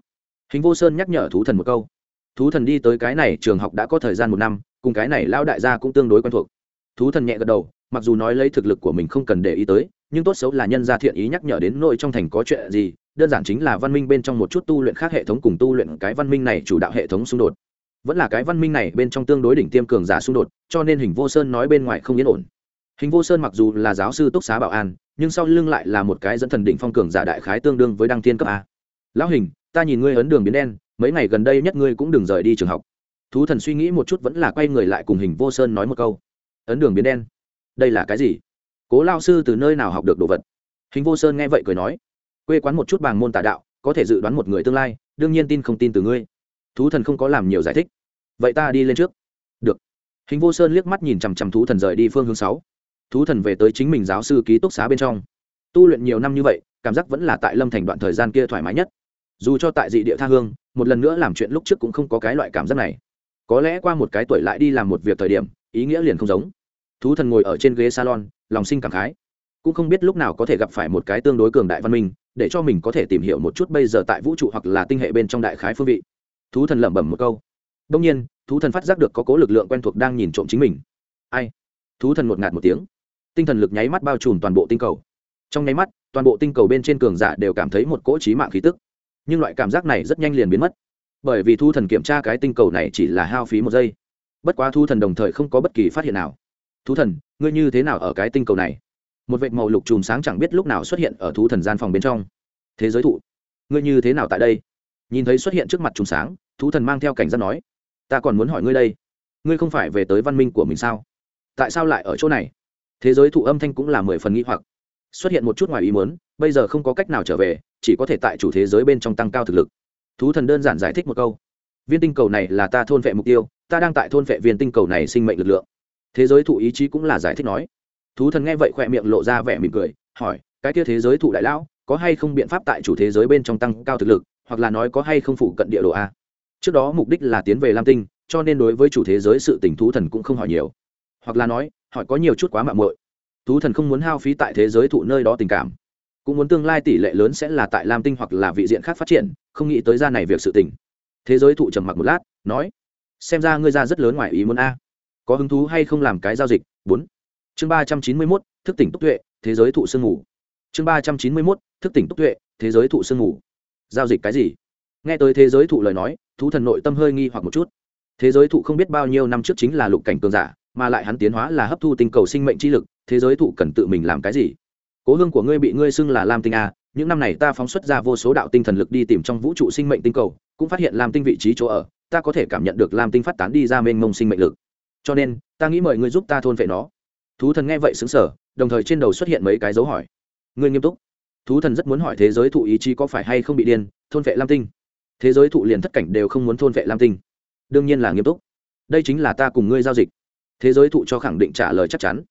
Hình vô sơn nhắc nhở thú thần một câu. Thú thần đi tới cái này trường học đã có thời gian một năm, cùng cái này lao đại gia cũng tương đối quen thuộc. Thú thần nhẹ gật đầu, mặc dù nói lấy thực lực của mình không cần để ý tới nhưng tốt xấu là nhân gia thiện ý nhắc nhở đến nội trong thành có chuyện gì, đơn giản chính là văn minh bên trong một chút tu luyện khác hệ thống cùng tu luyện cái văn minh này chủ đạo hệ thống xung đột. Vẫn là cái văn minh này bên trong tương đối đỉnh tiêm cường giả xung đột, cho nên hình vô sơn nói bên ngoài không yên ổn. Hình vô sơn mặc dù là giáo sư túc xá bảo an, nhưng sau lưng lại là một cái dẫn thần đỉnh phong cường giả đại khái tương đương với đăng tiên cấp a. Lão hình, ta nhìn ngươi ấn đường biến đen, mấy ngày gần đây nhất ngươi cũng đừng rời đi trường học. Thú thần suy nghĩ một chút vẫn là quay người lại cùng hình vô sơn nói một câu. Ấn đường biến đen? Đây là cái gì? Cố lao sư từ nơi nào học được đồ vật? Hình vô sơn nghe vậy cười nói, quê quán một chút bàng môn tà đạo, có thể dự đoán một người tương lai, đương nhiên tin không tin từ ngươi. Thú thần không có làm nhiều giải thích. Vậy ta đi lên trước. Được. Hình vô sơn liếc mắt nhìn chằm chằm thú thần rời đi phương hướng sáu. Thú thần về tới chính mình giáo sư ký túc xá bên trong. Tu luyện nhiều năm như vậy, cảm giác vẫn là tại lâm thành đoạn thời gian kia thoải mái nhất. Dù cho tại dị địa tha hương, một lần nữa làm chuyện lúc trước cũng không có cái loại cảm giác này. Có lẽ qua một cái tuổi lại đi làm một việc thời điểm, ý nghĩa liền không giống. Thú thần ngồi ở trên ghế salon lòng sinh cảm khái. Cũng không biết lúc nào có thể gặp phải một cái tương đối cường đại văn minh, để cho mình có thể tìm hiểu một chút bây giờ tại vũ trụ hoặc là tinh hệ bên trong đại khái phương vị. Thú thần lẩm bẩm một câu. Đông nhiên, thú thần phát giác được có cố lực lượng quen thuộc đang nhìn trộm chính mình. Ai? Thú thần ngột ngạt một tiếng. Tinh thần lực nháy mắt bao trùm toàn bộ tinh cầu. Trong nháy mắt, toàn bộ tinh cầu bên trên cường giả đều cảm thấy một cỗ trí mạng khí tức. Nhưng loại cảm giác này rất nhanh liền biến mất. Bởi vì thu thần kiểm tra cái tinh cầu này chỉ là hao phí một giây. Bất quá thu thần đồng thời không có bất kỳ phát hiện nào thú thần, ngươi như thế nào ở cái tinh cầu này? Một vệt màu lục chùm sáng chẳng biết lúc nào xuất hiện ở thú thần gian phòng bên trong. Thế giới thụ, ngươi như thế nào tại đây? Nhìn thấy xuất hiện trước mặt chùm sáng, thú thần mang theo cảnh giác nói, ta còn muốn hỏi ngươi đây. Ngươi không phải về tới văn minh của mình sao? Tại sao lại ở chỗ này? Thế giới thụ âm thanh cũng là mười phần nghĩ hoặc. Xuất hiện một chút ngoài ý muốn, bây giờ không có cách nào trở về, chỉ có thể tại chủ thế giới bên trong tăng cao thực lực. Thú thần đơn giản giải thích một câu, viên tinh cầu này là ta thôn vệ mục tiêu, ta đang tại thôn vệ viên tinh cầu này sinh mệnh lực lượng thế giới thụ ý chí cũng là giải thích nói. Thú thần nghe vậy khỏe miệng lộ ra vẻ mỉm cười, hỏi, cái kia thế giới thụ đại lão, có hay không biện pháp tại chủ thế giới bên trong tăng cao thực lực, hoặc là nói có hay không phụ cận địa đồ a? Trước đó mục đích là tiến về lam tinh, cho nên đối với chủ thế giới sự tình thú thần cũng không hỏi nhiều. Hoặc là nói, hỏi có nhiều chút quá mạng muội. Thú thần không muốn hao phí tại thế giới thụ nơi đó tình cảm. Cũng muốn tương lai tỷ lệ lớn sẽ là tại lam tinh hoặc là vị diện khác phát triển, không nghĩ tới ra này việc sự tình. Thế giới thụ trầm mặc một lát, nói, xem ra ngươi ra rất lớn ngoài ý muốn a có hứng thú hay không làm cái giao dịch? Bốn. Chương ba trăm chín mươi mốt, thức tỉnh túc tuệ, thế giới thụ sương ngủ chương ba trăm chín mươi mốt, thức tỉnh túc tuệ, thế giới thụ sương ngủ giao dịch cái gì? Nghe tới thế giới thụ lời nói, thú thần nội tâm hơi nghi hoặc một chút. Thế giới thụ không biết bao nhiêu năm trước chính là lục cảnh cường giả, mà lại hắn tiến hóa là hấp thu tinh cầu sinh mệnh chi lực, thế giới thụ cần tự mình làm cái gì? Cố hương của ngươi bị ngươi xưng là lam tinh a, những năm này ta phóng xuất ra vô số đạo tinh thần lực đi tìm trong vũ trụ sinh mệnh tinh cầu, cũng phát hiện lam tinh vị trí chỗ ở, ta có thể cảm nhận được lam tinh phát tán đi ra mênh mông sinh mệnh lực cho nên, ta nghĩ mời ngươi giúp ta thôn vệ nó. Thú thần nghe vậy xứng sở đồng thời trên đầu xuất hiện mấy cái dấu hỏi. Ngươi nghiêm túc. Thú thần rất muốn hỏi thế giới thụ ý chí có phải hay không bị điên, thôn vệ lam tinh. Thế giới thụ liền thất cảnh đều không muốn thôn vệ lam tinh. Đương nhiên là nghiêm túc. Đây chính là ta cùng ngươi giao dịch. Thế giới thụ cho khẳng định trả lời chắc chắn.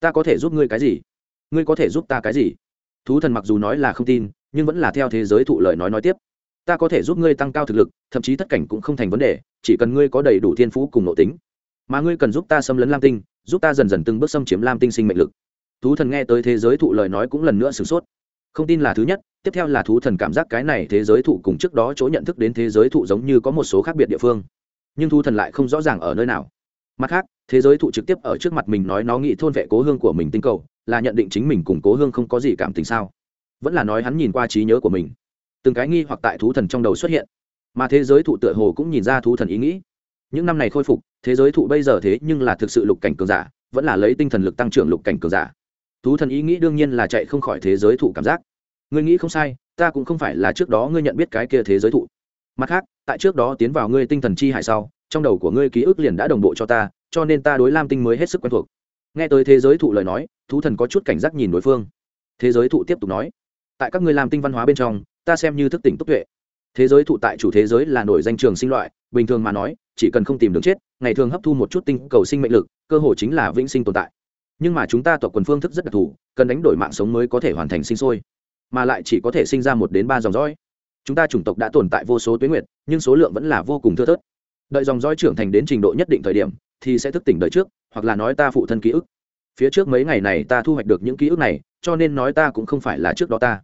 Ta có thể giúp ngươi cái gì? Ngươi có thể giúp ta cái gì? Thú thần mặc dù nói là không tin, nhưng vẫn là theo thế giới thụ lời nói nói tiếp. Ta có thể giúp ngươi tăng cao thực lực, thậm chí thất cảnh cũng không thành vấn đề, chỉ cần ngươi có đầy đủ thiên phú cùng nội tính mà ngươi cần giúp ta xâm lấn lam tinh, giúp ta dần dần từng bước xâm chiếm lam tinh sinh mệnh lực. Thú thần nghe tới thế giới thụ lời nói cũng lần nữa sửng sốt. Không tin là thứ nhất, tiếp theo là thú thần cảm giác cái này thế giới thụ cùng trước đó chỗ nhận thức đến thế giới thụ giống như có một số khác biệt địa phương. Nhưng thú thần lại không rõ ràng ở nơi nào. Mặt khác, thế giới thụ trực tiếp ở trước mặt mình nói nó nghĩ thôn vệ cố hương của mình tinh cầu, là nhận định chính mình cùng cố hương không có gì cảm tình sao? Vẫn là nói hắn nhìn qua trí nhớ của mình. Từng cái nghi hoặc tại thú thần trong đầu xuất hiện. Mà thế giới thụ tựa hồ cũng nhìn ra thú thần ý nghĩ. Những năm này khôi phục thế giới thụ bây giờ thế nhưng là thực sự lục cảnh cường giả, vẫn là lấy tinh thần lực tăng trưởng lục cảnh cường giả. Thú thần ý nghĩ đương nhiên là chạy không khỏi thế giới thụ cảm giác. Ngươi nghĩ không sai, ta cũng không phải là trước đó ngươi nhận biết cái kia thế giới thụ. Mặt khác, tại trước đó tiến vào ngươi tinh thần chi hại sau, trong đầu của ngươi ký ức liền đã đồng bộ cho ta, cho nên ta đối lam tinh mới hết sức quen thuộc. Nghe tới thế giới thụ lời nói, thú thần có chút cảnh giác nhìn đối phương. Thế giới thụ tiếp tục nói, tại các ngươi làm tinh văn hóa bên trong, ta xem như thức tỉnh túc tuệ. Thế giới thụ tại chủ thế giới là nổi danh trường sinh loại, bình thường mà nói chỉ cần không tìm đường chết ngày thường hấp thu một chút tinh cầu sinh mệnh lực cơ hội chính là vĩnh sinh tồn tại. Nhưng mà chúng ta tộc quần phương thức rất đặc thù cần đánh đổi mạng sống mới có thể hoàn thành sinh sôi mà lại chỉ có thể sinh ra một đến ba dòng dõi. Chúng ta chủng tộc đã tồn tại vô số tuyến nguyện, nhưng số lượng vẫn là vô cùng thưa thớt. Đợi dòng dõi trưởng thành đến trình độ nhất định thời điểm thì sẽ thức tỉnh đời trước hoặc là nói ta phụ thân ký ức. Phía trước mấy ngày này ta thu hoạch được những ký ức này cho nên nói ta cũng không phải là trước đó ta.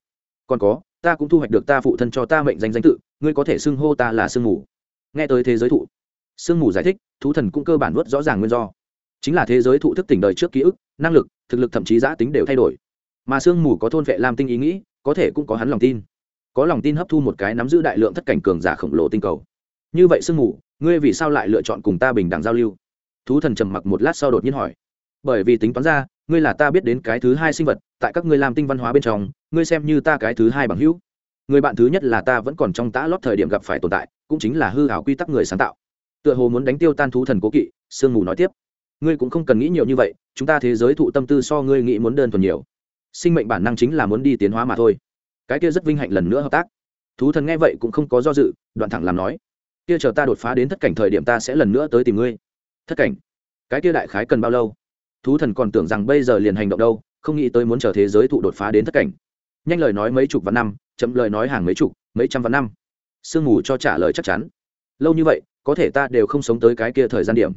Còn có ta cũng thu hoạch được ta phụ thân cho ta mệnh danh danh tự ngươi có thể xưng hô ta là sương mù. Nghe tới thế giới thụ sương mù giải thích, thú thần cũng cơ bản vớt rõ ràng nguyên do. Chính là thế giới thụ thức tỉnh đời trước ký ức, năng lực, thực lực thậm chí giã tính đều thay đổi. Mà sương mù có thôn vệ lam tinh ý nghĩ, có thể cũng có hắn lòng tin. Có lòng tin hấp thu một cái nắm giữ đại lượng thất cảnh cường giả khổng lồ tinh cầu. Như vậy sương mù, ngươi vì sao lại lựa chọn cùng ta bình đẳng giao lưu? Thú thần trầm mặc một lát sau đột nhiên hỏi. Bởi vì tính toán ra, ngươi là ta biết đến cái thứ hai sinh vật, tại các ngươi làm tinh văn hóa bên trong, ngươi xem như ta cái thứ hai bằng hữu. Người bạn thứ nhất là ta vẫn còn trong tã lót thời điểm gặp phải tồn tại, cũng chính là hư hảo quy tắc người sáng tạo tựa hồ muốn đánh tiêu tan thú thần cố kỵ, sương mù nói tiếp. Ngươi cũng không cần nghĩ nhiều như vậy, chúng ta thế giới thụ tâm tư so ngươi nghĩ muốn đơn thuần nhiều. Sinh mệnh bản năng chính là muốn đi tiến hóa mà thôi. Cái kia rất vinh hạnh lần nữa hợp tác. Thú thần nghe vậy cũng không có do dự, đoạn thẳng làm nói. Kia chờ ta đột phá đến thất cảnh thời điểm ta sẽ lần nữa tới tìm ngươi. Thất cảnh? Cái kia đại khái cần bao lâu? Thú thần còn tưởng rằng bây giờ liền hành động đâu, không nghĩ tới muốn chờ thế giới thụ đột phá đến thất cảnh. Nhanh lời nói mấy chục vạn năm, chậm lời nói hàng mấy chục, mấy trăm vạn năm. Sương mù cho trả lời chắc chắn. Lâu như vậy có thể ta đều không sống tới cái kia thời gian điểm.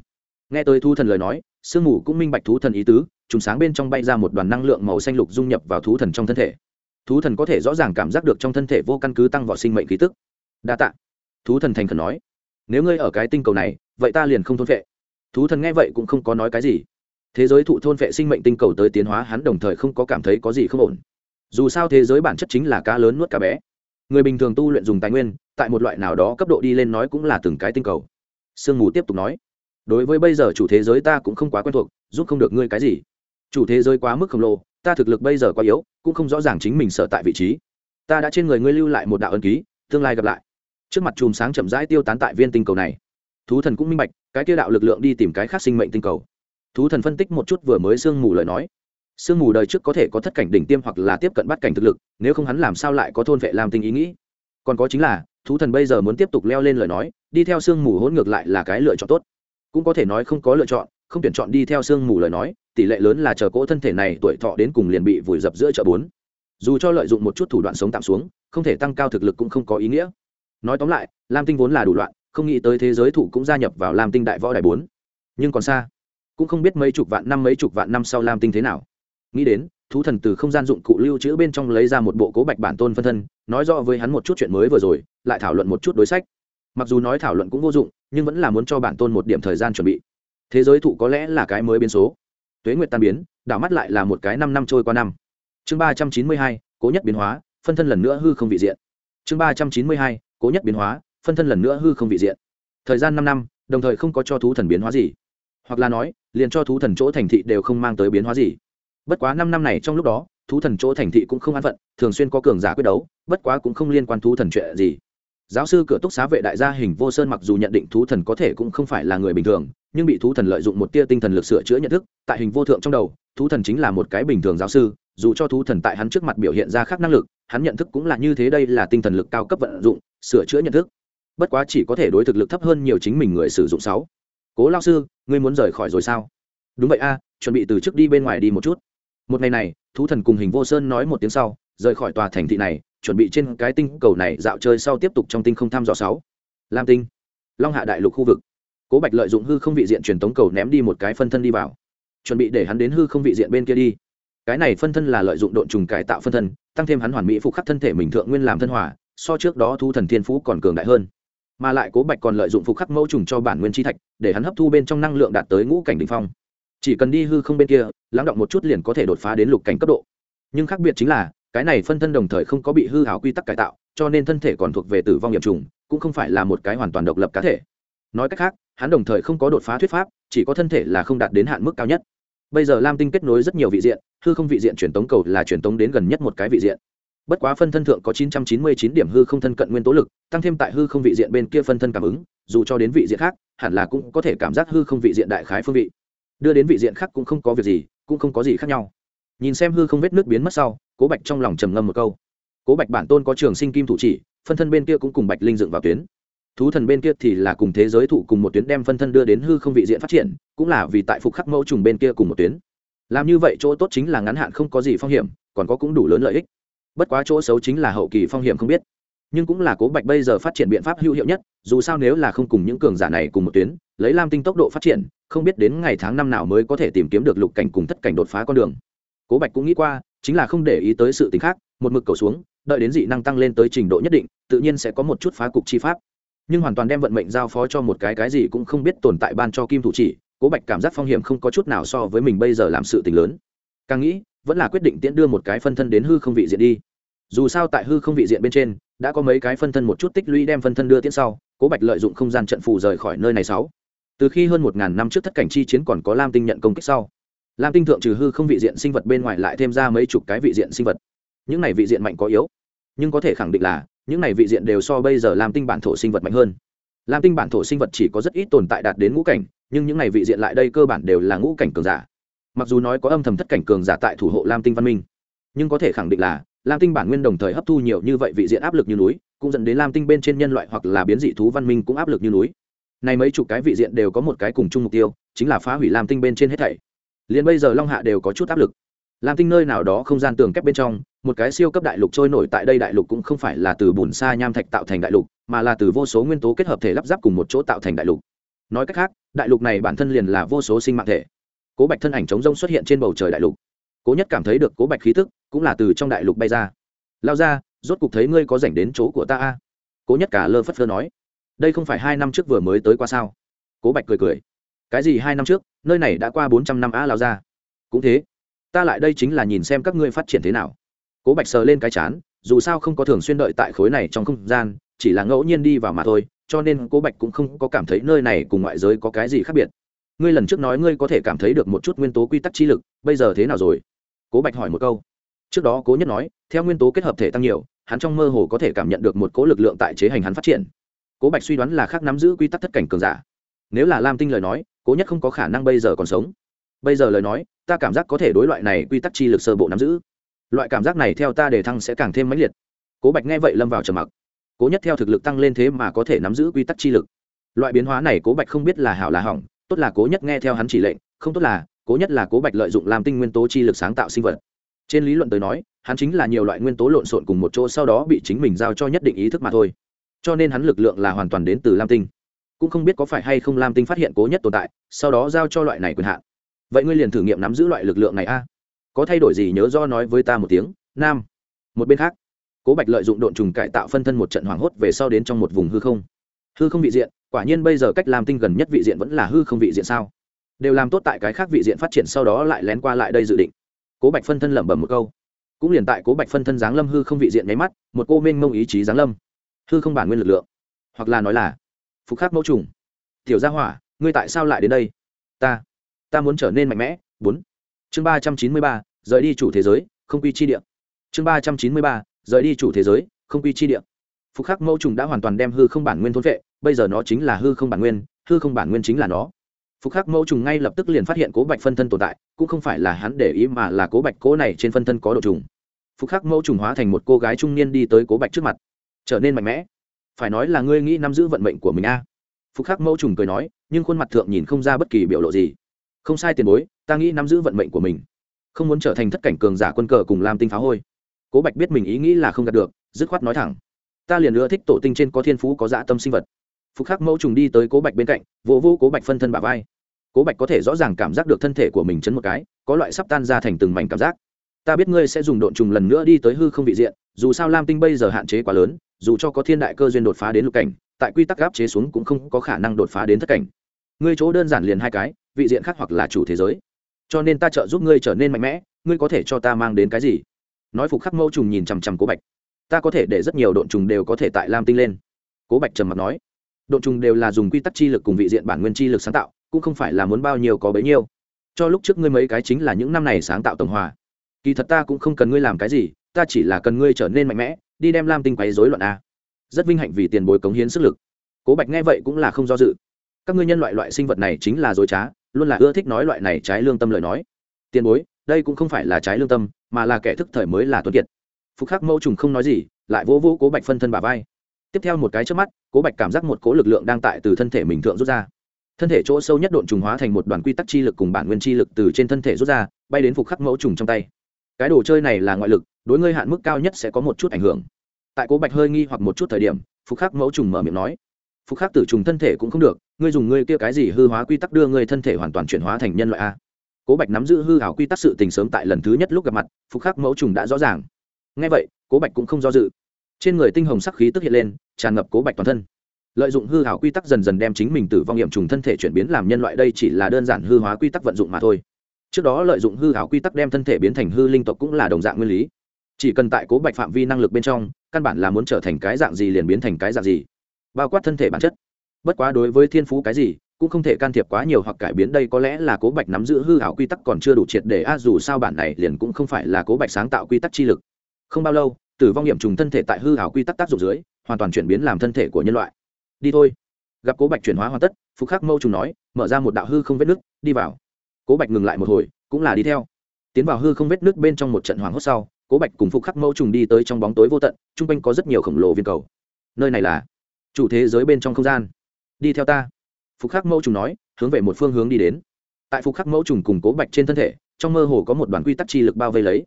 Nghe tới thú thần lời nói, sương mù cũng minh bạch thú thần ý tứ chúng sáng bên trong bay ra một đoàn năng lượng màu xanh lục dung nhập vào thú thần trong thân thể. Thú thần có thể rõ ràng cảm giác được trong thân thể vô căn cứ tăng vào sinh mệnh khí tức. Đa t ạ thú thần thành khẩn nói, nếu ngươi ở cái tinh cầu này, vậy ta liền không thôn vệ thú thần nghe vậy cũng không có nói cái gì. Thế giới thụ thôn vệ sinh mệnh tinh cầu tới tiến hóa, hắn đồng thời không có cảm thấy có gì không ổn. Dù sao thế giới bản chất chính là cá lớn nuốt cá bé người bình thường tu luyện dùng tài nguyên, tại một loại nào đó cấp độ đi lên nói cũng là từng cái tinh cầu. Sương mù tiếp tục nói, đối với bây giờ chủ thế giới ta cũng không quá quen thuộc, giúp không được ngươi cái gì. Chủ thế giới quá mức khổng lồ, ta thực lực bây giờ quá yếu, cũng không rõ ràng chính mình sở tại vị trí. Ta đã trên người ngươi lưu lại một đạo ân ký, tương lai gặp lại. Trước mặt chùm sáng chậm rãi tiêu tán tại viên tinh cầu này. Thú thần cũng minh bạch, cái tiêu đạo lực lượng đi tìm cái khác sinh mệnh tinh cầu. Thú thần phân tích một chút vừa mới sương mù lời nói sương mù đời trước có thể có thất cảnh đỉnh tiêm hoặc là tiếp cận bắt cảnh thực lực, nếu không hắn làm sao lại có thôn vệ làm tinh ý nghĩ? Còn có chính là, thú thần bây giờ muốn tiếp tục leo lên lời nói, đi theo sương mù hỗn ngược lại là cái lựa chọn tốt. Cũng có thể nói không có lựa chọn, không tuyển chọn đi theo sương mù lời nói, tỷ lệ lớn là chờ cỗ thân thể này tuổi thọ đến cùng liền bị vùi dập giữa chợ bốn. Dù cho lợi dụng một chút thủ đoạn sống tạm xuống, không thể tăng cao thực lực cũng không có ý nghĩa. Nói tóm lại, lam tinh vốn là đủ loạn, không nghĩ tới thế giới thủ cũng gia nhập vào lam tinh đại võ đại bốn. Nhưng còn xa, cũng không biết mấy chục vạn năm mấy chục vạn năm sau lam tinh thế nào nghĩ đến, thú thần từ không gian dụng cụ lưu trữ bên trong lấy ra một bộ cố bạch bản tôn phân thân, nói rõ với hắn một chút chuyện mới vừa rồi, lại thảo luận một chút đối sách. Mặc dù nói thảo luận cũng vô dụng, nhưng vẫn là muốn cho bản tôn một điểm thời gian chuẩn bị. Thế giới thụ có lẽ là cái mới biến số. Tuế nguyệt tan biến, đảo mắt lại là một cái năm năm trôi qua năm. Chương ba trăm chín mươi hai, cố nhất biến hóa, phân thân lần nữa hư không vị diện. Chương ba trăm chín mươi hai, cố nhất biến hóa, phân thân lần nữa hư không vị diện. Thời gian năm năm, đồng thời không có cho thú thần biến hóa gì. Hoặc là nói, liền cho thú thần chỗ thành thị đều không mang tới biến hóa gì bất quá năm năm này trong lúc đó, thú thần chỗ thành thị cũng không an phận, thường xuyên có cường giả quyết đấu, bất quá cũng không liên quan thú thần chuyện gì. Giáo sư cửa túc xá vệ đại gia hình vô sơn mặc dù nhận định thú thần có thể cũng không phải là người bình thường, nhưng bị thú thần lợi dụng một tia tinh thần lực sửa chữa nhận thức, tại hình vô thượng trong đầu, thú thần chính là một cái bình thường giáo sư, dù cho thú thần tại hắn trước mặt biểu hiện ra khác năng lực, hắn nhận thức cũng là như thế đây là tinh thần lực cao cấp vận dụng, sửa chữa nhận thức. Bất quá chỉ có thể đối thực lực thấp hơn nhiều chính mình người sử dụng sáu. Cố lao sư, ngươi muốn rời khỏi rồi sao? Đúng vậy a, chuẩn bị từ trước đi bên ngoài đi một chút một ngày này, thú thần cùng hình vô sơn nói một tiếng sau, rời khỏi tòa thành thị này, chuẩn bị trên cái tinh cầu này dạo chơi sau tiếp tục trong tinh không thăm dò sáu. Lam tinh, long hạ đại lục khu vực. Cố bạch lợi dụng hư không vị diện truyền tống cầu ném đi một cái phân thân đi vào. Chuẩn bị để hắn đến hư không vị diện bên kia đi. Cái này phân thân là lợi dụng độn trùng cải tạo phân thân, tăng thêm hắn hoàn mỹ phục khắc thân thể mình thượng nguyên làm thân hòa, so trước đó thu thần thiên phú còn cường đại hơn. Mà lại cố bạch còn lợi dụng phục khắc mẫu trùng cho bản nguyên chi thạch, để hắn hấp thu bên trong năng lượng đạt tới ngũ cảnh đ ỉ n h phong chỉ cần đi hư không bên kia, lắng động một chút liền có thể đột phá đến lục cảnh cấp độ. Nhưng khác biệt chính là, cái này phân thân đồng thời không có bị hư hảo quy tắc cải tạo, cho nên thân thể còn thuộc về tử vong hiểm trùng, cũng không phải là một cái hoàn toàn độc lập cá thể. Nói cách khác, hắn đồng thời không có đột phá thuyết pháp, chỉ có thân thể là không đạt đến hạn mức cao nhất. Bây giờ lam tinh kết nối rất nhiều vị diện, hư không vị diện truyền tống cầu là truyền tống đến gần nhất một cái vị diện. Bất quá phân thân thượng có 999 điểm hư không thân cận nguyên tố lực, tăng thêm tại hư không vị diện bên kia phân thân cảm ứng, dù cho đến vị diện khác, hẳn là cũng có thể cảm giác hư không vị diện đại khái phương vị đưa đến vị diện khác cũng không có việc gì, cũng không có gì khác nhau. Nhìn xem hư không vết nước biến mất sau, cố bạch trong lòng trầm ngâm một câu. Cố bạch bản tôn có trường sinh kim thủ chỉ, phân thân bên kia cũng cùng bạch linh dựng vào tuyến. Thú thần bên kia thì là cùng thế giới thụ cùng một tuyến đem phân thân đưa đến hư không vị diện phát triển, cũng là vì tại phục khắc mẫu trùng bên kia cùng một tuyến. Làm như vậy chỗ tốt chính là ngắn hạn không có gì phong hiểm, còn có cũng đủ lớn lợi ích. Bất quá chỗ xấu chính là hậu kỳ phong hiểm không biết. Nhưng cũng là cố bạch bây giờ phát triển biện pháp hữu hiệu nhất, dù sao nếu là không cùng những cường giả này cùng một tuyến, lấy lam tinh tốc độ phát triển không biết đến ngày tháng năm nào mới có thể tìm kiếm được lục cảnh cùng thất cảnh đột phá con đường. Cố bạch cũng nghĩ qua, chính là không để ý tới sự t ì n h khác, một mực cầu xuống, đợi đến dị năng tăng lên tới trình độ nhất định, tự nhiên sẽ có một chút phá cục chi pháp. Nhưng hoàn toàn đem vận mệnh giao phó cho một cái cái gì cũng không biết tồn tại ban cho kim thủ chỉ, cố bạch cảm giác phong hiểm không có chút nào so với mình bây giờ làm sự tình lớn. Càng nghĩ, vẫn là quyết định tiễn đưa một cái phân thân đến hư không vị diện đi. Dù sao tại hư không vị diện bên trên, đã có mấy cái phân thân một chút tích lũy đem phân thân đưa tiễn sau, cố bạch lợi dụng không gian trận phù rời khỏi nơi này sáu từ khi hơn một ngàn năm trước thất cảnh chi chiến còn có lam tinh nhận công kích sau, lam tinh thượng trừ hư không vị diện sinh vật bên ngoài lại thêm ra mấy chục cái vị diện sinh vật. Những này vị diện mạnh có yếu, nhưng có thể khẳng định là những này vị diện đều so bây giờ lam tinh bản thổ sinh vật mạnh hơn. Lam tinh bản thổ sinh vật chỉ có rất ít tồn tại đạt đến ngũ cảnh, nhưng những này vị diện lại đây cơ bản đều là ngũ cảnh cường giả. Mặc dù nói có âm thầm thất cảnh cường giả tại thủ hộ lam tinh văn minh, nhưng có thể khẳng định là lam tinh bản nguyên đồng thời hấp thu nhiều như vậy vị diện áp lực như núi, cũng dẫn đến lam tinh bên trên nhân loại hoặc là biến dị thú văn minh cũng áp lực như núi này mấy chục cái vị diện đều có một cái cùng chung mục tiêu, chính là phá hủy lam tinh bên trên hết thảy. Liền bây giờ long hạ đều có chút áp lực. Lam tinh nơi nào đó không gian tường kép bên trong, một cái siêu cấp đại lục trôi nổi tại đây đại lục cũng không phải là từ bùn sa nham thạch tạo thành đại lục, mà là từ vô số nguyên tố kết hợp thể lắp ráp cùng một chỗ tạo thành đại lục. Nói cách khác, đại lục này bản thân liền là vô số sinh mạng thể. Cố bạch thân ảnh chống rông xuất hiện trên bầu trời đại lục. Cố nhất cảm thấy được cố bạch khí tức, cũng là từ trong đại lục bay ra. Lao ra rốt cục thấy ngươi có dành đến chỗ của ta a? Cố nhất cả lơ phất phơ nói đây không phải hai năm trước vừa mới tới qua sao? Cố bạch cười cười. Cái gì hai năm trước? Nơi này đã qua bốn trăm năm a lao ra cũng thế. Ta lại đây chính là nhìn xem các ngươi phát triển thế nào. Cố bạch sờ lên cái chán, dù sao không có thường xuyên đợi tại khối này trong không gian, chỉ là ngẫu nhiên đi vào mà thôi, cho nên cố bạch cũng không có cảm thấy nơi này cùng ngoại giới có cái gì khác biệt. Ngươi lần trước nói ngươi có thể cảm thấy được một chút nguyên tố quy tắc chi lực, bây giờ thế nào rồi? Cố bạch hỏi một câu. Trước đó cố nhất nói, theo nguyên tố kết hợp thể tăng nhiều, hắn trong mơ hồ có thể cảm nhận được một cố lực lượng tại chế hành hắn phát triển cố bạch suy đoán là khác nắm giữ quy tắc thất cảnh cường giả. Nếu là lam tinh lời nói, cố nhất không có khả năng bây giờ còn sống. Bây giờ lời nói, ta cảm giác có thể đối loại này quy tắc chi lực sơ bộ nắm giữ. Loại cảm giác này theo ta đề thăng sẽ càng thêm mãnh liệt. Cố bạch nghe vậy lâm vào trầm mặc. Cố nhất theo thực lực tăng lên thế mà có thể nắm giữ quy tắc chi lực. Loại biến hóa này cố bạch không biết là hảo là hỏng, tốt là cố nhất nghe theo hắn chỉ lệnh, không tốt là, cố nhất là cố bạch lợi dụng làm tinh nguyên tố chi lực sáng tạo sinh vật. Trên lý luận tới nói, hắn chính là nhiều loại nguyên tố lộn xộn cùng một chỗ sau đó bị chính mình giao cho nhất định ý thức mà thôi cho nên hắn lực lượng là hoàn toàn đến từ lam tinh cũng không biết có phải hay không lam tinh phát hiện cố nhất tồn tại sau đó giao cho loại này quyền hạn vậy ngươi liền thử nghiệm nắm giữ loại lực lượng này a có thay đổi gì nhớ do nói với ta một tiếng nam một bên khác cố bạch lợi dụng độn trùng cải tạo phân thân một trận hoảng hốt về sau đến trong một vùng hư không hư không vị diện quả nhiên bây giờ cách làm tinh gần nhất vị diện vẫn là hư không vị diện sao đều làm tốt tại cái khác vị diện phát triển sau đó lại lén qua lại đây dự định cố bạch phân thân lẩm bẩm một câu cũng liền tại cố bạch phân thân giáng lâm hư không vị diện nháy mắt một cô minh mông ý chí giáng lâm hư không bản nguyên lực lượng. Hoặc là nói là, phục khắc mẫu trùng. Tiểu gia hỏa, ngươi tại sao lại đến đây? Ta ta muốn trở nên mạnh mẽ. Bốn. Chương ba trăm chín mươi ba, rời đi chủ thế giới, không quy chi địa. Chương ba trăm chín mươi ba, rời đi chủ thế giới, không quy chi địa. Phục khắc mẫu trùng đã hoàn toàn đem hư không bản nguyên thôn vệ bây giờ nó chính là hư không bản nguyên, hư không bản nguyên chính là nó. Phục khắc mẫu trùng ngay lập tức liền phát hiện cố bạch phân thân tồn tại, cũng không phải là hắn để ý mà là cố bạch cố này trên phân thân có độ trùng. Phục khắc mẫu trùng hóa thành một cô gái trung niên đi tới cố bạch trước mặt trở nên mạnh mẽ. Phải nói là ngươi nghĩ nắm giữ vận mệnh của mình a. Phục khắc mẫu trùng cười nói, nhưng khuôn mặt thượng nhìn không ra bất kỳ biểu lộ gì. Không sai tiền bối, ta nghĩ nắm giữ vận mệnh của mình. Không muốn trở thành thất cảnh cường giả quân cờ cùng làm tinh phá hôi. Cố bạch biết mình ý nghĩ là không đạt được, dứt khoát nói thẳng. Ta liền ưa thích tổ tinh trên có thiên phú, có dã tâm sinh vật. Phục khắc mẫu trùng đi tới cố bạch bên cạnh, vỗ vô cố bạch phân thân bà vai. Cố bạch có thể rõ ràng cảm giác được thân thể của mình chấn một cái, có loại sắp tan ra thành từng mảnh cảm giác. Ta biết ngươi sẽ dùng độn trùng lần nữa đi tới hư không vị diện, dù sao lam tinh bây giờ hạn chế quá lớn dù cho có thiên đại cơ duyên đột phá đến lục cảnh, tại quy tắc gáp chế xuống cũng không có khả năng đột phá đến thất cảnh. Ngươi chỗ đơn giản liền hai cái, vị diện khác hoặc là chủ thế giới. Cho nên ta trợ giúp ngươi trở nên mạnh mẽ, ngươi có thể cho ta mang đến cái gì? Nói phục khắc mẫu trùng nhìn chằm chằm cố bạch. Ta có thể để rất nhiều độn trùng đều có thể tại lam tinh lên. Cố bạch trầm mặt nói. Độn trùng đều là dùng quy tắc chi lực cùng vị diện bản nguyên chi lực sáng tạo, cũng không phải là muốn bao nhiêu có bấy nhiêu. Cho lúc trước ngươi mấy cái chính là những năm này sáng tạo tổng hòa. Kỳ thật ta cũng không cần ngươi làm cái gì, ta chỉ là cần ngươi trở nên mạnh mẽ đi đem lam tinh quấy rối loạn a. Rất vinh hạnh vì tiền bối cống hiến sức lực. Cố bạch nghe vậy cũng là không do dự. Các ngươi nhân loại loại sinh vật này chính là dối trá, luôn là ưa thích nói loại này trái lương tâm lời nói. Tiền bối, đây cũng không phải là trái lương tâm, mà là kẻ thức thời mới là tuấn kiệt. Phúc khắc mẫu trùng không nói gì, lại vỗ vỗ cố bạch phân thân bà vai. Tiếp theo một cái trước mắt, cố bạch cảm giác một cố lực lượng đang tại từ thân thể mình thượng rút ra. Thân thể chỗ sâu nhất độn trùng hóa thành một đoàn quy tắc chi lực cùng bản nguyên chi lực từ trên thân thể rút ra, bay đến phục khắc mẫu trùng trong tay. Cái đồ chơi này là ngoại lực đối ngươi hạn mức cao nhất sẽ có một chút ảnh hưởng. Tại cố bạch hơi nghi hoặc một chút thời điểm, phục khắc mẫu trùng mở miệng nói, phục khắc tử trùng thân thể cũng không được, ngươi dùng ngươi kia cái gì hư hóa quy tắc đưa ngươi thân thể hoàn toàn chuyển hóa thành nhân loại a? Cố bạch nắm giữ hư hảo quy tắc sự tình sớm tại lần thứ nhất lúc gặp mặt, phục khắc mẫu trùng đã rõ ràng. Ngay vậy, cố bạch cũng không do dự. Trên người tinh hồng sắc khí tức hiện lên, tràn ngập cố bạch toàn thân. Lợi dụng hư hảo quy tắc dần dần đem chính mình tử vong nghiệm trùng thân thể chuyển biến làm nhân loại đây chỉ là đơn giản hư hóa quy tắc vận dụng mà thôi. Trước đó lợi dụng hư hảo quy tắc đem thân thể biến thành hư linh tộc cũng là đồng dạng nguyên lý chỉ cần tại cố bạch phạm vi năng lực bên trong, căn bản là muốn trở thành cái dạng gì liền biến thành cái dạng gì. Bao quát thân thể bản chất. Bất quá đối với thiên phú cái gì, cũng không thể can thiệp quá nhiều hoặc cải biến đây có lẽ là cố bạch nắm giữ hư hảo quy tắc còn chưa đủ triệt để, a, dù sao bản này liền cũng không phải là cố bạch sáng tạo quy tắc chi lực. Không bao lâu, tử vong nghiệm trùng thân thể tại hư hảo quy tắc tác dụng dưới, hoàn toàn chuyển biến làm thân thể của nhân loại. Đi thôi. Gặp cố bạch chuyển hóa hoàn tất, phục khắc mâu trùng nói, mở ra một đạo hư không vết nước, đi vào. Cố bạch ngừng lại một hồi, cũng là đi theo. Tiến vào hư không vết nước bên trong một trận hoàng hốt sau cố bạch cùng phục khắc Mẫu trùng đi tới trong bóng tối vô tận, chung quanh có rất nhiều khổng lồ viên cầu. Nơi này là chủ thế giới bên trong không gian. Đi theo ta. Phục khắc Mẫu trùng nói, hướng về một phương hướng đi đến. Tại phục khắc Mẫu trùng cùng cố bạch trên thân thể, trong mơ hồ có một đoàn quy tắc chi lực bao vây lấy.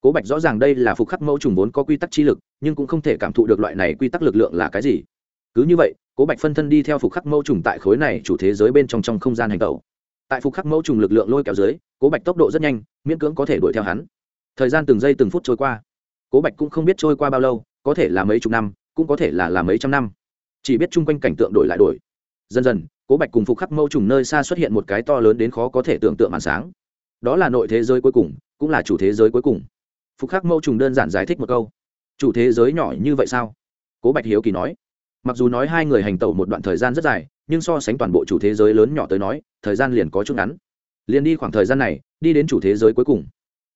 Cố bạch rõ ràng đây là phục khắc Mẫu trùng vốn có quy tắc chi lực, nhưng cũng không thể cảm thụ được loại này quy tắc lực lượng là cái gì. Cứ như vậy, cố bạch phân thân đi theo phục khắc Mẫu trùng tại khối này chủ thế giới bên trong trong không gian hành tẩu. Tại phục khắc Mẫu trùng lực lượng lôi kéo dưới, cố bạch tốc độ rất nhanh, miễn cưỡng có thể đuổi theo hắn thời gian từng giây từng phút trôi qua. Cố bạch cũng không biết trôi qua bao lâu, có thể là mấy chục năm, cũng có thể là là mấy trăm năm. Chỉ biết chung quanh cảnh tượng đổi lại đổi. Dần dần, cố bạch cùng phục khắc mâu trùng nơi xa xuất hiện một cái to lớn đến khó có thể tưởng tượng màn sáng. Đó là nội thế giới cuối cùng, cũng là chủ thế giới cuối cùng. Phục khắc mâu trùng đơn giản giải thích một câu. Chủ thế giới nhỏ như vậy sao? Cố bạch hiếu kỳ nói. Mặc dù nói hai người hành tẩu một đoạn thời gian rất dài, nhưng so sánh toàn bộ chủ thế giới lớn nhỏ tới nói, thời gian liền có chút ngắn. Liền đi khoảng thời gian này, đi đến chủ thế giới cuối cùng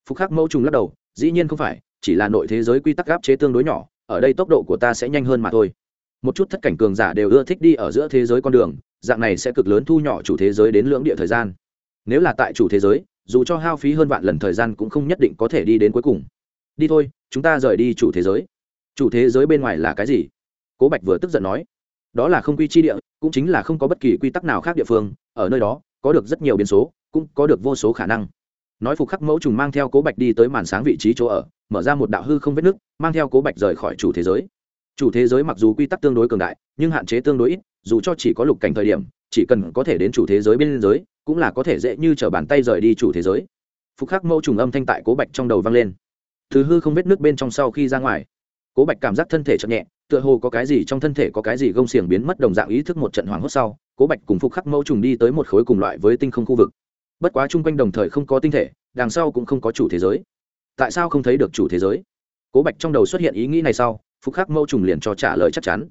phục khắc mẫu trùng lắc đầu, dĩ nhiên không phải, chỉ là nội thế giới quy tắc gáp chế tương đối nhỏ, ở đây tốc độ của ta sẽ nhanh hơn mà thôi. Một chút thất cảnh cường giả đều ưa thích đi ở giữa thế giới con đường, dạng này sẽ cực lớn thu nhỏ chủ thế giới đến lưỡng địa thời gian. Nếu là tại chủ thế giới, dù cho hao phí hơn vạn lần thời gian cũng không nhất định có thể đi đến cuối cùng. Đi thôi, chúng ta rời đi chủ thế giới. Chủ thế giới bên ngoài là cái gì? Cố bạch vừa tức giận nói. Đó là không quy chi địa, cũng chính là không có bất kỳ quy tắc nào khác địa phương, ở nơi đó, có được rất nhiều biến số, cũng có được vô số khả năng nói phục khắc mẫu trùng mang theo cố bạch đi tới màn sáng vị trí chỗ ở, mở ra một đạo hư không vết nứt mang theo cố bạch rời khỏi chủ thế giới. Chủ thế giới mặc dù quy tắc tương đối cường đại, nhưng hạn chế tương đối ít, dù cho chỉ có lục cảnh thời điểm, chỉ cần có thể đến chủ thế giới bên giới cũng là có thể dễ như t bàn tay rời đi chủ thế giới. Phục khắc mẫu trùng âm thanh tại cố bạch trong đầu vang lên. Thứ hư không vết nước bên trong sau khi ra ngoài, cố bạch cảm giác thân thể chậm nhẹ, tựa hồ có cái gì trong thân thể có cái gì gông xiềng biến mất đồng dạng ý thức một trận hoảng hốt sau, cố bạch cùng phục khắc mẫu trùng đi tới một khối cùng loại với tinh không khu vực bất quá chung quanh đồng thời không có tinh thể, đằng sau cũng không có chủ thế giới. Tại sao không thấy được chủ thế giới? Cố bạch trong đầu xuất hiện ý nghĩ này sau, phục khắc mẫu trùng liền cho trả lời chắc chắn.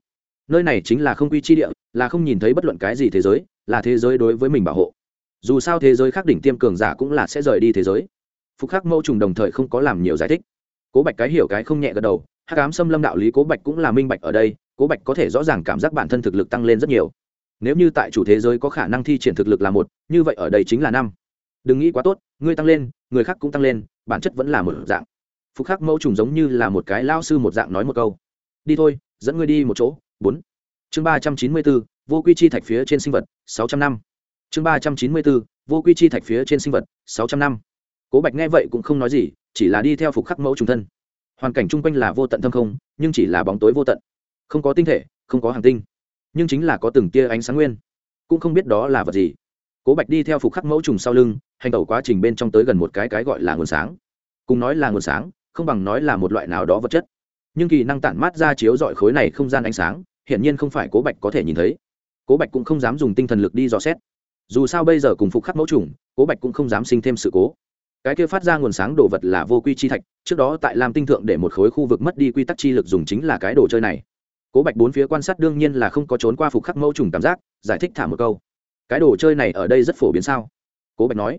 Nơi này chính là không quy chi địa, là không nhìn thấy bất luận cái gì thế giới, là thế giới đối với mình bảo hộ. Dù sao thế giới khác đỉnh tiêm cường giả cũng là sẽ rời đi thế giới. Phục khắc mẫu trùng đồng thời không có làm nhiều giải thích. Cố bạch cái hiểu cái không nhẹ gật đầu, hắc ám xâm lâm đạo lý cố bạch cũng là minh bạch ở đây, cố bạch có thể rõ ràng cảm giác bản thân thực lực tăng lên rất nhiều nếu như tại chủ thế giới có khả năng thi triển thực lực là một, như vậy ở đây chính là năm. Đừng nghĩ quá tốt, ngươi tăng lên, người khác cũng tăng lên, bản chất vẫn là một dạng. Phục khắc mẫu trùng giống như là một cái lao sư một dạng nói một câu. Đi thôi, dẫn ngươi đi một chỗ. Bốn. Chương ba trăm chín mươi bốn, vô quy chi thạch phía trên sinh vật, sáu trăm năm. Chương ba trăm chín mươi bốn, vô quy chi thạch phía trên sinh vật, sáu trăm năm. Cố bạch nghe vậy cũng không nói gì, chỉ là đi theo phục khắc mẫu trùng thân. Hoàn cảnh chung quanh là vô tận thâm không, nhưng chỉ là bóng tối vô tận. Không có tinh thể, không có hàng tinh nhưng chính là có từng tia ánh sáng nguyên. Cũng không biết đó là vật gì. Cố bạch đi theo phục khắc mẫu trùng sau lưng, hành tẩu quá trình bên trong tới gần một cái cái gọi là nguồn sáng. Cùng nói là nguồn sáng, không bằng nói là một loại nào đó vật chất. Nhưng kỳ năng tản mát ra chiếu dọi khối này không gian ánh sáng, hiển nhiên không phải cố bạch có thể nhìn thấy. Cố bạch cũng không dám dùng tinh thần lực đi dò xét. Dù sao bây giờ cùng phục khắc mẫu trùng, cố bạch cũng không dám sinh thêm sự cố. Cái kia phát ra nguồn sáng đồ vật là vô quy chi thạch, trước đó tại lam tinh thượng để một khối khu vực mất đi quy tắc chi lực dùng chính là cái đồ chơi này cố bạch bốn phía quan sát đương nhiên là không có trốn qua phục khắc mẫu trùng cảm giác, giải thích thả một câu. Cái đồ chơi này ở đây rất phổ biến sao? Cố bạch nói.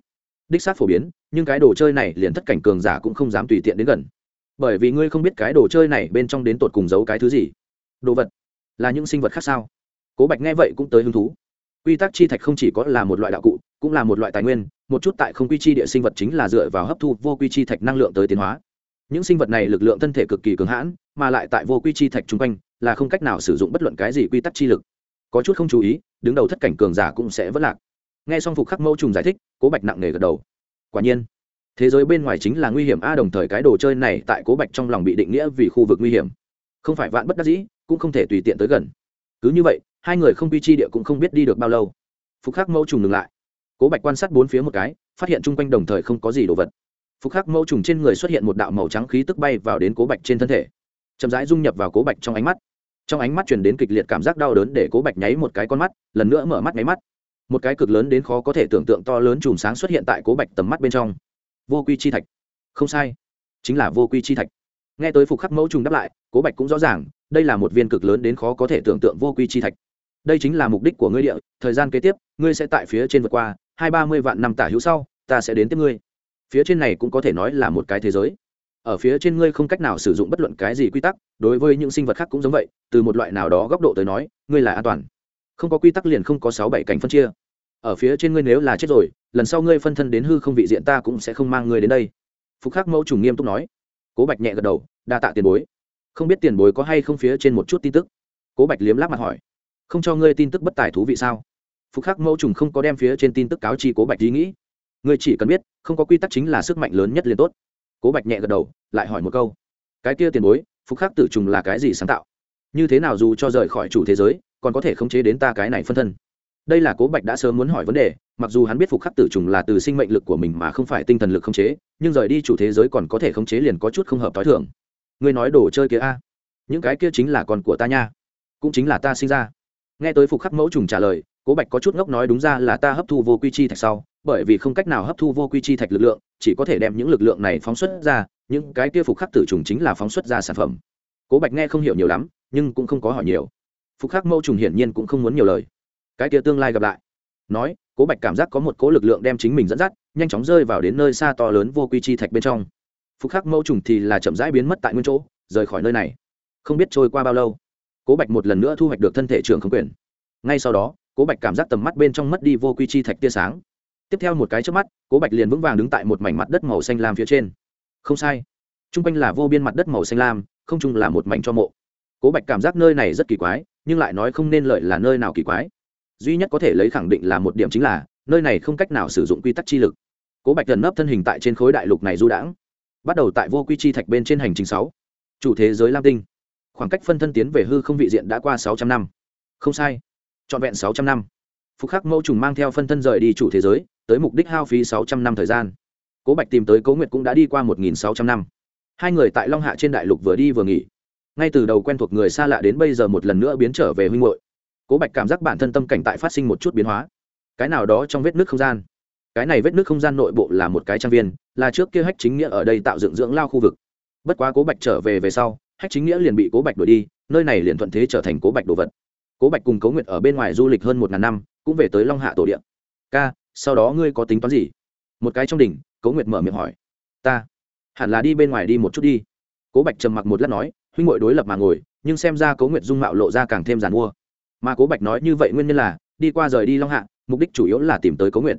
Đích xác phổ biến, nhưng cái đồ chơi này liền thất cảnh cường giả cũng không dám tùy tiện đến gần. Bởi vì ngươi không biết cái đồ chơi này bên trong đến tột cùng giấu cái thứ gì. Đồ vật là những sinh vật khác sao? Cố bạch nghe vậy cũng tới hứng thú. Quy tắc chi thạch không chỉ có là một loại đạo cụ, cũng là một loại tài nguyên, một chút tại không quy chi địa sinh vật chính là dựa vào hấp thu vô quy chi thạch năng lượng tới tiến hóa. Những sinh vật này lực lượng thân thể cực kỳ cường hãn, mà lại tại vô quy chi thạch chung quanh là không cách nào sử dụng bất luận cái gì quy tắc chi lực. Có chút không chú ý, đứng đầu thất cảnh cường giả cũng sẽ vất lạc. Nghe xong phục khắc mẫu trùng giải thích, cố bạch nặng nề gật đầu. Quả nhiên, thế giới bên ngoài chính là nguy hiểm a, đồng thời cái đồ chơi này tại cố bạch trong lòng bị định nghĩa vì khu vực nguy hiểm. Không phải vạn bất đắc dĩ, cũng không thể tùy tiện tới gần. Cứ như vậy, hai người không quy chi địa cũng không biết đi được bao lâu. Phục khắc mẫu trùng ngừng lại. Cố bạch quan sát bốn phía một cái, phát hiện chung quanh đồng thời không có gì đồ vật. Phục khắc mẫu trùng trên người xuất hiện một đạo màu trắng khí tức bay vào đến cố bạch trên thân thể. Chậm rãi dung nhập vào cố bạch trong ánh mắt trong ánh mắt truyền đến kịch liệt cảm giác đau đớn để cố bạch nháy một cái con mắt, lần nữa mở mắt nháy mắt. Một cái cực lớn đến khó có thể tưởng tượng to lớn chùm sáng xuất hiện tại cố bạch tầm mắt bên trong. Vô quy chi thạch. Không sai. Chính là vô quy chi thạch. Nghe tới phục khắc mẫu trùng đáp lại, cố bạch cũng rõ ràng, đây là một viên cực lớn đến khó có thể tưởng tượng vô quy chi thạch. Đây chính là mục đích của ngươi địa, thời gian kế tiếp, ngươi sẽ tại phía trên vượt qua, hai ba mươi vạn năm tả hữu sau, ta sẽ đến tiếp ngươi. Phía trên này cũng có thể nói là một cái thế giới ở phía trên ngươi không cách nào sử dụng bất luận cái gì quy tắc, đối với những sinh vật khác cũng giống vậy, từ một loại nào đó góc độ tới nói, ngươi là an toàn. Không có quy tắc liền không có sáu bảy cảnh phân chia. Ở phía trên ngươi nếu là chết rồi, lần sau ngươi phân thân đến hư không vị diện ta cũng sẽ không mang ngươi đến đây. Phục khắc mẫu trùng nghiêm túc nói. Cố bạch nhẹ gật đầu, đa tạ tiền bối. Không biết tiền bối có hay không phía trên một chút tin tức? Cố bạch liếm láp mặt hỏi. Không cho ngươi tin tức bất tài thú vị sao? Phục khắc mẫu trùng không có đem phía trên tin tức cáo chi cố bạch ý nghĩ. Ngươi chỉ cần biết, không có quy tắc chính là sức mạnh lớn nhất liền tốt cố bạch nhẹ gật đầu, lại hỏi một câu. Cái kia tiền bối, phục khắc tử trùng là cái gì sáng tạo? Như thế nào dù cho rời khỏi chủ thế giới, còn có thể khống chế đến ta cái này phân thân? Đây là cố bạch đã sớm muốn hỏi vấn đề, mặc dù hắn biết phục khắc tử trùng là từ sinh mệnh lực của mình mà không phải tinh thần lực khống chế, nhưng rời đi chủ thế giới còn có thể khống chế liền có chút không hợp t h i thường. Ngươi nói đồ chơi kia a? Những cái kia chính là con của ta nha. Cũng chính là ta sinh ra. Nghe tới phục khắc mẫu trùng trả lời, cố bạch có chút ngốc nói đúng ra là ta hấp thu vô quy chi thạch sau bởi vì không cách nào hấp thu vô quy chi thạch lực lượng, chỉ có thể đem những lực lượng này phóng xuất ra, những cái kia phục khắc tử trùng chính là phóng xuất ra sản phẩm. Cố bạch nghe không hiểu nhiều lắm, nhưng cũng không có hỏi nhiều. Phục khắc mẫu trùng hiển nhiên cũng không muốn nhiều lời. Cái kia tương lai gặp lại. Nói, cố bạch cảm giác có một cố lực lượng đem chính mình dẫn dắt, nhanh chóng rơi vào đến nơi xa to lớn vô quy chi thạch bên trong. Phục khắc mẫu trùng thì là chậm rãi biến mất tại nguyên chỗ, rời khỏi nơi này. Không biết trôi qua bao lâu, cố bạch một lần nữa thu hoạch được thân thể trường không quyền. Ngay sau đó, cố bạch cảm giác tầm mắt bên trong mất đi vô quy chi thạch tia sáng tiếp theo một cái trước mắt, cố bạch liền vững vàng đứng tại một mảnh mặt đất màu xanh lam phía trên. Không sai. T r u n g quanh là vô biên mặt đất màu xanh lam, không chung là một mảnh cho mộ. Cố bạch cảm giác nơi này rất kỳ quái, nhưng lại nói không nên lợi là nơi nào kỳ quái. Duy nhất có thể lấy khẳng định là một điểm chính là, nơi này không cách nào sử dụng quy tắc chi lực. Cố bạch gần nấp thân hình tại trên khối đại lục này du đãng, bắt đầu tại vô quy chi thạch bên trên hành trình sáu. Chủ thế giới lam tinh. Khoảng cách phân thân tiến về hư không vị diện đã qua sáu trăm năm. Không sai. Trọn vẹn sáu trăm năm. Phúc khắc mẫu trùng mang theo phân thân rời đi chủ thế giới tới mục đích hao phí sáu trăm năm thời gian. Cố bạch tìm tới cố nguyệt cũng đã đi qua một nghìn sáu trăm năm. Hai người tại long hạ trên đại lục vừa đi vừa nghỉ. Ngay từ đầu quen thuộc người xa lạ đến bây giờ một lần nữa biến trở về huynh hội cố bạch cảm giác bản thân tâm cảnh tại phát sinh một chút biến hóa. Cái nào đó trong vết nước không gian. Cái này vết nước không gian nội bộ là một cái trang viên, là trước kia hách chính nghĩa ở đây tạo dựng dưỡng lao khu vực. Bất quá cố bạch trở về về sau, hách chính nghĩa liền bị cố bạch đuổi đi, nơi này liền thuận thế trở thành cố bạch đồ vật. Cố bạch cùng cố nguyệt ở bên ngoài du lịch hơn một ngàn năm, cũng về tới long hạ tổ điện ca sau đó ngươi có tính toán gì? Một cái trong đỉnh, cố nguyệt mở miệng hỏi. Ta, hẳn là đi bên ngoài đi một chút đi. Cố bạch trầm mặc một lát nói, huynh ngội đối lập mà ngồi, nhưng xem ra cố nguyệt dung mạo lộ ra càng thêm giàn mua. Mà cố bạch nói như vậy nguyên nhân là, đi qua rời đi long hạ, mục đích chủ yếu là tìm tới cố nguyệt.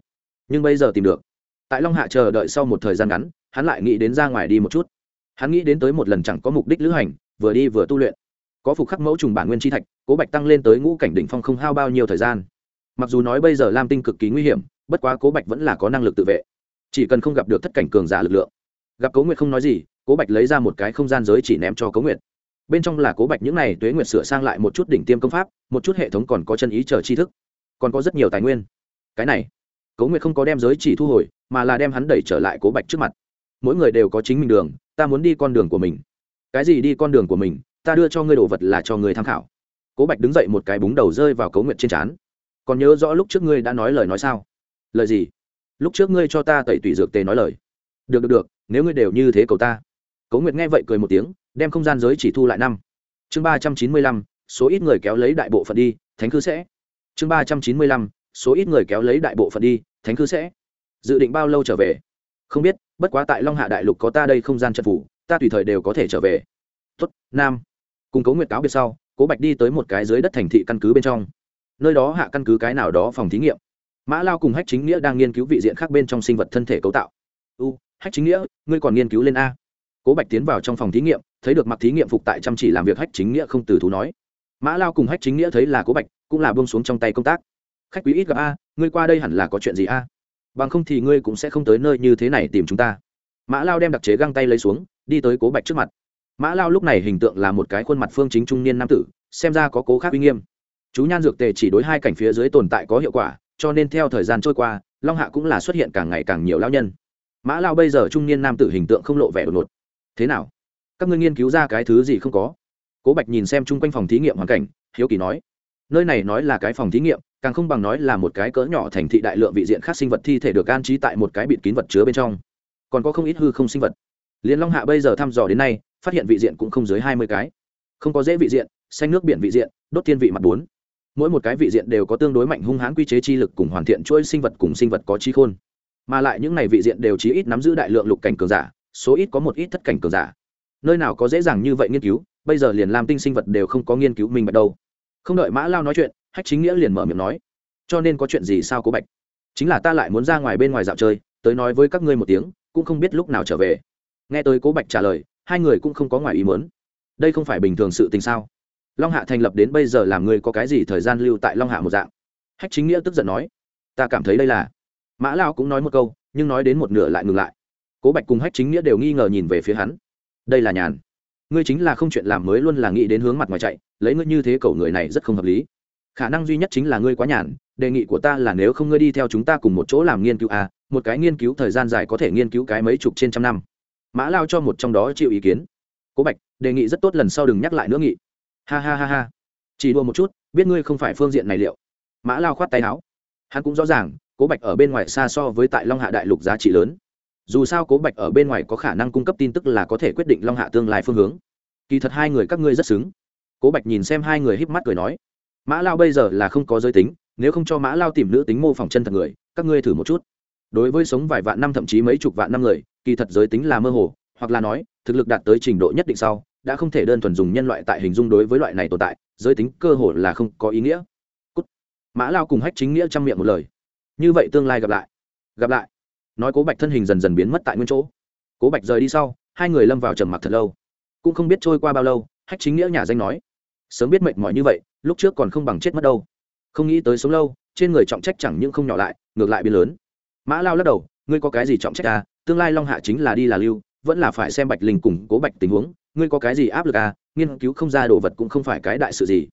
Nhưng bây giờ tìm được. Tại long hạ chờ đợi sau một thời gian ngắn, hắn lại nghĩ đến ra ngoài đi một chút. Hắn nghĩ đến tới một lần chẳng có mục đích lữ hành, vừa đi vừa tu luyện. Có phục khắc mẫu trùng bản nguyên tri thạch, cố bạch tăng lên tới ngũ cảnh đỉnh phong không hao bao nhiêu thời gian. Mặc dù nói bây giờ lam tinh cực kỳ nguy hiểm bất quá cố bạch vẫn là có năng lực tự vệ. Chỉ cần không gặp được thất cảnh cường giả lực lượng. Gặp cố nguyệt không nói gì, cố bạch lấy ra một cái không gian giới chỉ ném cho cố nguyệt. Bên trong là cố bạch những n à y tuế nguyệt sửa sang lại một chút đỉnh tiêm công pháp, một chút hệ thống còn có chân ý chờ tri thức. Còn có rất nhiều tài nguyên. Cái này, cố nguyệt không có đem giới chỉ thu hồi, mà là đem hắn đẩy trở lại cố bạch trước mặt. Mỗi người đều có chính mình đường, ta muốn đi con đường của mình. Cái gì đi con đường của mình, ta đưa cho ngươi đồ vật là cho ngươi tham khảo. Cố bạch đứng dậy một cái búng đầu rơi vào cố nguyệt trên trán. Còn nhớ rõ lúc trước ngươi đã nói lời nói sao? Lời gì? Lúc trước ngươi cho ta tẩy tủy dược tề nói lời. Được được được, nếu ngươi đều như thế cầu ta. Cố nguyệt nghe vậy cười một tiếng, đem không gian giới chỉ thu lại năm. Chương ba trăm chín mươi lăm, số ít người kéo lấy đại bộ phận đi, thánh cư sẽ. Chương ba trăm chín mươi lăm, số ít người kéo lấy đại bộ phận đi, thánh cư sẽ. Dự định bao lâu trở về? Không biết, bất quá tại long hạ đại lục có ta đây không gian trận phủ, ta tùy thời đều có thể trở về. Tuất nam. Cùng cố nguyệt cáo biệt sau, cố bạch đi tới một cái dưới đất thành thị căn cứ bên trong. Nơi đó hạ căn cứ cái nào đó phòng thí nghiệm mã lao cùng hách chính nghĩa đang nghiên cứu vị diện khác bên trong sinh vật thân thể cấu tạo. U, hách chính nghĩa, ngươi còn nghiên cứu lên a. Cố bạch tiến vào trong phòng thí nghiệm, thấy được mặc thí nghiệm phục tại chăm chỉ làm việc hách chính nghĩa không từ thú nói. Mã lao cùng hách chính nghĩa thấy là cố bạch, cũng là bông xuống trong tay công tác. Khách quý ít gặp a, ngươi qua đây hẳn là có chuyện gì a? Bằng không thì ngươi cũng sẽ không tới nơi như thế này tìm chúng ta. Mã lao đem đặc chế găng tay lấy xuống, đi tới cố bạch trước mặt. Mã lao lúc này hình tượng là một cái khuôn mặt phương chính trung niên nam tử, xem ra có cố khác uy nghiêm. Chú nhan dược tề chỉ đối hai cảnh phía dưới tồn tại có hiệu quả cho nên theo thời gian trôi qua, long hạ cũng là xuất hiện càng ngày càng nhiều lao nhân. Mã lao bây giờ trung niên nam tử hình tượng không lộ vẻ đột ngột. Thế nào? Các ngươi nghiên cứu ra cái thứ gì không có? Cố bạch nhìn xem chung quanh phòng thí nghiệm hoàn cảnh, hiếu kỳ nói. Nơi này nói là cái phòng thí nghiệm, càng không bằng nói là một cái cỡ nhỏ thành thị đại lượng vị diện khác sinh vật thi thể được an trí tại một cái bịt kín vật chứa bên trong. Còn có không ít hư không sinh vật. Liên long hạ bây giờ thăm dò đến nay, phát hiện vị diện cũng không dưới hai mươi cái. Không có dễ vị diện, xanh nước biển vị diện, đốt thiên vị mặt bốn mỗi một cái vị diện đều có tương đối mạnh hung hãn quy chế chi lực cùng hoàn thiện chuỗi sinh vật cùng sinh vật có trí khôn. Mà lại những này vị diện đều chí ít nắm giữ đại lượng lục cảnh cường giả, số ít có một ít thất cảnh cường giả. Nơi nào có dễ dàng như vậy nghiên cứu, bây giờ liền làm tinh sinh vật đều không có nghiên cứu mình bạch đâu. Không đợi mã lao nói chuyện, hách chính nghĩa liền mở miệng nói, cho nên có chuyện gì sao cố bạch? Chính là ta lại muốn ra ngoài bên ngoài dạo chơi, tới nói với các ngươi một tiếng, cũng không biết lúc nào trở về. Nghe tới cố bạch trả lời, hai người cũng không có ngoài ý muốn. Đây không phải bình thường sự tình sao? Long hạ thành lập đến bây giờ làm người có cái gì thời gian lưu tại long hạ một dạng? Hách chính nghĩa tức giận nói ta cảm thấy đây là mã lao cũng nói một câu nhưng nói đến một nửa lại ngừng lại. Cố bạch cùng hách chính nghĩa đều nghi ngờ nhìn về phía hắn. Đây là nhàn. Ngươi chính là không chuyện làm mới luôn là nghĩ đến hướng mặt ngoài chạy lấy ngươi như thế cậu người này rất không hợp lý. Khả năng duy nhất chính là ngươi quá nhàn đề nghị của ta là nếu không ngươi đi theo chúng ta cùng một chỗ làm nghiên cứu à, một cái nghiên cứu thời gian dài có thể nghiên cứu cái mấy chục trên trăm năm. Mã lao cho một trong đó chịu ý kiến. Cố bạch đề nghị rất tốt lần sau đừng nhắc lại nữa nghị ha ha ha ha. Chỉ đùa một chút, biết ngươi không phải phương diện này liệu. Mã lao khoát tay áo. Hắn cũng rõ ràng, cố bạch ở bên ngoài xa so với tại long hạ đại lục giá trị lớn. Dù sao cố bạch ở bên ngoài có khả năng cung cấp tin tức là có thể quyết định long hạ tương lai phương hướng. Kỳ thật hai người các ngươi rất xứng. Cố bạch nhìn xem hai người híp mắt cười nói. Mã lao bây giờ là không có giới tính, nếu không cho mã lao tìm nữ tính mô phỏng chân thật người, các ngươi thử một chút. Đối với sống vài vạn năm thậm chí mấy chục vạn năm người, kỳ thật giới tính là mơ hồ, hoặc là nói, thực lực đạt tới trình độ nhất định sau đã không thể đơn thuần dùng nhân loại tại hình dung đối với loại này tồn tại, giới tính cơ hồ là không có ý nghĩa. Cút. mã lao cùng hách chính nghĩa trong miệng một lời. Như vậy tương lai gặp lại. Gặp lại. Nói cố bạch thân hình dần dần biến mất tại nguyên chỗ. Cố bạch rời đi sau, hai người lâm vào trầm mặc thật lâu. Cũng không biết trôi qua bao lâu, hách chính nghĩa nhà danh nói. Sớm biết mệt mỏi như vậy, lúc trước còn không bằng chết mất đâu. Không nghĩ tới sống lâu, trên người trọng trách chẳng những không nhỏ lại, ngược lại biến lớn. Mã lao lắc đầu, ngươi có cái gì trọng trách à? Tương lai long hạ chính là đi là lưu, vẫn là phải xem bạch linh cùng cố bạch tình huống ngươi có cái gì áp lực à nghiên cứu không ra đồ vật cũng không phải cái đại sự gì.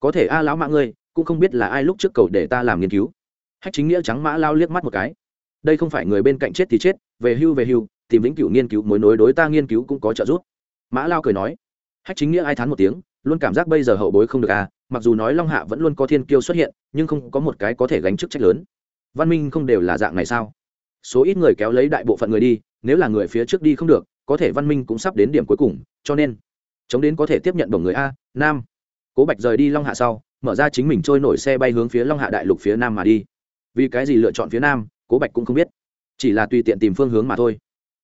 Có thể a lão mã ngươi, cũng không biết là ai lúc trước cầu để ta làm nghiên cứu. Hách chính nghĩa trắng mã lao liếc mắt một cái. Đây không phải người bên cạnh chết thì chết, về hưu về hưu, tìm vĩnh cửu nghiên cứu mối nối đối ta nghiên cứu cũng có trợ giúp. Mã lao cười nói. Hách chính nghĩa ai thán một tiếng, luôn cảm giác bây giờ hậu bối không được à mặc dù nói long hạ vẫn luôn có thiên kiêu xuất hiện, nhưng không có một cái có thể gánh chức trách lớn. Văn minh không đều là dạng này sao? Số ít người kéo lấy đại bộ phận người đi, nếu là người phía trước đi không được có thể văn minh cũng sắp đến điểm cuối cùng, cho nên, chống đến có thể tiếp nhận đồng người a, nam. Cố bạch rời đi long hạ sau, mở ra chính mình trôi nổi xe bay hướng phía long hạ đại lục phía nam mà đi. Vì cái gì lựa chọn phía nam, cố bạch cũng không biết. Chỉ là tùy tiện tìm phương hướng mà thôi.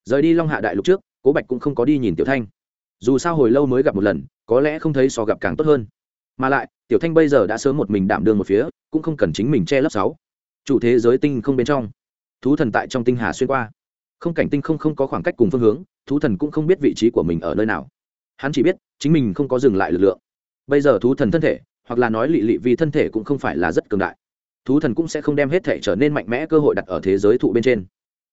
Rời đi long hạ đại lục trước, cố bạch cũng không có đi nhìn tiểu thanh. Dù sao hồi lâu mới gặp một lần, có lẽ không thấy so gặp càng tốt hơn. Mà lại, tiểu thanh bây giờ đã sớm một mình đảm đương một phía, cũng không cần chính mình che lấp sáu. Chủ thế giới tinh không bên trong. Thú thần tại trong tinh hà xuyên qua không cảnh tinh không không có khoảng cách cùng phương hướng, thú thần cũng không biết vị trí của mình ở nơi nào. Hắn chỉ biết, chính mình không có dừng lại lực lượng. Bây giờ thú thần thân thể, hoặc là nói lị lị vì thân thể cũng không phải là rất cường đại. Thú thần cũng sẽ không đem hết thể trở nên mạnh mẽ cơ hội đặt ở thế giới thụ bên trên.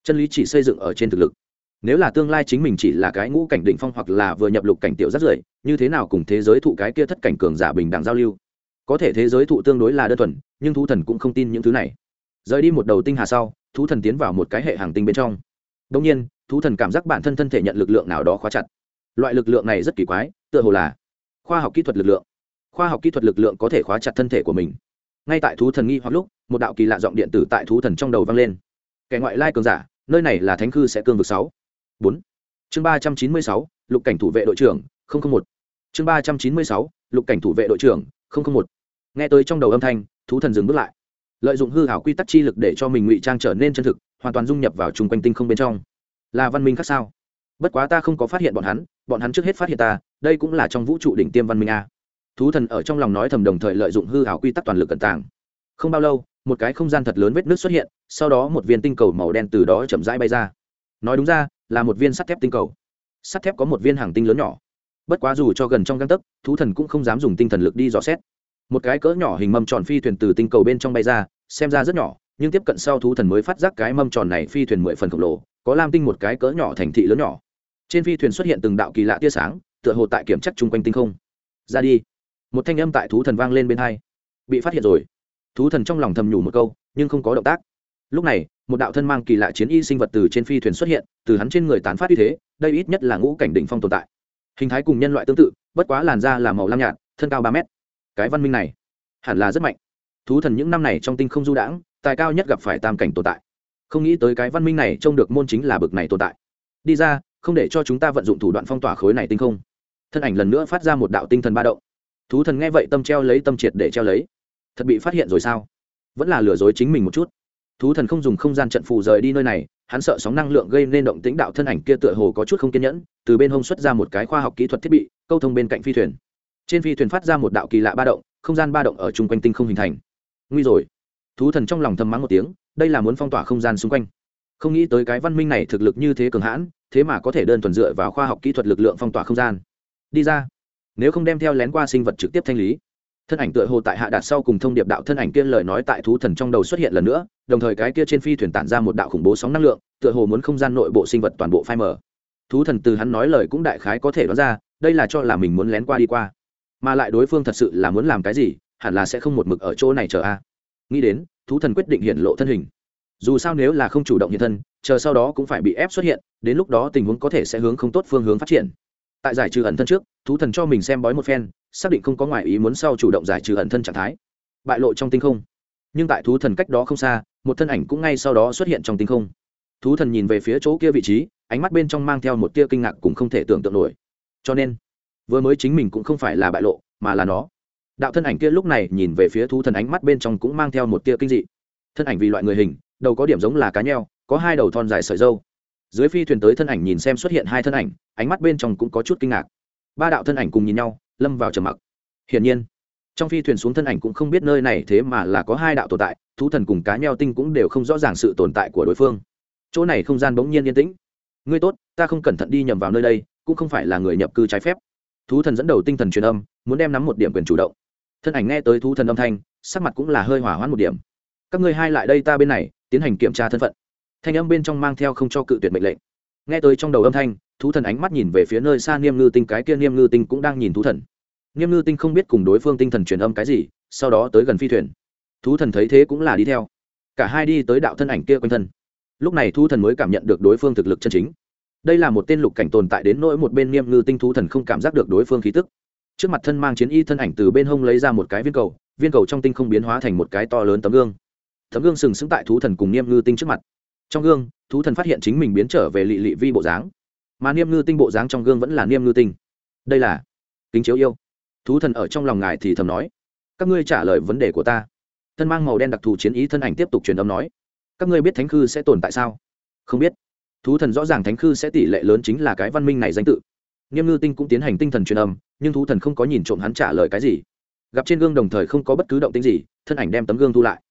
Chân lý chỉ xây dựng ở trên thực lực. Nếu là tương lai chính mình chỉ là cái ngũ cảnh đỉnh phong hoặc là vừa nhập lục cảnh tiểu rất rưởi như thế nào cùng thế giới thụ cái kia thất cảnh cường giả bình đẳng giao lưu? Có thể thế giới thụ tương đối là đơn thuần, nhưng thú thần cũng không tin những thứ này. Rời đi một đầu tinh hà sau, thú thần tiến vào một cái hệ hàng tinh bên trong đông nhiên, thú thần cảm giác bản thân thân thể nhận lực lượng nào đó khóa chặt. Loại lực lượng này rất kỳ quái, tựa hồ là khoa học kỹ thuật lực lượng. Khoa học kỹ thuật lực lượng có thể khóa chặt thân thể của mình. Ngay tại thú thần nghi hoặc lúc, một đạo kỳ lạ giọng điện tử tại thú thần trong đầu vang lên. Kẻ ngoại lai cường giả, nơi này là thánh cư sẽ cương vực sáu. Bốn. Chương ba trăm chín mươi sáu, lục cảnh thủ vệ đội trưởng một. Chương ba trăm chín mươi sáu, lục cảnh thủ vệ đội trưởng một. Nghe tới trong đầu âm thanh, thú thần dừng bước lại lợi dụng hư hảo quy tắc chi lực để cho mình ngụy trang trở nên chân thực, hoàn toàn dung nhập vào chung quanh tinh không bên trong. Là văn minh khác sao? Bất quá ta không có phát hiện bọn hắn bọn hắn trước hết phát hiện ta, đây cũng là trong vũ trụ đỉnh tiêm văn minh a. Thú thần ở trong lòng nói thầm đồng thời lợi dụng hư hảo quy tắc toàn lực cẩn tàng. Không bao lâu, một cái không gian thật lớn vết nước xuất hiện, sau đó một viên tinh cầu màu đen từ đó chậm rãi bay ra. Nói đúng ra, là một viên sắt thép tinh cầu. Sắt thép có một viên hàng tinh lớn nhỏ. Bất quá dù cho gần trong găng tấc, thú thần cũng không dám dùng tinh thần lực đi dò xét một cái cỡ nhỏ hình mâm tròn phi thuyền từ tinh cầu bên trong bay ra, xem ra rất nhỏ, nhưng tiếp cận sau thú thần mới phát giác cái mâm tròn này phi thuyền mười phần khổng lồ, có lam tinh một cái cỡ nhỏ thành thị lớn nhỏ. Trên phi thuyền xuất hiện từng đạo kỳ lạ tia sáng, tựa hồ tại kiểm chắc chung quanh tinh không. Ra đi. Một thanh âm tại thú thần vang lên bên hai. Bị phát hiện rồi. Thú thần trong lòng thầm nhủ một câu, nhưng không có động tác. Lúc này, một đạo thân mang kỳ lạ chiến y sinh vật từ trên phi thuyền xuất hiện, từ hắn trên người tán phát uy thế, đây ít nhất là ngũ cảnh đỉnh phong tồn tại. Hình thái cùng nhân loại tương tự, bất quá làn da là màu lam nhạt, thân cao ba mét cái văn minh này hẳn là rất mạnh. Thú thần những năm này trong tinh không du đãng, tài cao nhất gặp phải tam cảnh tồn tại. Không nghĩ tới cái văn minh này trông được môn chính là bực này tồn tại. Đi ra, không để cho chúng ta vận dụng thủ đoạn phong tỏa khối này tinh không. Thân ảnh lần nữa phát ra một đạo tinh thần ba động. Thú thần nghe vậy tâm treo lấy tâm triệt để treo lấy. Thật bị phát hiện rồi sao? Vẫn là lừa dối chính mình một chút. Thú thần không dùng không gian trận phù rời đi nơi này, hắn sợ sóng năng lượng gây nên động tĩnh đạo thân ảnh kia tựa hồ có chút không kiên nhẫn, từ bên hông xuất ra một cái khoa học kỹ thuật thiết bị, câu thông bên cạnh phi thuyền trên phi thuyền phát ra một đạo kỳ lạ ba động, không gian ba động ở chung quanh tinh không hình thành. Nguy rồi. Thú thần trong lòng thầm mắng một tiếng, đây là muốn phong tỏa không gian xung quanh. Không nghĩ tới cái văn minh này thực lực như thế cường hãn, thế mà có thể đơn thuần dựa vào khoa học kỹ thuật lực lượng phong tỏa không gian. Đi ra. Nếu không đem theo lén qua sinh vật trực tiếp thanh lý. Thân ảnh tựa hồ tại hạ đạt sau cùng thông điệp đạo thân ảnh kia lời nói tại thú thần trong đầu xuất hiện lần nữa, đồng thời cái kia trên phi thuyền tản ra một đạo khủng bố sóng năng lượng, tựa hồ muốn không gian nội bộ sinh vật toàn bộ phai mở thú thần từ hắn nói lời cũng đại khái có thể đoán ra, đây là cho là mình muốn lén qua đi qua mà lại đối phương thật sự là muốn làm cái gì, hẳn là sẽ không một mực ở chỗ này chờ a. Nghĩ đến, thú thần quyết định hiện lộ thân hình. Dù sao nếu là không chủ động hiện thân, chờ sau đó cũng phải bị ép xuất hiện, đến lúc đó tình huống có thể sẽ hướng không tốt phương hướng phát triển. Tại giải trừ ẩn thân trước, thú thần cho mình xem bói một phen, xác định không có ngoại ý muốn sau chủ động giải trừ ẩn thân trạng thái. Bại lộ trong tinh không. Nhưng tại thú thần cách đó không xa, một thân ảnh cũng ngay sau đó xuất hiện trong tinh không. Thú thần nhìn về phía chỗ kia vị trí, ánh mắt bên trong mang theo một tia kinh ngạc cũng không thể tưởng tượng nổi. Cho nên vừa mới chính mình cũng không phải là bại lộ, mà là nó. Đạo thân ảnh kia lúc này nhìn về phía thú thần ánh mắt bên trong cũng mang theo một tia kinh dị. Thân ảnh vì loại người hình, đầu có điểm giống là cá nheo, có hai đầu thon dài sợi dâu dưới phi thuyền tới thân ảnh nhìn xem xuất hiện hai thân ảnh, ánh mắt bên trong cũng có chút kinh ngạc. Ba đạo thân ảnh cùng nhìn nhau, lâm vào trầm mặc. Hiển nhiên, trong phi thuyền xuống thân ảnh cũng không biết nơi này thế mà là có hai đạo tồn tại, thú thần cùng cá nheo tinh cũng đều không rõ ràng sự tồn tại của đối phương. Chỗ này không gian bỗng nhiên yên tĩnh. Ngươi tốt, ta không cẩn thận đi nhầm vào nơi đây, cũng không phải là người nhập cư trái phép thú thần dẫn đầu tinh thần truyền âm, muốn đem nắm một điểm quyền chủ động. Thân ảnh nghe tới thú thần âm thanh, sắc mặt cũng là hơi hỏa hoãn một điểm. Các ngươi hai lại đây ta bên này, tiến hành kiểm tra thân phận. Thanh âm bên trong mang theo không cho cự tuyệt mệnh lệnh. Nghe tới trong đầu âm thanh, thú thần ánh mắt nhìn về phía nơi xa niêm ngư tinh, cái kia niêm ngư tinh cũng đang nhìn thú thần. Niêm ngư tinh không biết cùng đối phương tinh thần truyền âm cái gì, sau đó tới gần phi thuyền. Thú thần thấy thế cũng là đi theo. Cả hai đi tới đạo thân ảnh kia quanh thân. Lúc này thú thần mới cảm nhận được đối phương thực lực chân chính đây là một tên lục cảnh tồn tại đến nỗi một bên niêm ngư tinh thú thần không cảm giác được đối phương khí tức. Trước mặt thân mang chiến y thân ảnh từ bên hông lấy ra một cái viên cầu viên cầu trong tinh không biến hóa thành một cái to lớn tấm gương. Tấm gương sừng sững tại thú thần cùng niêm ngư tinh trước mặt. Trong gương, thú thần phát hiện chính mình biến trở về lị lị vi bộ dáng. Mà niêm ngư tinh bộ dáng trong gương vẫn là niêm ngư tinh. Đây là kính chiếu yêu. Thú thần ở trong lòng ngài thì thầm nói, các ngươi trả lời vấn đề của ta. Thân mang màu đen đặc thù chiến ý thân ảnh tiếp tục truyền âm nói, các ngươi biết thánh khư sẽ tồn tại sao? Không biết thú thần rõ ràng thánh khư sẽ tỷ lệ lớn chính là cái văn minh này danh tự. Niêm ngư tinh cũng tiến hành tinh thần truyền âm, nhưng thú thần không có nhìn trộm hắn trả lời cái gì. Gặp trên gương đồng thời không có bất cứ động tính gì, thân ảnh đem tấm gương thu lại.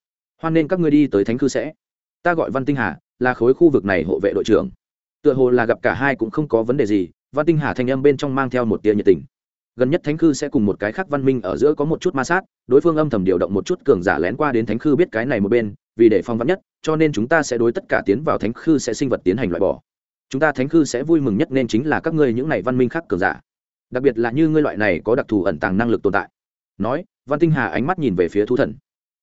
Hoan nên các ngươi đi tới thánh khư sẽ. Ta gọi văn tinh hà, là khối khu vực này hộ vệ đội trưởng. Tựa hồ là gặp cả hai cũng không có vấn đề gì, văn tinh hà thanh âm bên trong mang theo một tia nhiệt tình. Gần nhất thánh khư sẽ cùng một cái khác văn minh ở giữa có một chút ma sát, đối phương âm thầm điều động một chút cường giả lén qua đến thánh khư biết cái này một bên vì để phong vắn nhất, cho nên chúng ta sẽ đối tất cả tiến vào thánh khư sẽ sinh vật tiến hành loại bỏ. Chúng ta thánh khư sẽ vui mừng nhất nên chính là các ngươi những này văn minh khác cường giả. Đặc biệt là như ngươi loại này có đặc thù ẩn tàng năng lực tồn tại. Nói, văn tinh hà ánh mắt nhìn về phía thú thần.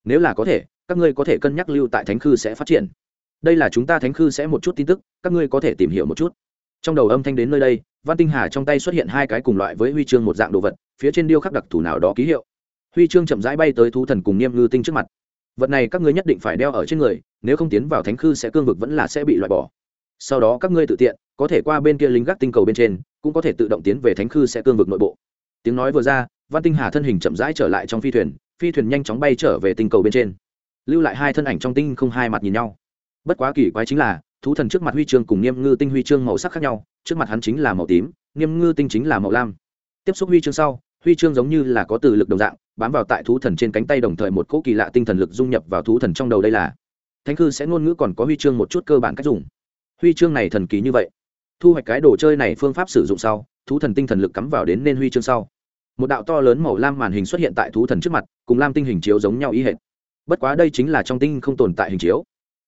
Nếu là có thể, các ngươi có thể cân nhắc lưu tại thánh khư sẽ phát triển. Đây là chúng ta thánh khư sẽ một chút tin tức, các ngươi có thể tìm hiểu một chút. Trong đầu âm thanh đến nơi đây, văn tinh hà trong tay xuất hiện hai cái cùng loại với huy chương một dạng đồ vật, phía trên điêu khắc đặc thù nào đó ký hiệu. Huy chương chậm rãi bay tới thú thần cùng niêm ngư tinh trước mặt vật này các ngươi nhất định phải đeo ở trên người, nếu không tiến vào thánh khư sẽ cương vực vẫn là sẽ bị loại bỏ. Sau đó các ngươi tự tiện, có thể qua bên kia lính gác tinh cầu bên trên, cũng có thể tự động tiến về thánh khư sẽ cương vực nội bộ. Tiếng nói vừa ra, văn tinh hà thân hình chậm rãi trở lại trong phi thuyền phi thuyền nhanh chóng bay trở về tinh cầu bên trên. Lưu lại hai thân ảnh trong tinh không hai mặt nhìn nhau. Bất quá kỳ quái chính là, thú thần trước mặt huy chương cùng niêm ngư tinh huy chương màu sắc khác nhau, trước mặt hắn chính là màu tím niêm ngư tinh chính là màu lam. Tiếp xúc huy chương sau, huy chương giống như là có từ lực đồng dạng bám vào tại thú thần trên cánh tay đồng thời một cỗ kỳ lạ tinh thần lực dung nhập vào thú thần trong đầu đây là. Thánh cư sẽ ngôn ngữ còn có huy chương một chút cơ bản cách dùng. Huy chương này thần kỳ như vậy. Thu hoạch cái đồ chơi này phương pháp sử dụng sau, thú thần tinh thần lực cắm vào đến nên huy chương sau. Một đạo to lớn màu lam màn hình xuất hiện tại thú thần trước mặt, cùng lam tinh hình chiếu giống nhau ý hệt. Bất quá đây chính là trong tinh không tồn tại hình chiếu.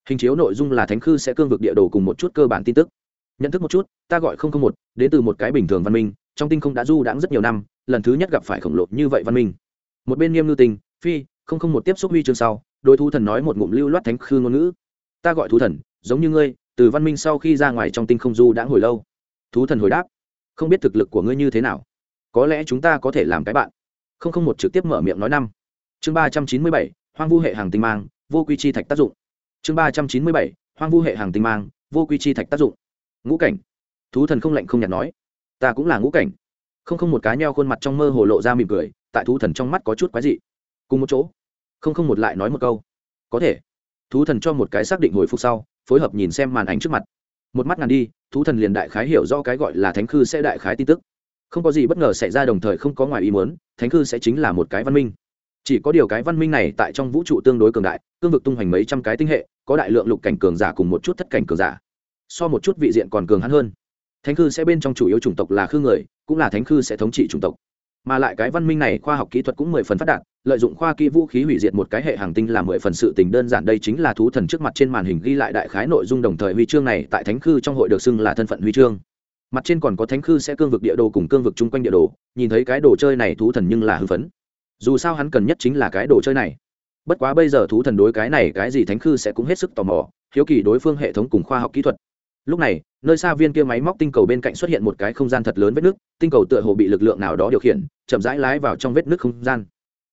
Hình chiếu nội dung là thánh khư sẽ cương vực địa đồ cùng một chút cơ bản tin tức. Nhận thức một chút, ta gọi không không một, đến từ một cái bình thường văn minh, trong tinh không đã du đãng rất nhiều năm, lần thứ nhất gặp phải khổng lồ như vậy văn minh một bên nghiêm ngư tình, phi, không không một tiếp xúc huy chương sau đôi thú thần nói một ngụm lưu loát thánh khư ngôn ngữ. Ta gọi thú thần, giống như ngươi, từ văn minh sau khi ra ngoài trong tinh không du đã hồi lâu. Thú thần hồi đáp, không biết thực lực của ngươi như thế nào. Có lẽ chúng ta có thể làm cái bạn. Không không một trực tiếp mở miệng nói năm. Chương ba trăm chín mươi bảy, hoang vu hệ hàng tinh mang, vô quy chi thạch tác dụng. Chương ba trăm chín mươi bảy, hoang vu hệ hàng tinh mang, vô quy chi thạch tác dụng. Ngũ cảnh. Thú thần không lạnh không nhạt nói, ta cũng là ngũ cảnh. Không không một cá nheo khuôn mặt trong mơ hồ lộ ra mỉm cười tại thú thần trong mắt có chút quái dị. Cùng một chỗ, không không một lại nói một câu. Có thể. Thú thần cho một cái xác định hồi phục sau, phối hợp nhìn xem màn ảnh trước mặt. Một mắt ngàn đi, thú thần liền đại khái hiểu do cái gọi là thánh khư sẽ đại khái tin tức. Không có gì bất ngờ xảy ra đồng thời không có ngoài ý muốn, thánh khư sẽ chính là một cái văn minh. Chỉ có điều cái văn minh này tại trong vũ trụ tương đối cường đại cương vực tung hoành mấy trăm cái tinh hệ, có đại lượng lục cảnh cường giả cùng một chút thất cảnh cường giả. So một chút vị diện còn cường hắn hơn. Thánh khư sẽ bên trong chủ yếu chủng tộc là khư người, cũng là thánh khư sẽ thống trị chủng tộc mà lại cái văn minh này khoa học kỹ thuật cũng mười phần phát đạt, lợi dụng khoa kỹ vũ khí hủy diệt một cái hệ hàng tinh là mười phần sự tình đơn giản, đây chính là thú thần trước mặt trên màn hình ghi lại đại khái nội dung đồng thời huy chương này tại thánh khư trong hội được xưng là thân phận huy chương. Mặt trên còn có thánh khư sẽ cương vực địa đồ cùng cương vực chung quanh địa đồ, nhìn thấy cái đồ chơi này thú thần nhưng là hư phấn. Dù sao hắn cần nhất chính là cái đồ chơi này. Bất quá bây giờ thú thần đối cái này cái gì thánh khư sẽ cũng hết sức tò mò, hiếu kỳ đối phương hệ thống cùng khoa học kỹ thuật lúc này, nơi xa viên kia máy móc tinh cầu bên cạnh xuất hiện một cái không gian thật lớn vết nước, tinh cầu tựa hồ bị lực lượng nào đó điều khiển, chậm rãi lái vào trong vết nước không gian.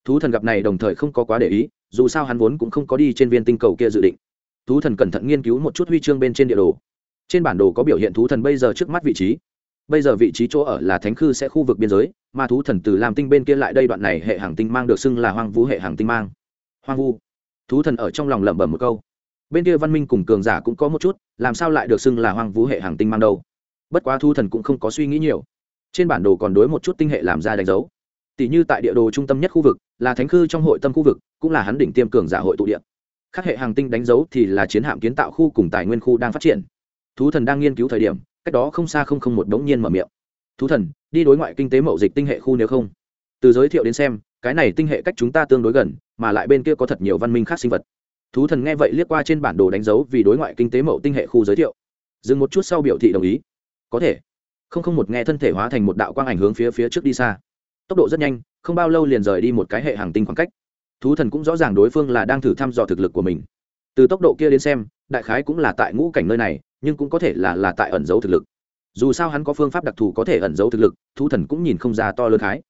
Thú thần gặp này đồng thời không có quá để ý, dù sao hắn vốn cũng không có đi trên viên tinh cầu kia dự định. Thú thần cẩn thận nghiên cứu một chút huy chương bên trên địa đồ. Trên bản đồ có biểu hiện thú thần bây giờ trước mắt vị trí. Bây giờ vị trí chỗ ở là thánh khư sẽ khu vực biên giới, mà thú thần từ làm tinh bên kia lại đây đoạn này hệ hàng tinh mang được xưng là hoang vũ hệ hàng tinh mang. Hoang vu. Thú thần ở trong lòng lẩm bẩm một câu bên kia văn minh cùng cường giả cũng có một chút, làm sao lại được xưng là hoang vũ hệ hàng tinh mang đâu? Bất quá thu thần cũng không có suy nghĩ nhiều. Trên bản đồ còn đối một chút tinh hệ làm ra đánh dấu. Tỷ như tại địa đồ trung tâm nhất khu vực, là thánh khư trong hội tâm khu vực, cũng là hắn đỉnh tiêm cường giả hội tụ địa. Các hệ hàng tinh đánh dấu thì là chiến hạm kiến tạo khu cùng tài nguyên khu đang phát triển. Thú thần đang nghiên cứu thời điểm, cách đó không xa không không một đống nhiên mở miệng. Thú thần, đi đối ngoại kinh tế mậu dịch tinh hệ khu nếu không? Từ giới thiệu đến xem, cái này tinh hệ cách chúng ta tương đối gần, mà lại bên kia có thật nhiều văn minh khác sinh vật thú thần nghe vậy liếc qua trên bản đồ đánh dấu vì đối ngoại kinh tế mậu tinh hệ khu giới thiệu. Dừng một chút sau biểu thị đồng ý. Có thể. Không không một nghe thân thể hóa thành một đạo quang ảnh hướng phía phía trước đi xa. Tốc độ rất nhanh, không bao lâu liền rời đi một cái hệ hàng tinh khoảng cách. Thú thần cũng rõ ràng đối phương là đang thử thăm dò thực lực của mình. Từ tốc độ kia đến xem, đại khái cũng là tại ngũ cảnh nơi này, nhưng cũng có thể là là tại ẩn giấu thực lực. Dù sao hắn có phương pháp đặc thù có thể ẩn giấu thực lực, thú thần cũng nhìn không ra to lớn khái.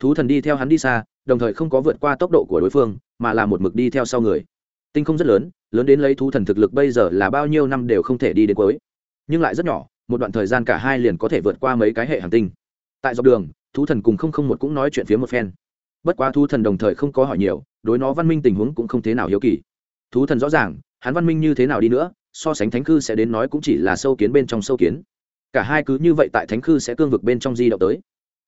Thú thần đi theo hắn đi xa, đồng thời không có vượt qua tốc độ của đối phương, mà là một mực đi theo sau người tinh không rất lớn lớn đến lấy thú thần thực lực bây giờ là bao nhiêu năm đều không thể đi đến cuối. Nhưng lại rất nhỏ một đoạn thời gian cả hai liền có thể vượt qua mấy cái hệ hành tinh. Tại dọc đường thú thần cùng không không một cũng nói chuyện phía một phen. Bất quá thú thần đồng thời không có hỏi nhiều đối nó văn minh tình huống cũng không thế nào hiếu kỳ. Thú thần rõ ràng hắn văn minh như thế nào đi nữa so sánh thánh khư sẽ đến nói cũng chỉ là sâu kiến bên trong sâu kiến. Cả hai cứ như vậy tại thánh khư sẽ cương vực bên trong di động tới.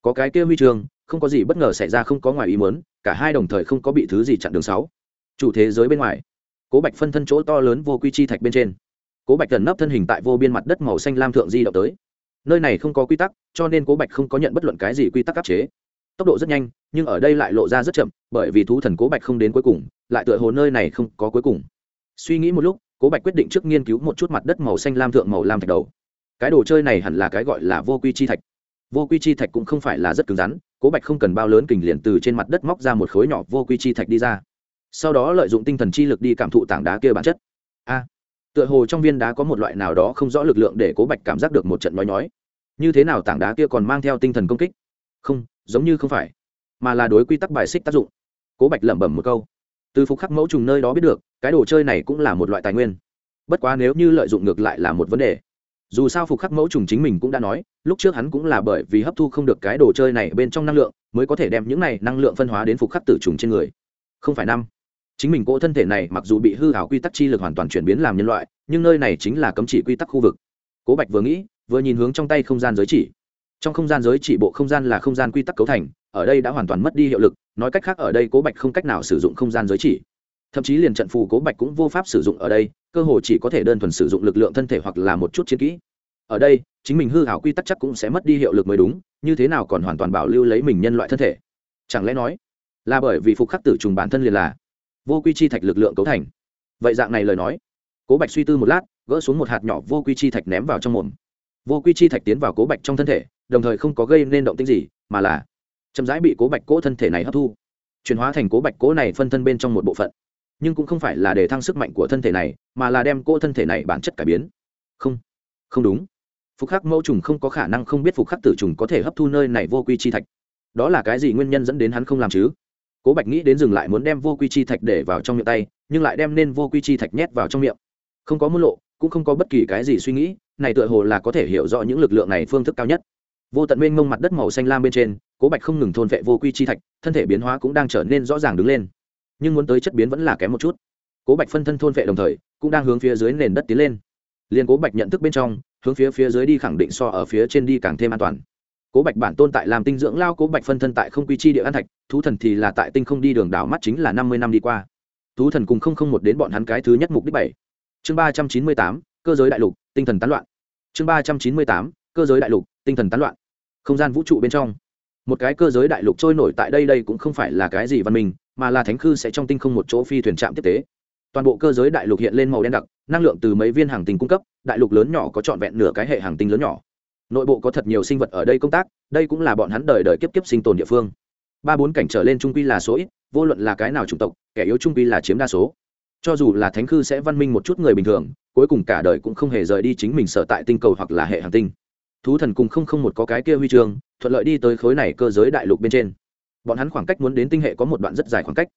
Có cái kia huy trường, không có gì bất ngờ xảy ra không có ngoài ý muốn cả hai đồng thời không có bị thứ gì chặn đường sáu. Chủ thế giới bên ngoài cố bạch phân thân chỗ to lớn vô quy chi thạch bên trên. Cố bạch gần nấp thân hình tại vô biên mặt đất màu xanh lam thượng di động tới. Nơi này không có quy tắc, cho nên cố bạch không có nhận bất luận cái gì quy tắc áp chế. Tốc độ rất nhanh, nhưng ở đây lại lộ ra rất chậm, bởi vì thú thần cố bạch không đến cuối cùng, lại tựa hồ nơi này không có cuối cùng. Suy nghĩ một lúc, cố bạch quyết định trước nghiên cứu một chút mặt đất màu xanh lam thượng màu lam thạch đầu. Cái đồ chơi này hẳn là cái gọi là vô quy chi thạch. Vô quy chi thạch cũng không phải là rất cứng rắn, cố bạch không cần bao lớn kình liền từ trên mặt đất móc ra một khối nhỏ vô quy chi thạch đi ra sau đó lợi dụng tinh thần chi lực đi cảm thụ tảng đá kia bản chất. A, tựa hồ trong viên đá có một loại nào đó không rõ lực lượng để cố bạch cảm giác được một trận nói nói như thế nào tảng đá kia còn mang theo tinh thần công kích? Không, giống như không phải, mà là đối quy tắc bài xích tác dụng. Cố bạch lẩm bẩm một câu. Từ phục khắc mẫu trùng nơi đó biết được, cái đồ chơi này cũng là một loại tài nguyên. Bất quá nếu như lợi dụng ngược lại là một vấn đề. Dù sao phục khắc mẫu trùng chính mình cũng đã nói, lúc trước hắn cũng là bởi vì hấp thu không được cái đồ chơi này bên trong năng lượng, mới có thể đem những này năng lượng phân hóa đến phục khắc tử trùng trên người. Không phải năm chính mình cỗ thân thể này mặc dù bị hư hảo quy tắc chi lực hoàn toàn chuyển biến làm nhân loại, nhưng nơi này chính là cấm chỉ quy tắc khu vực. Cố bạch vừa nghĩ, vừa nhìn hướng trong tay không gian giới chỉ. Trong không gian giới chỉ bộ không gian là không gian quy tắc cấu thành, ở đây đã hoàn toàn mất đi hiệu lực, nói cách khác ở đây cố bạch không cách nào sử dụng không gian giới chỉ. Thậm chí liền trận phù cố bạch cũng vô pháp sử dụng ở đây, cơ hồ chỉ có thể đơn thuần sử dụng lực lượng thân thể hoặc là một chút chiến kỹ. Ở đây, chính mình hư hảo quy tắc chắc cũng sẽ mất đi hiệu lực mới đúng, như thế nào còn hoàn toàn bảo lưu lấy mình nhân loại thân thể? Chẳng lẽ nói là bởi vì phục khắc tử trùng bản thân liền là vô quy chi thạch lực lượng cấu thành. Vậy dạng này lời nói, cố bạch suy tư một lát, gỡ xuống một hạt nhỏ vô quy chi thạch ném vào trong mồm. Vô quy chi thạch tiến vào cố bạch trong thân thể, đồng thời không có gây nên động tích gì, mà là chậm rãi bị cố bạch cố thân thể này hấp thu, chuyển hóa thành cố bạch cố này phân thân bên trong một bộ phận. Nhưng cũng không phải là để thăng sức mạnh của thân thể này, mà là đem cỗ thân thể này bản chất cải biến. Không không đúng. Phục khắc mẫu trùng không có khả năng không biết phục khắc tử trùng có thể hấp thu nơi này vô quy chi thạch. Đó là cái gì nguyên nhân dẫn đến hắn không làm chứ? Cố bạch nghĩ đến dừng lại muốn đem vô quy chi thạch để vào trong miệng tay, nhưng lại đem nên vô quy chi thạch nhét vào trong miệng. Không có môn lộ, cũng không có bất kỳ cái gì suy nghĩ, này tựa hồ là có thể hiểu rõ những lực lượng này phương thức cao nhất. Vô tận mênh mông mặt đất màu xanh lam bên trên, cố bạch không ngừng thôn vệ vô quy chi thạch, thân thể biến hóa cũng đang trở nên rõ ràng đứng lên. Nhưng muốn tới chất biến vẫn là kém một chút. Cố bạch phân thân thôn vệ đồng thời, cũng đang hướng phía dưới nền đất tiến lên. Liên cố bạch nhận thức bên trong, hướng phía phía dưới đi khẳng định so ở phía trên đi càng thêm an toàn cố bạch bản tôn tại làm tinh dưỡng lao, cố bạch phân thân tại không quy chi địa an thạch, thú thần thì là tại tinh không đi đường đảo mắt chính là năm mươi năm đi qua. Thú thần cùng không không một đến bọn hắn cái thứ nhất mục đích bảy. Chương ba trăm chín mươi tám, cơ giới đại lục, tinh thần tán loạn. Chương ba trăm chín mươi tám, cơ giới đại lục, tinh thần tán loạn. Không gian vũ trụ bên trong. Một cái cơ giới đại lục trôi nổi tại đây đây cũng không phải là cái gì văn minh, mà là thánh khư sẽ trong tinh không một chỗ phi thuyền trạm tiếp tế. Toàn bộ cơ giới đại lục hiện lên màu đen đặc, năng lượng từ mấy viên hàng tinh cung cấp, đại lục lớn nhỏ có trọn vẹn nửa cái hệ hàng tinh lớn nhỏ nội bộ có thật nhiều sinh vật ở đây công tác, đây cũng là bọn hắn đời đời kiếp kiếp sinh tồn địa phương. Ba bốn cảnh trở lên trung quy là số ít, vô luận là cái nào chủng tộc, kẻ yếu trung quy là chiếm đa số. Cho dù là thánh khư sẽ văn minh một chút người bình thường, cuối cùng cả đời cũng không hề rời đi chính mình sở tại tinh cầu hoặc là hệ hành tinh. Thú thần cùng không không một có cái kia huy chương, thuận lợi đi tới khối này cơ giới đại lục bên trên. Bọn hắn khoảng cách muốn đến tinh hệ có một đoạn rất dài khoảng cách.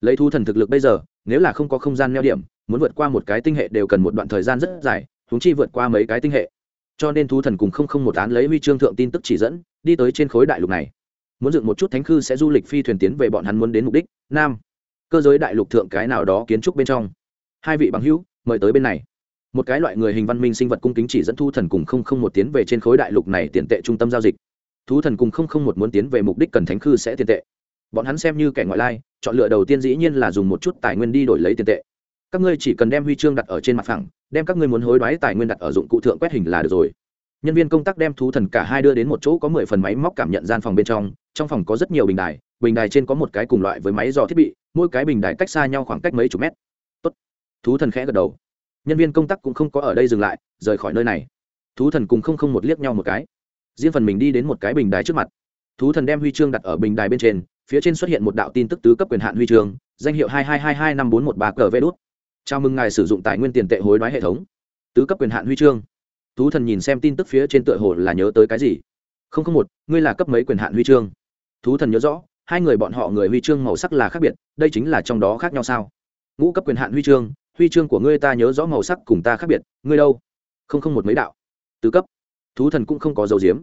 Lấy thú thần thực lực bây giờ, nếu là không có không gian neo điểm, muốn vượt qua một cái tinh hệ đều cần một đoạn thời gian rất dài húng chi vượt qua mấy cái tinh hệ cho nên thú thần cùng không không một án lấy huy chương thượng tin tức chỉ dẫn, đi tới trên khối đại lục này. Muốn dựng một chút thánh khư sẽ du lịch phi thuyền tiến về bọn hắn muốn đến mục đích, nam. Cơ giới đại lục thượng cái nào đó kiến trúc bên trong. Hai vị bằng hữu, mời tới bên này. Một cái loại người hình văn minh sinh vật cung kính chỉ dẫn thu thần cùng không không một tiến về trên khối đại lục này tiền tệ trung tâm giao dịch. Thú thần cùng không không một muốn tiến về mục đích cần thánh khư sẽ tiền tệ. Bọn hắn xem như kẻ ngoại lai, chọn lựa đầu tiên dĩ nhiên là dùng một chút tài nguyên đi đổi lấy tiền tệ. Các ngươi chỉ cần đem huy chương đặt ở trên mặt phẳng đem các ngươi muốn hối đoái tài nguyên đặt ở dụng cụ thượng quét hình là được rồi. Nhân viên công tác đem thú thần cả hai đưa đến một chỗ có mười phần máy móc cảm nhận gian phòng bên trong trong phòng có rất nhiều bình đài bình đài trên có một cái cùng loại với máy dò thiết bị, mỗi cái bình đài cách xa nhau khoảng cách mấy chục mét. Tốt. thú thần khẽ gật đầu. Nhân viên công tác cũng không có ở đây dừng lại, rời khỏi nơi này. Thú thần cùng không không một liếc nhau một cái. Riêng phần mình đi đến một cái bình đài trước mặt. Thú thần đem huy chương đặt ở bình đài bên trên, phía trên xuất hiện một đạo tin tức tứ cấp quyền hạn huy chương, danh hiệu hai hai hai hai năm bốn một ba cờ vê đốt chào mừng ngài sử dụng tài nguyên tiền tệ hối đoái hệ thống. Tứ cấp quyền hạn huy chương. Thú thần nhìn xem tin tức phía trên tựa hồ là nhớ tới cái gì. Không không một, ngươi là cấp mấy quyền hạn huy chương? Thú thần nhớ rõ, hai người bọn họ người huy chương màu sắc là khác biệt, đây chính là trong đó khác nhau sao? Ngũ cấp quyền hạn huy chương huy chương của ngươi ta nhớ rõ màu sắc cùng ta khác biệt, ngươi đâu? Không không một mấy đạo. Tứ cấp. Thú thần cũng không có dấu diếm.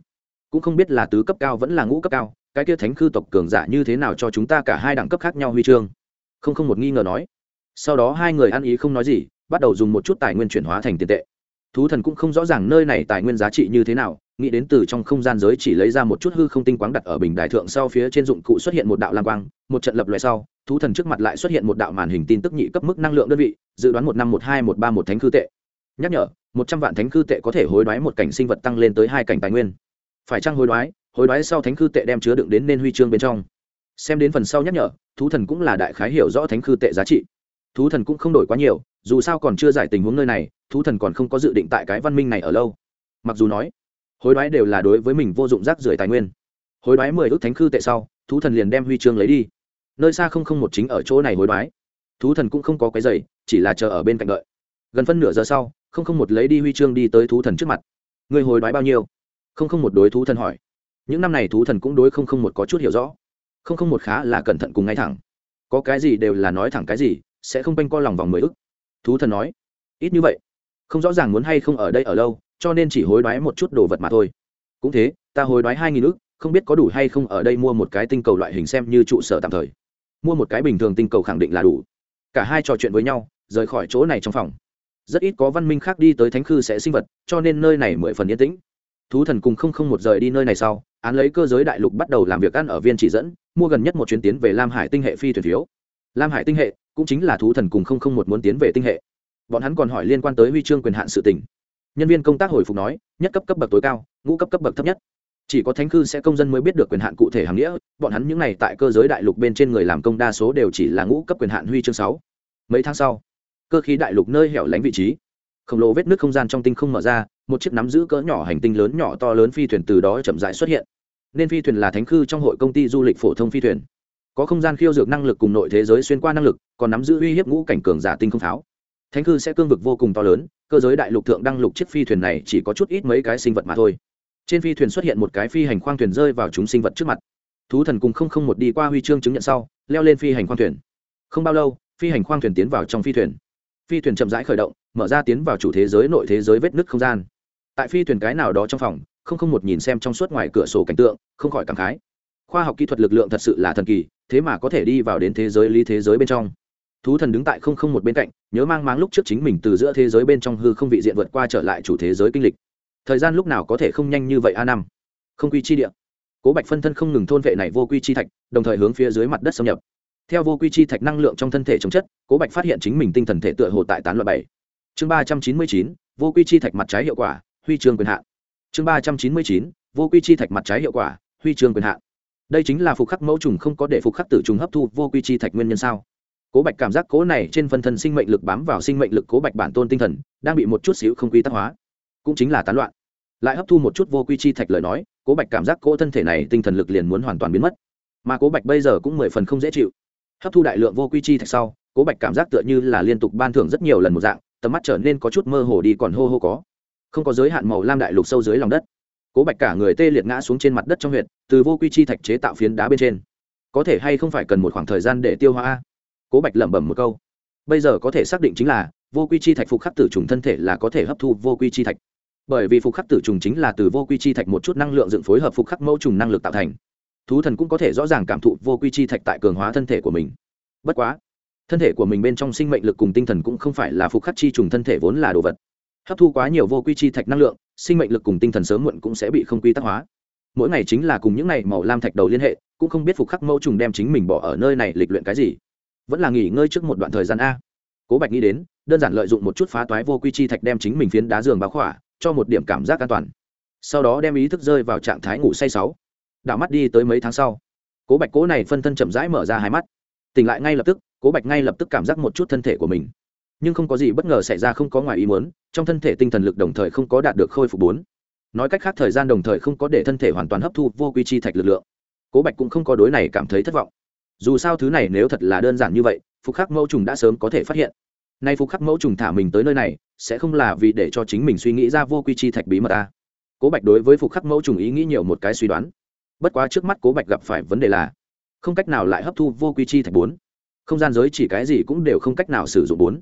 Cũng không biết là tứ cấp cao vẫn là ngũ cấp cao, cái kia thánh khư tộc cường giả như thế nào cho chúng ta cả hai đẳng cấp khác nhau huy chương? Không không một nghi ngờ nói sau đó hai người ăn ý không nói gì, bắt đầu dùng một chút tài nguyên chuyển hóa thành tiền tệ. Thú thần cũng không rõ ràng nơi này tài nguyên giá trị như thế nào, nghĩ đến từ trong không gian giới chỉ lấy ra một chút hư không tinh quáng đặt ở bình đại thượng sau phía trên dụng cụ xuất hiện một đạo lam quang, một trận lập loại sau, thú thần trước mặt lại xuất hiện một đạo màn hình tin tức nhị cấp mức năng lượng đơn vị, dự đoán một năm một hai một ba một thánh khư tệ. Nhắc nhở, một trăm vạn thánh khư tệ có thể hối đoái một cảnh sinh vật tăng lên tới hai cảnh tài nguyên. Phải chăng hối đoái? Hối đoái sau thánh khư tệ đem chứa đựng đến nên huy chương bên trong. Xem đến phần sau nhắc nhở, thú thần cũng là đại khái hiểu rõ thánh khư tệ giá trị thú thần cũng không đổi quá nhiều, dù sao còn chưa giải tình huống nơi này, thú thần còn không có dự định tại cái văn minh này ở lâu. Mặc dù nói, hối đoái đều là đối với mình vô dụng rác rưởi tài nguyên. Hối đoái mười ước thánh khư tệ sau, thú thần liền đem huy chương lấy đi. Nơi xa không không một chính ở chỗ này hối đoái. Thú thần cũng không có cái giày chỉ là chờ ở bên cạnh đợi. Gần phân nửa giờ sau, không không một lấy đi huy chương đi tới thú thần trước mặt. Người hối đoái bao nhiêu? Không không một đối thú thần hỏi. Những năm này thú thần cũng đối không không một có chút hiểu rõ. Không không một khá là cẩn thận cùng ngay thẳng. Có cái gì đều là nói thẳng cái gì sẽ không quanh co lòng vòng mười ức. Thú thần nói, ít như vậy, không rõ ràng muốn hay không ở đây ở lâu, cho nên chỉ hối đoái một chút đồ vật mà thôi. Cũng thế, ta hối đoái hai nghìn ức, không biết có đủ hay không ở đây mua một cái tinh cầu loại hình xem như trụ sở tạm thời. Mua một cái bình thường tinh cầu khẳng định là đủ. Cả hai trò chuyện với nhau, rời khỏi chỗ này trong phòng. Rất ít có văn minh khác đi tới thánh khư sẽ sinh vật, cho nên nơi này mười phần yên tĩnh. Thú thần cùng không không một rời đi nơi này sau, án lấy cơ giới đại lục bắt đầu làm việc ăn ở viên chỉ dẫn, mua gần nhất một chuyến tiến về lam hải tinh hệ phi thuyền phiếu. Lam hải tinh hệ cũng chính là thú thần cùng không không một muốn tiến về tinh hệ. Bọn hắn còn hỏi liên quan tới huy chương quyền hạn sự tỉnh nhân viên công tác hồi phục nói, nhất cấp cấp bậc tối cao, ngũ cấp cấp bậc thấp nhất. Chỉ có thánh cư sẽ công dân mới biết được quyền hạn cụ thể hàm nghĩa, bọn hắn những n à y tại cơ giới đại lục bên trên người làm công đa số đều chỉ là ngũ cấp quyền hạn huy chương sáu. Mấy tháng sau, cơ khí đại lục nơi hẻo lánh vị trí. Khổng lồ vết nước không gian trong tinh không mở ra, một chiếc nắm giữ cỡ nhỏ hành tinh lớn nhỏ to lớn phi thuyền từ đó chậm rãi xuất hiện. Nên phi thuyền là thánh cư trong hội công ty du lịch phổ thông phi thuyền có không gian khiêu dược năng lực cùng nội thế giới xuyên qua năng lực, còn nắm giữ uy hiếp ngũ cảnh cường giả tinh không pháo. Thánh cư sẽ cương vực vô cùng to lớn, cơ giới đại lục thượng đăng lục chiếc phi thuyền này chỉ có chút ít mấy cái sinh vật mà thôi. Trên phi thuyền xuất hiện một cái phi hành khoang thuyền rơi vào chúng sinh vật trước mặt. Thú thần cùng không không một đi qua huy chương chứng nhận sau, leo lên phi hành khoang thuyền. Không bao lâu, phi hành khoang thuyền tiến vào trong phi thuyền. Phi thuyền chậm rãi khởi động, mở ra tiến vào chủ thế giới nội thế giới vết nứt không gian. Tại phi thuyền cái nào đó trong phòng, không không một nhìn xem trong suốt ngoài cửa sổ cảnh tượng, không khỏi cảm khái. Khoa học kỹ thuật lực lượng thật sự là thần kỳ thế mà có thể đi vào đến thế giới lý thế giới bên trong. Thú thần đứng tại không không một bên cạnh, nhớ mang máng lúc trước chính mình từ giữa thế giới bên trong hư không vị diện vượt qua trở lại chủ thế giới kinh lịch. Thời gian lúc nào có thể không nhanh như vậy a năm? Không quy chi địa. Cố bạch phân thân không ngừng thôn vệ này vô quy chi thạch, đồng thời hướng phía dưới mặt đất xâm nhập. Theo vô quy chi thạch năng lượng trong thân thể chống chất, cố bạch phát hiện chính mình tinh thần thể tựa hồ tại tán loại bảy. Chương ba trăm chín mươi chín, vô quy chi thạch mặt trái hiệu quả, huy chương quyền hạn. Chương ba trăm chín mươi chín, vô quy chi thạch mặt trái hiệu quả, huy chương quyền hạn đây chính là phục khắc mẫu trùng không có để phục khắc tử trùng hấp thu vô quy chi thạch nguyên nhân sao? Cố bạch cảm giác cố này trên phân thân sinh mệnh lực bám vào sinh mệnh lực cố bạch bản tôn tinh thần, đang bị một chút xíu không quy tắc hóa. Cũng chính là tán loạn. Lại hấp thu một chút vô quy chi thạch lời nói, cố bạch cảm giác cố thân thể này tinh thần lực liền muốn hoàn toàn biến mất. Mà cố bạch bây giờ cũng mười phần không dễ chịu. Hấp thu đại lượng vô quy chi thạch sau, cố bạch cảm giác tựa như là liên tục ban thưởng rất nhiều lần một dạng, tầm mắt trở nên có chút mơ hồ đi còn hô hô có. Không có giới hạn màu lam đại lục sâu dưới lòng đất cố bạch cả người tê liệt ngã xuống trên mặt đất trong huyện từ vô quy chi thạch chế tạo phiến đá bên trên. Có thể hay không phải cần một khoảng thời gian để tiêu hóa cố bạch lẩm bẩm một câu. Bây giờ có thể xác định chính là, vô quy chi thạch phục khắc tử trùng thân thể là có thể hấp thu vô quy chi thạch. Bởi vì phục khắc tử trùng chính là từ vô quy chi thạch một chút năng lượng dựng phối hợp phục khắc mẫu trùng năng lực tạo thành. Thú thần cũng có thể rõ ràng cảm thụ vô quy chi thạch tại cường hóa thân thể của mình. Bất quá, thân thể của mình bên trong sinh mệnh lực cùng tinh thần cũng không phải là phục khắc chi trùng thân thể vốn là đồ vật. Hấp thu quá nhiều vô quy chi thạch năng lượng sinh mệnh lực cùng tinh thần sớm muộn cũng sẽ bị không quy tắc hóa. Mỗi ngày chính là cùng những ngày màu lam thạch đầu liên hệ, cũng không biết phục khắc mẫu trùng đem chính mình bỏ ở nơi này lịch luyện cái gì. Vẫn là nghỉ ngơi trước một đoạn thời gian a. Cố bạch nghĩ đến, đơn giản lợi dụng một chút phá toái vô quy chi thạch đem chính mình phiến đá giường báo khỏa, cho một điểm cảm giác an toàn. Sau đó đem ý thức rơi vào trạng thái ngủ say sáu. Đảo mắt đi tới mấy tháng sau, cố bạch cố này phân thân chậm rãi mở ra hai mắt. Tỉnh lại ngay lập tức, cố bạch ngay lập tức cảm giác một chút thân thể của mình nhưng không có gì bất ngờ xảy ra không có ngoài ý muốn, trong thân thể tinh thần lực đồng thời không có đạt được khôi phục bốn. Nói cách khác thời gian đồng thời không có để thân thể hoàn toàn hấp thu vô quy chi thạch lực lượng. Cố bạch cũng không có đối này cảm thấy thất vọng. Dù sao thứ này nếu thật là đơn giản như vậy, phục khắc mẫu trùng đã sớm có thể phát hiện. Nay phục khắc mẫu trùng thả mình tới nơi này, sẽ không là vì để cho chính mình suy nghĩ ra vô quy chi thạch bí mật ta cố bạch đối với phục khắc mẫu trùng ý nghĩ nhiều một cái suy đoán. Bất quá trước mắt cố bạch gặp phải vấn đề là, không cách nào lại hấp thu vô quy chi thạch bốn. Không gian giới chỉ cái gì cũng đều không cách nào sử dụng bốn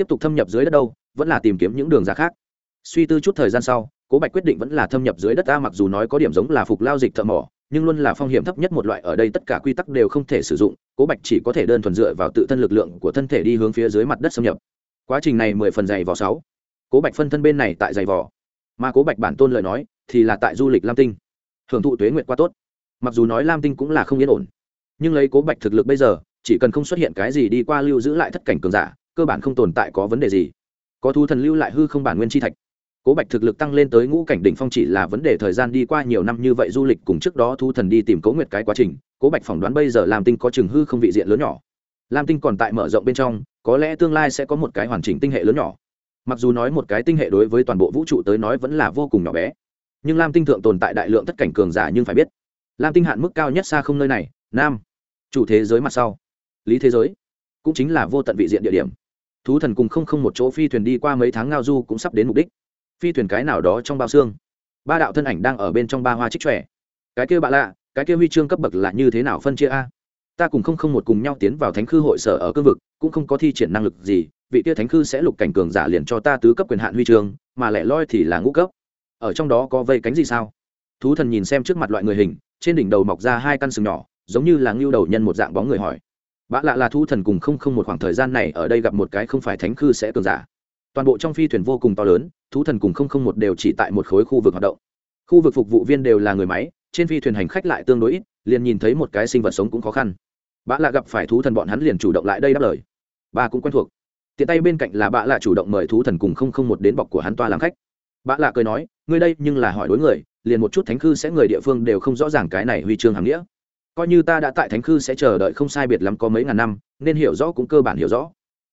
tiếp tục thâm nhập dưới đất đâu, vẫn là tìm kiếm những đường ra khác. Suy tư chút thời gian sau, cố bạch quyết định vẫn là thâm nhập dưới đất ta, mặc dù nói có điểm giống là phục lao dịch thợ mỏ, nhưng luôn là phong hiểm thấp nhất một loại, ở đây tất cả quy tắc đều không thể sử dụng, cố bạch chỉ có thể đơn thuần dựa vào tự thân lực lượng của thân thể đi hướng phía dưới mặt đất xâm nhập. Quá trình này mười phần dày vỏ sáu. Cố bạch phân thân bên này tại dày vỏ mà cố bạch bản tôn lời nói thì là tại du lịch lam tinh. Hưởng thụ tuế nguyện qua tốt. Mặc dù nói lam tinh cũng là không yên ổn, nhưng lấy cố bạch thực lực bây giờ, chỉ cần không xuất hiện cái gì đi qua lưu giữ lại thất cảnh cường giả cơ bản không tồn tại có vấn đề gì. Có thu thần lưu lại hư không bản nguyên chi thạch. Cố bạch thực lực tăng lên tới ngũ cảnh đỉnh phong chỉ là vấn đề thời gian đi qua nhiều năm như vậy du lịch cùng trước đó thu thần đi tìm cố nguyệt cái quá trình, cố bạch phỏng đoán bây giờ lam tinh có chừng hư không vị diện lớn nhỏ. Lam tinh còn tại mở rộng bên trong, có lẽ tương lai sẽ có một cái hoàn chỉnh tinh hệ lớn nhỏ. Mặc dù nói một cái tinh hệ đối với toàn bộ vũ trụ tới nói vẫn là vô cùng nhỏ bé, nhưng lam tinh thượng tồn tại đại lượng tất cảnh cường giả nhưng phải biết, lam tinh hạn mức cao nhất xa không nơi này, nam, chủ thế giới mặt sau, lý thế giới, cũng chính là vô tận vị diện địa điểm thú thần cùng không không một chỗ phi thuyền đi qua mấy tháng ngao du cũng sắp đến mục đích. Phi thuyền cái nào đó trong bao xương. Ba đạo thân ảnh đang ở bên trong ba hoa trích trẻ cái kia bạ lạ, cái kia huy chương cấp bậc là như thế nào phân chia a? Ta cùng không không một cùng nhau tiến vào thánh khư hội sở ở cương vực, cũng không có thi triển năng lực gì, vị kia thánh khư sẽ lục cảnh cường giả liền cho ta tứ cấp quyền hạn huy chương, mà lẻ loi thì là ngũ cấp. Ở trong đó có vây cánh gì sao? Thú thần nhìn xem trước mặt loại người hình, trên đỉnh đầu mọc ra hai căn sừng nhỏ, giống như là ngưu đầu nhân một dạng bóng người hỏi bạ lạ là thú thần cùng không không một khoảng thời gian này ở đây gặp một cái không phải thánh khư sẽ cường giả. Toàn bộ trong phi thuyền vô cùng to lớn, thú thần cùng không không một đều chỉ tại một khối khu vực hoạt động. Khu vực phục vụ viên đều là người máy, trên phi thuyền hành khách lại tương đối ít, liền nhìn thấy một cái sinh vật sống cũng khó khăn. Bạ lạ gặp phải thú thần bọn hắn liền chủ động lại đây đáp lời. Bà cũng quen thuộc. Tiện tay bên cạnh là bạ lạ chủ động mời thú thần cùng không không một đến bọc của hắn toa làm khách. Bạ lạ cười nói, ngươi đây nhưng là hỏi đối người, liền một chút thánh khư sẽ người địa phương đều không rõ ràng cái này huy chương hàm nghĩa coi như ta đã tại thánh khư sẽ chờ đợi không sai biệt lắm có mấy ngàn năm, nên hiểu rõ cũng cơ bản hiểu rõ.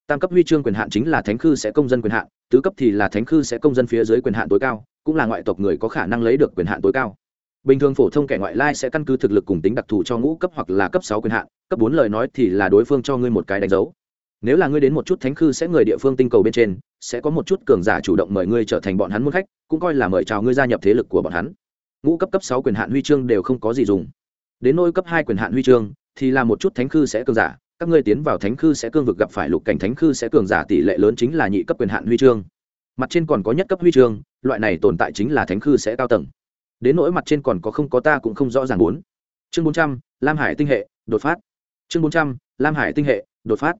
Tam cấp huy chương quyền hạn chính là thánh khư sẽ công dân quyền hạn, tứ cấp thì là thánh khư sẽ công dân phía dưới quyền hạn tối cao, cũng là ngoại tộc người có khả năng lấy được quyền hạn tối cao. Bình thường phổ thông kẻ ngoại lai sẽ căn cứ thực lực cùng tính đặc thù cho ngũ cấp hoặc là cấp sáu quyền hạn, cấp bốn lời nói thì là đối phương cho ngươi một cái đánh dấu. Nếu là ngươi đến một chút thánh khư sẽ người địa phương tinh cầu bên trên, sẽ có một chút cường giả chủ động mời ngươi trở thành bọn hắn muôn khách, cũng coi là mời chào ngươi gia nhập thế lực của bọn hắn. Ngũ cấp cấp sáu quyền hạn huy chương đều không có gì dùng đến nôi cấp hai quyền hạn huy chương, thì là một chút thánh khư sẽ cường giả. Các ngươi tiến vào thánh khư sẽ cương vực gặp phải lục cảnh thánh khư sẽ cường giả, tỷ lệ lớn chính là nhị cấp quyền hạn huy chương. Mặt trên còn có nhất cấp huy chương, loại này tồn tại chính là thánh khư sẽ cao tầng. Đến nỗi mặt trên còn có không có ta cũng không rõ ràng bốn. Chương bốn trăm, lam hải tinh hệ, đột phát. Chương bốn trăm, lam hải tinh hệ, đột phát.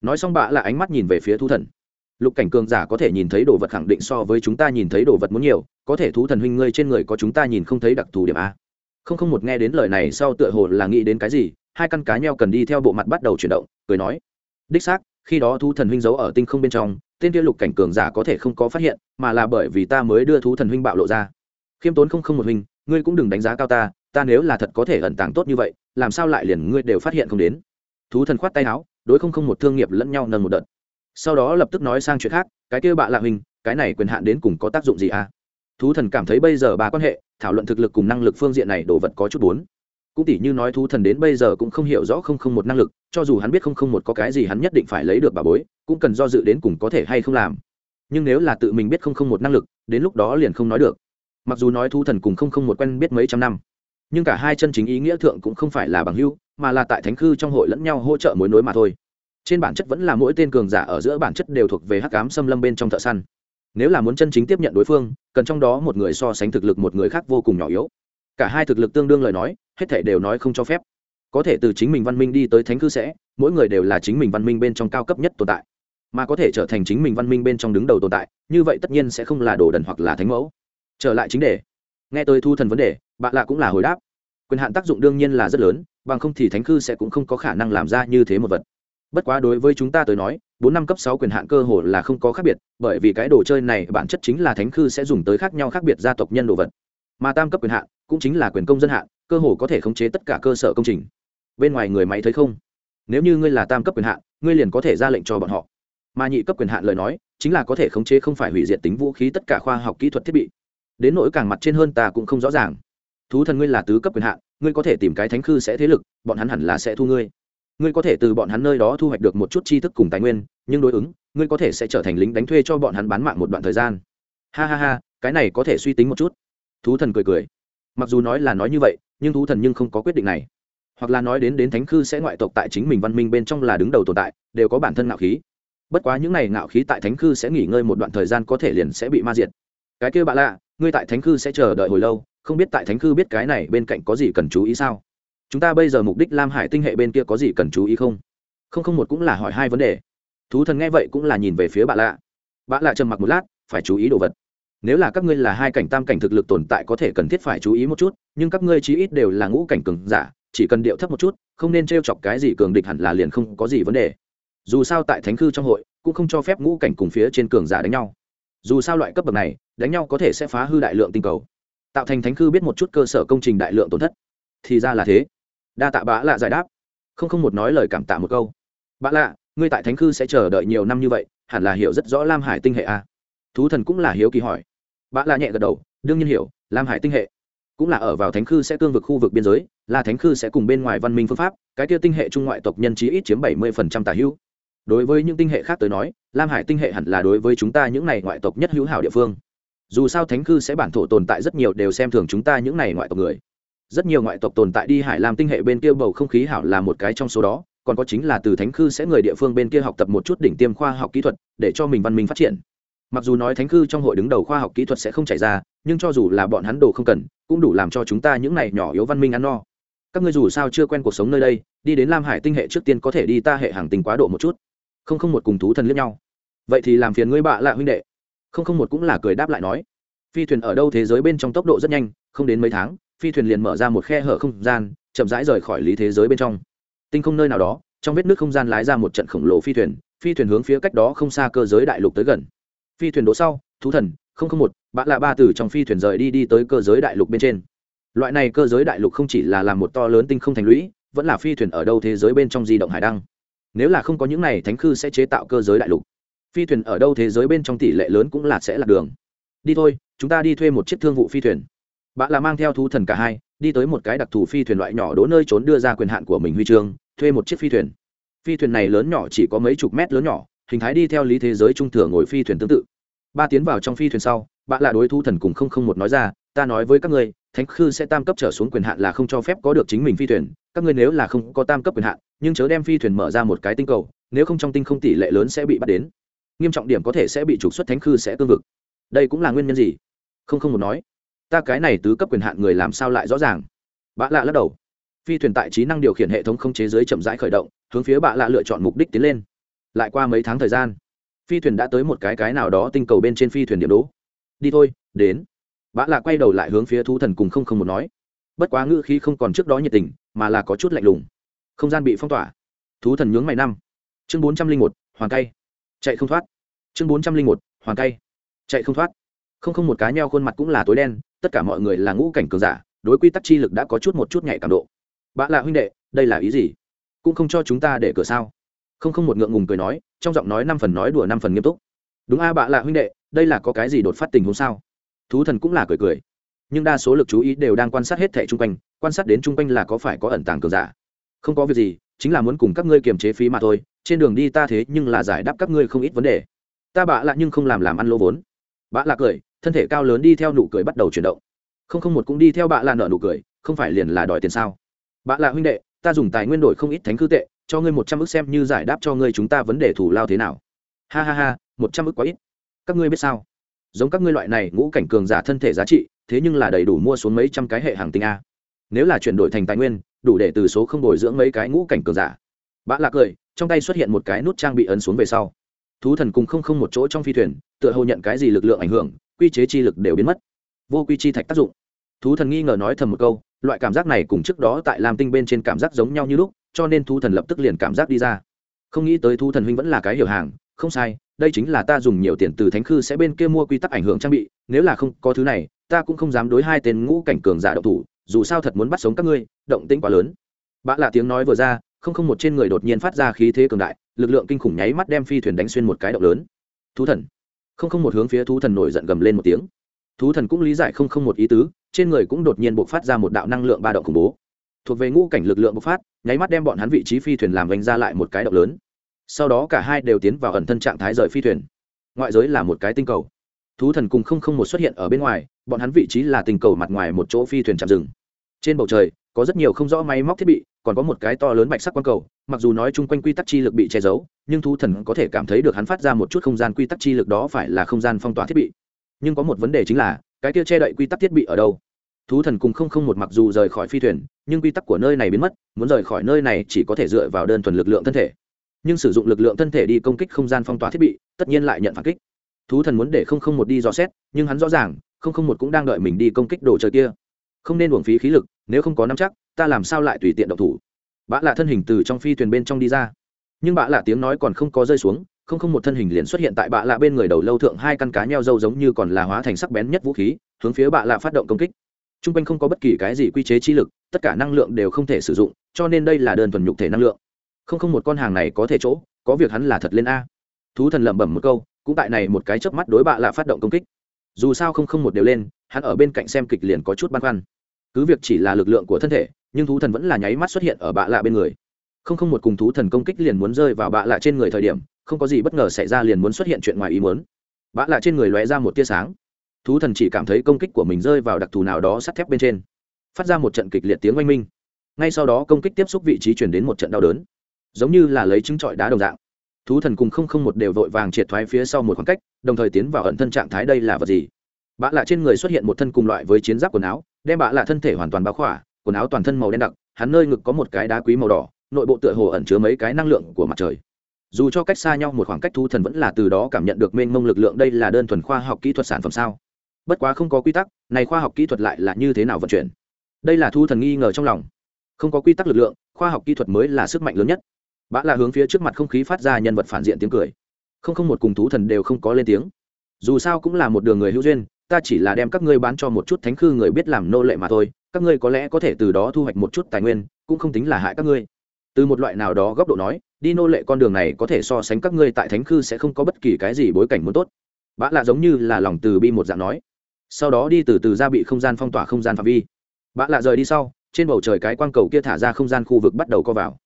Nói xong bạ là ánh mắt nhìn về phía thu thần. Lục cảnh cường giả có thể nhìn thấy đồ vật khẳng định so với chúng ta nhìn thấy đồ vật muốn nhiều, có thể thú thần huynh ngươi trên người có chúng ta nhìn không thấy đặc thù điểm a không không một nghe đến lời này sau tựa hồ là nghĩ đến cái gì, hai căn cá nheo cần đi theo bộ mặt bắt đầu chuyển động, cười nói, đích xác, khi đó thú thần huynh giấu ở tinh không bên trong, tên kia lục cảnh cường giả có thể không có phát hiện, mà là bởi vì ta mới đưa thú thần huynh bạo lộ ra. Khiêm tốn không không một huynh, ngươi cũng đừng đánh giá cao ta ta nếu là thật có thể ẩn tàng tốt như vậy, làm sao lại liền ngươi đều phát hiện không đến? Thú thần khoát tay áo, đối không không một thương nghiệp lẫn nhau nâng một đợt. Sau đó lập tức nói sang chuyện khác, cái kia bạ lạ huynh, cái này quyền hạn đến cùng có tác dụng gì à? Thú thần cảm thấy bây giờ ba quan hệ, thảo luận thực lực cùng năng lực phương diện này đồ vật có chút bốn. Cũng tỉ như nói thú thần đến bây giờ cũng không hiểu rõ không không một năng lực, cho dù hắn biết không không một có cái gì hắn nhất định phải lấy được bà bối, cũng cần do dự đến cùng có thể hay không làm. Nhưng nếu là tự mình biết không không một năng lực, đến lúc đó liền không nói được. Mặc dù nói thú thần cùng không không một quen biết mấy trăm năm, nhưng cả hai chân chính ý nghĩa thượng cũng không phải là bằng hưu mà là tại thánh khư trong hội lẫn nhau hỗ trợ mối nối mà thôi. Trên bản chất vẫn là mỗi tên cường giả ở giữa bản chất đều thuộc về hắc ám xâm lâm bên trong thợ săn nếu là muốn chân chính tiếp nhận đối phương, cần trong đó một người so sánh thực lực một người khác vô cùng nhỏ yếu. Cả hai thực lực tương đương lời nói, hết thể đều nói không cho phép. Có thể từ chính mình văn minh đi tới thánh cư sẽ, mỗi người đều là chính mình văn minh bên trong cao cấp nhất tồn tại. Mà có thể trở thành chính mình văn minh bên trong đứng đầu tồn tại, như vậy tất nhiên sẽ không là đồ đần hoặc là thánh mẫu. Trở lại chính đề. Nghe tôi thu thần vấn đề bạn lạ cũng là hồi đáp. Quyền hạn tác dụng đương nhiên là rất lớn, bằng không thì thánh cư sẽ cũng không có khả năng làm ra như thế một vật. Bất quá đối với chúng ta tới nói bốn năm cấp sáu quyền hạn cơ hồ là không có khác biệt, bởi vì cái đồ chơi này bản chất chính là thánh cư sẽ dùng tới khác nhau khác biệt gia tộc nhân đồ vật. Mà tam cấp quyền hạn cũng chính là quyền công dân hạn, cơ hồ có thể khống chế tất cả cơ sở công trình. Bên ngoài người máy thấy không? Nếu như ngươi là tam cấp quyền hạn, ngươi liền có thể ra lệnh cho bọn họ. Mà nhị cấp quyền hạn lời nói, chính là có thể khống chế không phải hủy diệt tính vũ khí tất cả khoa học kỹ thuật thiết bị. Đến nỗi càng mặt trên hơn ta cũng không rõ ràng. Thú thần ngươi là tứ cấp quyền hạn, ngươi có thể tìm cái thánh khư sẽ thế lực, bọn hắn hẳn là sẽ thu ngươi ngươi có thể từ bọn hắn nơi đó thu hoạch được một chút tri thức cùng tài nguyên, nhưng đối ứng, ngươi có thể sẽ trở thành lính đánh thuê cho bọn hắn bán mạng một đoạn thời gian. Ha ha ha, cái này có thể suy tính một chút. Thú thần cười cười. Mặc dù nói là nói như vậy, nhưng thú thần nhưng không có quyết định này. Hoặc là nói đến đến thánh khư sẽ ngoại tộc tại chính mình văn minh bên trong là đứng đầu tồn tại, đều có bản thân ngạo khí. Bất quá những n à y ngạo khí tại thánh khư sẽ nghỉ ngơi một đoạn thời gian có thể liền sẽ bị ma diệt. Cái kia bạn lạ, ngươi tại thánh khư sẽ chờ đợi hồi lâu, không biết tại thánh khư biết cái này bên cạnh có gì cần chú ý sao? Chúng ta bây giờ mục đích lam hải tinh hệ bên kia có gì cần chú ý không? Không không một cũng là hỏi hai vấn đề. Thú thần nghe vậy cũng là nhìn về phía bạn lạ. Bạn lạ trầm mặc một lát, phải chú ý đồ vật. Nếu là các ngươi là hai cảnh tam cảnh thực lực tồn tại có thể cần thiết phải chú ý một chút, nhưng các ngươi chí ít đều là ngũ cảnh cường giả, chỉ cần điệu thấp một chút, không nên t r e o chọc cái gì cường địch hẳn là liền không có gì vấn đề. Dù sao tại thánh khư trong hội, cũng không cho phép ngũ cảnh cùng phía trên cường giả đánh nhau. Dù sao loại cấp bậc này, đánh nhau có thể sẽ phá hư đại lượng tinh cầu. Tạo thành thánh khư biết một chút cơ sở công trình đại lượng tổn thất. Thì ra là thế đa tạ bá lạ giải đáp. Không không một nói lời cảm tạ một câu. Bá lạ, ngươi tại thánh khư sẽ chờ đợi nhiều năm như vậy, hẳn là hiểu rất rõ lam hải tinh hệ a thú thần cũng là hiếu kỳ hỏi. Bã lạ nhẹ gật đầu, đương nhiên hiểu, lam hải tinh hệ cũng là ở vào thánh khư sẽ cương vực khu vực biên giới, là thánh khư sẽ cùng bên ngoài văn minh phương pháp, cái kia tinh hệ trung ngoại tộc nhân trí ít chiếm bảy mươi phần trăm tả hữu. Đối với những tinh hệ khác tới nói, lam hải tinh hệ hẳn là đối với chúng ta những này ngoại tộc nhất hữu hảo địa phương. Dù sao thánh khư sẽ bản thổ tồn tại rất nhiều đều xem thường chúng ta những này ngoại tộc người rất nhiều ngoại tộc tồn tại đi hải lam tinh hệ bên kia bầu không khí hảo là một cái trong số đó, còn có chính là từ thánh khư sẽ người địa phương bên kia học tập một chút đỉnh tiêm khoa học kỹ thuật để cho mình văn minh phát triển. Mặc dù nói thánh cư trong hội đứng đầu khoa học kỹ thuật sẽ không chảy ra, nhưng cho dù là bọn hắn đồ không cần, cũng đủ làm cho chúng ta những này nhỏ yếu văn minh ăn no. Các ngươi dù sao chưa quen cuộc sống nơi đây, đi đến lam hải tinh hệ trước tiên có thể đi ta hệ hàng tình quá độ một chút. Không không một cùng thú thần liếc nhau. Vậy thì làm phiền ngươi bạ lạ huynh đệ. Không không một cũng là cười đáp lại nói. Phi thuyền ở đâu thế giới bên trong tốc độ rất nhanh, không đến mấy tháng phi thuyền liền mở ra một khe hở không gian, chậm rãi rời khỏi lý thế giới bên trong. Tinh không nơi nào đó, trong vết nước không gian lái ra một trận khổng lồ phi thuyền phi thuyền hướng phía cách đó không xa cơ giới đại lục tới gần. Phi thuyền đỗ sau, thú thần, không không một, bạn là ba từ trong phi thuyền rời đi đi tới cơ giới đại lục bên trên. Loại này cơ giới đại lục không chỉ là làm một to lớn tinh không thành lũy, vẫn là phi thuyền ở đâu thế giới bên trong di động hải đăng. Nếu là không có những này thánh khư sẽ chế tạo cơ giới đại lục. Phi thuyền ở đâu thế giới bên trong tỷ lệ lớn cũng là sẽ là đường. Đi thôi, chúng ta đi thuê một chiếc thương vụ phi thuyền bạn là mang theo thú thần cả hai, đi tới một cái đặc thù phi thuyền loại nhỏ đỗ nơi trốn đưa ra quyền hạn của mình huy chương, thuê một chiếc phi thuyền. Phi thuyền này lớn nhỏ chỉ có mấy chục mét lớn nhỏ, hình thái đi theo lý thế giới trung thừa ngồi phi thuyền tương tự. Ba tiến vào trong phi thuyền sau bạn là đối thú thần cùng không không một nói ra, ta nói với các ngươi, thánh khư sẽ tam cấp trở xuống quyền hạn là không cho phép có được chính mình phi thuyền, các ngươi nếu là không có tam cấp quyền hạn, nhưng chớ đem phi thuyền mở ra một cái tinh cầu, nếu không trong tinh không tỷ lệ lớn sẽ bị bắt đến. Nghiêm trọng điểm có thể sẽ bị trục xuất thánh khư sẽ cương vực. Đây cũng là nguyên nhân gì? Không không một nói ta cái này tứ cấp quyền hạn người làm sao lại rõ ràng? Bạ lạ lắc đầu. Phi thuyền tại trí năng điều khiển hệ thống không chế giới chậm rãi khởi động, hướng phía bạ lạ lựa chọn mục đích tiến lên. Lại qua mấy tháng thời gian, phi thuyền đã tới một cái cái nào đó tinh cầu bên trên phi thuyền điểm đỗ. Đi thôi, đến. Bạ lạ quay đầu lại hướng phía thú thần cùng không không một nói. Bất quá ngữ khí không còn trước đó nhiệt tình, mà là có chút lạnh lùng. Không gian bị phong tỏa. Thú thần nhướng mày năm. Chương bốn trăm linh một, hoàng cay. Chạy không thoát. Chương bốn trăm linh một, hoàng cay. Chạy không thoát. Không không một cá nheo khuôn mặt cũng là tối đen tất cả mọi người là ngũ cảnh cường giả, đối quy tắc chi lực đã có chút một chút nhạy cảm độ. Bạn lạ huynh đệ, đây là ý gì? Cũng không cho chúng ta để cửa sao? Không không một ngượng ngùng cười nói, trong giọng nói năm phần nói đùa năm phần nghiêm túc. Đúng a bạ lạ huynh đệ, đây là có cái gì đột phát tình huống sao? Thú thần cũng là cười cười. Nhưng đa số lực chú ý đều đang quan sát hết thẻ chung quanh, quan sát đến chung quanh là có phải có ẩn tàng cường giả? Không có việc gì, chính là muốn cùng các ngươi kiềm chế phí mà thôi, trên đường đi ta thế nhưng là giải đáp các ngươi không ít vấn đề. Ta bạ lạ nhưng không làm làm ăn lỗ vốn. Bạ lạ cười thân thể cao lớn đi theo nụ cười bắt đầu chuyển động. Không không một cũng đi theo bạ lạ nợ nụ cười, không phải liền là đòi tiền sao? Bạ lạ huynh đệ, ta dùng tài nguyên đổi không ít thánh cư tệ, cho ngươi một trăm ức xem như giải đáp cho ngươi chúng ta vấn đề thủ lao thế nào. Ha ha ha, một trăm ức quá ít. Các ngươi biết sao? Giống các ngươi loại này ngũ cảnh cường giả thân thể giá trị, thế nhưng là đầy đủ mua xuống mấy trăm cái hệ hàng tinh a. Nếu là chuyển đổi thành tài nguyên, đủ để từ số không bồi dưỡng mấy cái ngũ cảnh cường giả. Bạn lạc cười, trong tay xuất hiện một cái nút trang bị ấn xuống về sau. Thú thần cùng không không một chỗ trong phi thuyền, tựa hồ nhận cái gì lực lượng ảnh hưởng quy chế chi lực đều biến mất. Vô quy chi thạch tác dụng. Thú thần nghi ngờ nói thầm một câu, loại cảm giác này cùng trước đó tại lam tinh bên trên cảm giác giống nhau như lúc, cho nên thú thần lập tức liền cảm giác đi ra. Không nghĩ tới thú thần huynh vẫn là cái hiểu hàng, không sai, đây chính là ta dùng nhiều tiền từ thánh khư sẽ bên kia mua quy tắc ảnh hưởng trang bị, nếu là không có thứ này, ta cũng không dám đối hai tên ngũ cảnh cường giả độc thủ, dù sao thật muốn bắt sống các ngươi, động tĩnh quá lớn. Bạ là tiếng nói vừa ra, không không một trên người đột nhiên phát ra khí thế cường đại, lực lượng kinh khủng nháy mắt đem phi thuyền đánh xuyên một cái động lớn. Thú thần không không một hướng phía thú thần nổi giận gầm lên một tiếng. Thú thần cũng lý giải không không một ý tứ, trên người cũng đột nhiên bộc phát ra một đạo năng lượng ba động khủng bố. Thuộc về ngũ cảnh lực lượng bộc phát, nháy mắt đem bọn hắn vị trí phi thuyền làm vành ra lại một cái động lớn. Sau đó cả hai đều tiến vào ẩn thân trạng thái rời phi thuyền. Ngoại giới là một cái tinh cầu. Thú thần cùng không không một xuất hiện ở bên ngoài, bọn hắn vị trí là tinh cầu mặt ngoài một chỗ phi thuyền chạm rừng. Trên bầu trời có rất nhiều không rõ máy móc thiết bị, còn có một cái to lớn bạch sắc quang cầu, mặc dù nói chung quanh quy tắc chi lực bị che giấu, nhưng thú thần có thể cảm thấy được hắn phát ra một chút không gian quy tắc chi lực đó phải là không gian phong tỏa thiết bị. Nhưng có một vấn đề chính là, cái kia che đậy quy tắc thiết bị ở đâu? Thú thần cùng không không một mặc dù rời khỏi phi thuyền, nhưng quy tắc của nơi này biến mất, muốn rời khỏi nơi này chỉ có thể dựa vào đơn thuần lực lượng thân thể. Nhưng sử dụng lực lượng thân thể đi công kích không gian phong tỏa thiết bị, tất nhiên lại nhận phản kích. Thú thần muốn để không không một đi dò xét, nhưng hắn rõ ràng, không không một cũng đang đợi mình đi công kích đồ chơi kia. Không nên uổng phí khí lực nếu không có nắm chắc, ta làm sao lại tùy tiện động thủ? Bạ lạ thân hình từ trong phi thuyền bên trong đi ra. Nhưng bạ lạ tiếng nói còn không có rơi xuống, không không một thân hình liền xuất hiện tại bạ lạ bên người đầu lâu thượng hai căn cá nheo dâu giống như còn là hóa thành sắc bén nhất vũ khí, hướng phía bạ lạ phát động công kích. T r u n g quanh không có bất kỳ cái gì quy chế chi lực, tất cả năng lượng đều không thể sử dụng, cho nên đây là đơn thuần nhục thể năng lượng. Không không một con hàng này có thể chỗ, có việc hắn là thật lên a. Thú thần lẩm bẩm một câu, cũng tại này một cái chớp mắt đối bạ lạ phát động công kích. Dù sao không không một đều lên, hắn ở bên cạnh xem kịch liền có chút băn khoăn cứ việc chỉ là lực lượng của thân thể, nhưng thú thần vẫn là nháy mắt xuất hiện ở bạ lạ bên người. Không không một cùng thú thần công kích liền muốn rơi vào bạ lạ trên người thời điểm, không có gì bất ngờ xảy ra liền muốn xuất hiện chuyện ngoài ý muốn. Bạ lạ trên người lóe ra một tia sáng. Thú thần chỉ cảm thấy công kích của mình rơi vào đặc thù nào đó sắt thép bên trên. Phát ra một trận kịch liệt tiếng oanh minh. Ngay sau đó công kích tiếp xúc vị trí chuyển đến một trận đau đớn. Giống như là lấy trứng trọi đá đồng dạng. Thú thần cùng không không một đều vội vàng triệt thoái phía sau một khoảng cách, đồng thời tiến vào ẩn thân trạng thái đây là vật gì? Bạ lạ trên người xuất hiện một thân cùng loại với chiến giáp quần áo đem bạ lạ thân thể hoàn toàn bao khỏa, quần áo toàn thân màu đen đặc, hắn nơi ngực có một cái đá quý màu đỏ, nội bộ tựa hồ ẩn chứa mấy cái năng lượng của mặt trời. Dù cho cách xa nhau một khoảng cách thu thần vẫn là từ đó cảm nhận được mênh mông lực lượng, đây là đơn thuần khoa học kỹ thuật sản phẩm sao? Bất quá không có quy tắc, này khoa học kỹ thuật lại là như thế nào vận chuyển? Đây là thu thần nghi ngờ trong lòng. Không có quy tắc lực lượng, khoa học kỹ thuật mới là sức mạnh lớn nhất. Bã là hướng phía trước mặt không khí phát ra nhân vật phản diện tiếng cười. Không không một cùng thú thần đều không có lên tiếng. Dù sao cũng là một đường người hữu duyên ta chỉ là đem các ngươi bán cho một chút thánh khư người biết làm nô lệ mà thôi, các ngươi có lẽ có thể từ đó thu hoạch một chút tài nguyên, cũng không tính là hại các ngươi. Từ một loại nào đó góc độ nói, đi nô lệ con đường này có thể so sánh các ngươi tại thánh khư sẽ không có bất kỳ cái gì bối cảnh muốn tốt. Bã lạ giống như là lòng từ bi một dạng nói. Sau đó đi từ từ ra bị không gian phong tỏa không gian phạm vi. Bã lạ rời đi sau, trên bầu trời cái quang cầu kia thả ra không gian khu vực bắt đầu co vào.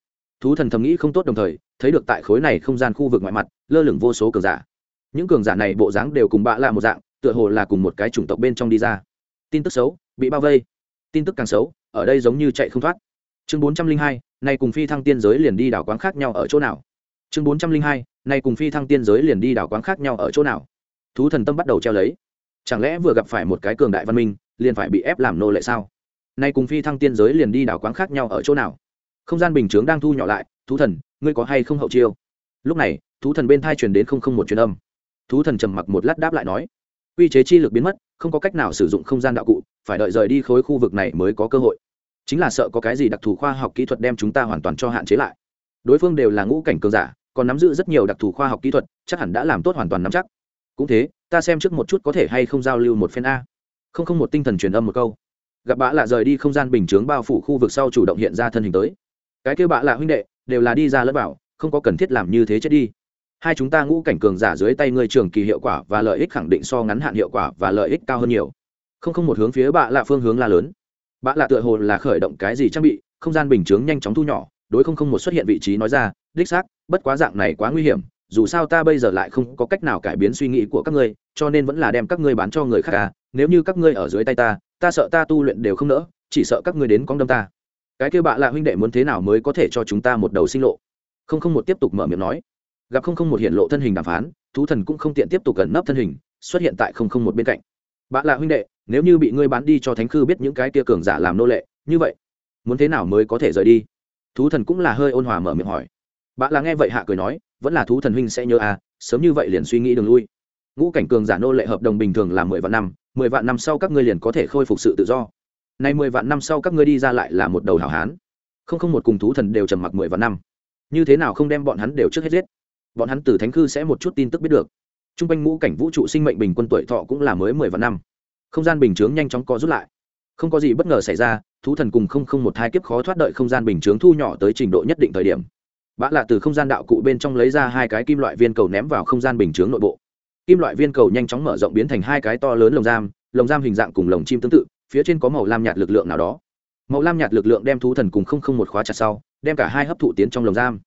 Thú thần thầm nghĩ không tốt đồng thời, thấy được tại khối này không gian khu vực ngoại mặt, lơ lửng vô số cường giả. Những cường giả này bộ dáng đều cùng bạ lạ một dạng tựa hồ là cùng một cái chủng tộc bên trong đi ra. Tin tức xấu, bị bao vây. Tin tức càng xấu, ở đây giống như chạy không thoát. Chương bốn trăm linh hai, nay cùng phi thăng tiên giới liền đi đảo quán khác nhau ở chỗ nào? Chương bốn trăm linh hai, nay cùng phi thăng tiên giới liền đi đảo quán khác nhau ở chỗ nào? Thú thần tâm bắt đầu treo lấy. Chẳng lẽ vừa gặp phải một cái cường đại văn minh, liền phải bị ép làm nô lệ sao? Nay cùng phi thăng tiên giới liền đi đảo quán khác nhau ở chỗ nào? Không gian bình chướng đang thu nhỏ lại, thú thần, ngươi có hay không hậu chiêu? Lúc này, thú thần bên thai truyền đến không không một truyền âm. Thú thần trầm mặc một lát đáp lại nói quy chế chi lực biến mất, không có cách nào sử dụng không gian đạo cụ, phải đợi rời đi khối khu vực này mới có cơ hội. Chính là sợ có cái gì đặc thù khoa học kỹ thuật đem chúng ta hoàn toàn cho hạn chế lại. Đối phương đều là ngũ cảnh cường giả, còn nắm giữ rất nhiều đặc thù khoa học kỹ thuật, chắc hẳn đã làm tốt hoàn toàn nắm chắc. Cũng thế, ta xem trước một chút có thể hay không giao lưu một phen a. Không không một tinh thần truyền âm một câu. Gặp bã lạ rời đi không gian bình chướng bao phủ khu vực sau chủ động hiện ra thân hình tới. Cái kêu bạ lạ huynh đệ, đều là đi ra lẫn vào, không có cần thiết làm như thế chết đi hai chúng ta ngũ cảnh cường giả dưới tay ngươi trường kỳ hiệu quả và lợi ích khẳng định so ngắn hạn hiệu quả và lợi ích cao hơn nhiều. Không không một hướng phía bạ là phương hướng la lớn. Bạ là tựa hồ là khởi động cái gì trang bị, không gian bình chướng nhanh chóng thu nhỏ, đối không không một xuất hiện vị trí nói ra, đích xác, bất quá dạng này quá nguy hiểm, dù sao ta bây giờ lại không có cách nào cải biến suy nghĩ của các ngươi, cho nên vẫn là đem các ngươi bán cho người khác à nếu như các ngươi ở dưới tay ta ta sợ ta tu luyện đều không nỡ, chỉ sợ các ngươi đến con đâm ta. Cái kêu bạ là huynh đệ muốn thế nào mới có thể cho chúng ta một đầu sinh lộ? Không không một tiếp tục mở miệng nói gặp không không một hiện lộ thân hình đàm phán, thú thần cũng không tiện tiếp tục gần nấp thân hình, xuất hiện tại không không một bên cạnh. Bạn là huynh đệ, nếu như bị ngươi bán đi cho thánh khư biết những cái kia cường giả làm nô lệ, như vậy, muốn thế nào mới có thể rời đi? Thú thần cũng là hơi ôn hòa mở miệng hỏi. Bạn là nghe vậy hạ cười nói, vẫn là thú thần huynh sẽ nhớ à sớm như vậy liền suy nghĩ đường lui. Ngũ cảnh cường giả nô lệ hợp đồng bình thường là mười vạn năm, mười vạn năm sau các ngươi liền có thể khôi phục sự tự do. Nay mười vạn năm sau các ngươi đi ra lại là một đầu hảo hán. Không không một cùng thú thần đều trầm mặc mười vạn năm. Như thế nào không đem bọn hắn đều trước hết giết? Bọn hắn từ thánh cư sẽ một chút tin tức biết được. T r u n g quanh ngũ cảnh vũ trụ sinh mệnh bình quân tuổi thọ cũng là mới mười vạn năm. Không gian bình chướng nhanh chóng co rút lại. Không có gì bất ngờ xảy ra, thú thần cùng không không một hai kiếp khó thoát đợi không gian bình chướng thu nhỏ tới trình độ nhất định thời điểm. Bã lạ từ không gian đạo cụ bên trong lấy ra hai cái kim loại viên cầu ném vào không gian bình chướng nội bộ. Kim loại viên cầu nhanh chóng mở rộng biến thành hai cái to lớn lồng giam lồng giam hình dạng cùng lồng chim tương tự, phía trên có màu lam nhạt lực lượng nào đó. Màu lam nhạt lực lượng đem thú thần cùng không không một khóa chặt sau, đem cả hai hấp thụ tiến trong lồng giam.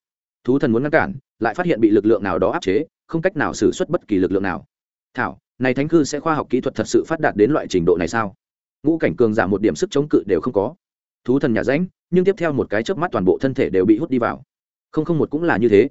Thú thần muốn ngăn cản lại phát hiện bị lực lượng nào đó áp chế, không cách nào xử suất bất kỳ lực lượng nào. Thảo, này thánh cư sẽ khoa học kỹ thuật thật sự phát đạt đến loại trình độ này sao? Ngũ cảnh cường giảm một điểm sức chống cự đều không có. Thú thần nhà ránh nhưng tiếp theo một cái chớp mắt toàn bộ thân thể đều bị hút đi vào. Không không một cũng là như thế.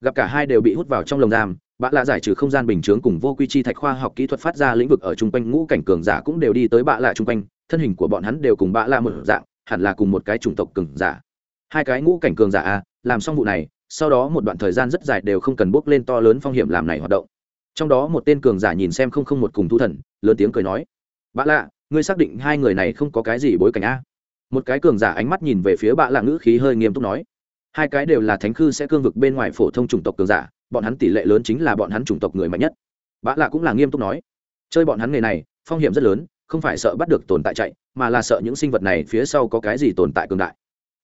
Gặp cả hai đều bị hút vào trong lồng giam, bạ lạ giải trừ không gian bình chướng cùng vô quy chi thạch khoa học kỹ thuật phát ra lĩnh vực ở chung quanh, ngũ cảnh cường giả cũng đều đi tới bạ lạ chung quanh, thân hình của bọn hắn đều cùng bạ lạ một dạng, hẳn là cùng một cái chủng tộc cường giả. Hai cái ngũ cảnh cường giả a, làm xong vụ này sau đó một đoạn thời gian rất dài đều không cần bước lên to lớn phong hiểm làm này hoạt động. Trong đó một tên cường giả nhìn xem không không một cùng thu thần, lớn tiếng cười nói, bạ lạ, ngươi xác định hai người này không có cái gì bối cảnh a? Một cái cường giả ánh mắt nhìn về phía bạ lạ ngữ khí hơi nghiêm túc nói, hai cái đều là thánh khư sẽ cương vực bên ngoài phổ thông chủng tộc cường giả, bọn hắn tỷ lệ lớn chính là bọn hắn chủng tộc người mạnh nhất. Bạ lạ cũng là nghiêm túc nói, chơi bọn hắn nghề này, phong hiểm rất lớn, không phải sợ bắt được tồn tại chạy, mà là sợ những sinh vật này phía sau có cái gì tồn tại cường đại.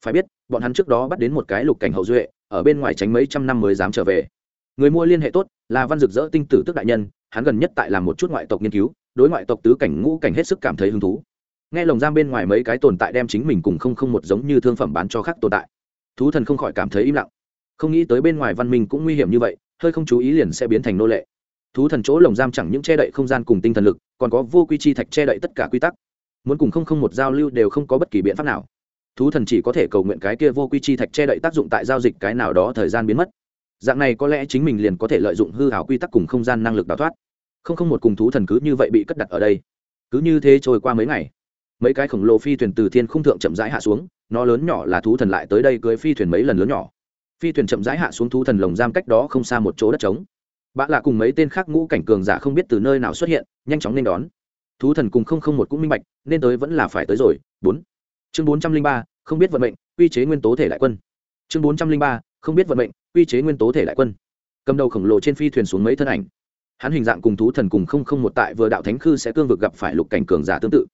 Phải biết, bọn hắn trước đó bắt đến một cái lục cảnh hậu duệ ở bên ngoài tránh mấy trăm năm mới dám trở về. Người mua liên hệ tốt là văn dực dỡ tinh tử tức đại nhân, hắn gần nhất tại làm một chút ngoại tộc nghiên cứu, đối ngoại tộc tứ cảnh ngũ cảnh hết sức cảm thấy hứng thú. Nghe lồng giam bên ngoài mấy cái tồn tại đem chính mình cùng không không một giống như thương phẩm bán cho khác tồn tại. Thú thần không khỏi cảm thấy im lặng. Không nghĩ tới bên ngoài văn minh cũng nguy hiểm như vậy, hơi không chú ý liền sẽ biến thành nô lệ. Thú thần chỗ lồng giam chẳng những che đậy không gian cùng tinh thần lực, còn có vô quy chi thạch che đậy tất cả quy tắc. Muốn cùng không không một giao lưu đều không có bất kỳ biện pháp nào thú thần chỉ có thể cầu nguyện cái kia vô quy chi thạch che đậy tác dụng tại giao dịch cái nào đó thời gian biến mất. Dạng này có lẽ chính mình liền có thể lợi dụng hư hảo quy tắc cùng không gian năng lực đào thoát. Không không một cùng thú thần cứ như vậy bị cất đặt ở đây. Cứ như thế trôi qua mấy ngày, mấy cái khổng lồ phi thuyền từ thiên không thượng chậm rãi hạ xuống, nó lớn nhỏ là thú thần lại tới đây cưới phi thuyền mấy lần lớn nhỏ. Phi thuyền chậm rãi hạ xuống thú thần lồng giam cách đó không xa một chỗ đất trống. Bạ lạ cùng mấy tên khác ngũ cảnh cường giả không biết từ nơi nào xuất hiện, nhanh chóng nên đón. Thú thần cùng không không một cũng minh bạch, nên tới vẫn là phải tới rồi. Bốn chương bốn trăm linh ba, không biết vận mệnh, quy chế nguyên tố thể đại quân. Chương bốn trăm linh ba, không biết vận mệnh, quy chế nguyên tố thể đại quân. Cầm đầu khổng lồ trên phi thuyền xuống mấy thân ảnh. Hắn hình dạng cùng thú thần cùng không không một tại vừa đạo thánh khư sẽ cương vực gặp phải lục cảnh cường giả tương tự.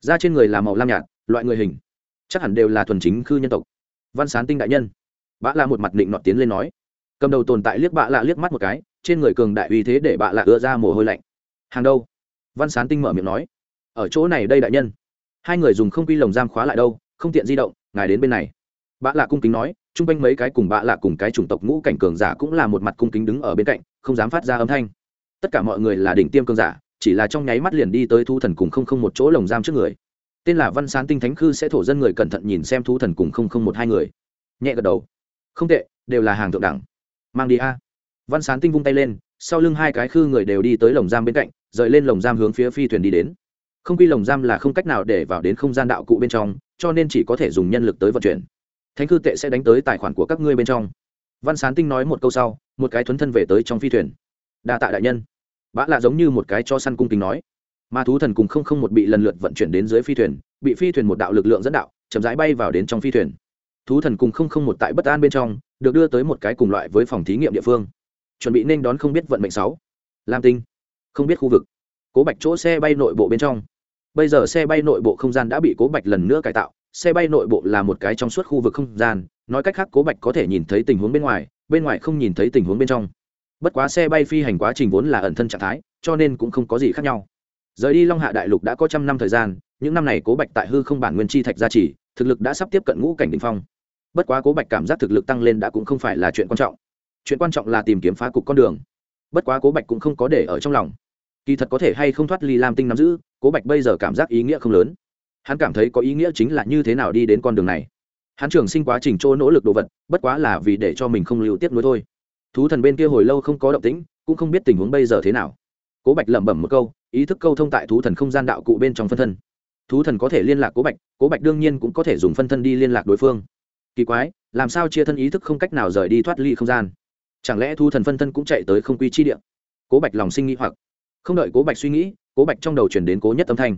Da trên người là màu lam nhạt, loại người hình. Chắc hẳn đều là thuần chính khư nhân tộc. Văn sán tinh đại nhân. Bạ lạ một mặt định nọt tiến lên nói. Cầm đầu tồn tại liếc bạ lạ liếc mắt một cái, trên người cường đại uy thế để bạ lạ ưa ra mồ hôi lạnh. Hàng đâu? Văn sán tinh mở miệng nói. Ở chỗ này đây đại nhân hai người dùng không quy lồng giam khóa lại đâu, không tiện di động, ngài đến bên này. Bạ lạ cung kính nói, chung quanh mấy cái cùng bạ lạ cùng cái chủng tộc ngũ cảnh cường giả cũng là một mặt cung kính đứng ở bên cạnh, không dám phát ra âm thanh. Tất cả mọi người là đỉnh tiêm cường giả, chỉ là trong nháy mắt liền đi tới thu thần cùng không không một chỗ lồng giam trước người. Tên là văn sán tinh thánh khư sẽ thổ dân người cẩn thận nhìn xem thu thần cùng không không một hai người. Nhẹ gật đầu. Không tệ, đều là hàng thượng đẳng. Mang đi a. Văn sán tinh vung tay lên, sau lưng hai cái khư người đều đi tới lồng giam bên cạnh, rời lên lồng giam hướng phía phi thuyền đi đến không quy lồng giam là không cách nào để vào đến không gian đạo cụ bên trong, cho nên chỉ có thể dùng nhân lực tới vận chuyển. Thánh cư tệ sẽ đánh tới tài khoản của các ngươi bên trong. Văn sán tinh nói một câu sau, một cái thuấn thân về tới trong phi thuyền. Đa tạ đại nhân. Bã lạ giống như một cái cho săn cung kính nói. Ma thú thần cùng không không một bị lần lượt vận chuyển đến dưới phi thuyền, bị phi thuyền một đạo lực lượng dẫn đạo, chậm rãi bay vào đến trong phi thuyền. Thú thần cùng không không một tại bất an bên trong, được đưa tới một cái cùng loại với phòng thí nghiệm địa phương. Chuẩn bị nên đón không biết vận mệnh sáu. Lam tinh. Không biết khu vực. Cố bạch chỗ xe bay nội bộ bên trong bây giờ xe bay nội bộ không gian đã bị cố bạch lần nữa cải tạo, xe bay nội bộ là một cái trong suốt khu vực không gian, nói cách khác cố bạch có thể nhìn thấy tình huống bên ngoài bên ngoài không nhìn thấy tình huống bên trong. Bất quá xe bay phi hành quá trình vốn là ẩn thân trạng thái, cho nên cũng không có gì khác nhau. Rời đi long hạ đại lục đã có trăm năm thời gian, những năm này cố bạch tại hư không bản nguyên chi thạch gia trì, thực lực đã sắp tiếp cận ngũ cảnh đ ỉ n h phong. Bất quá cố bạch cảm giác thực lực tăng lên đã cũng không phải là chuyện quan trọng. Chuyện quan trọng là tìm kiếm phá cục con đường. Bất quá cố bạch cũng không có để ở trong lòng. Kỳ thật có thể hay không thoát ly lam tinh nắm giữ cố bạch bây giờ cảm giác ý nghĩa không lớn. Hắn cảm thấy có ý nghĩa chính là như thế nào đi đến con đường này. Hắn trường sinh quá trình chỗ nỗ lực đồ vật, bất quá là vì để cho mình không lưu tiếp nối thôi. Thú thần bên kia hồi lâu không có động tĩnh, cũng không biết tình huống bây giờ thế nào. Cố bạch lẩm bẩm một câu, ý thức câu thông tại thú thần không gian đạo cụ bên trong phân thân. Thú thần có thể liên lạc cố bạch cố bạch đương nhiên cũng có thể dùng phân thân đi liên lạc đối phương. Kỳ quái, làm sao chia thân ý thức không cách nào rời đi thoát ly không gian? Chẳng lẽ thú thần phân thân cũng chạy tới không quy chi địa? Cố bạch lòng sinh nghĩ hoặc. Không đợi cố bạch suy nghĩ cố bạch trong đầu chuyển đến cố nhất âm thanh.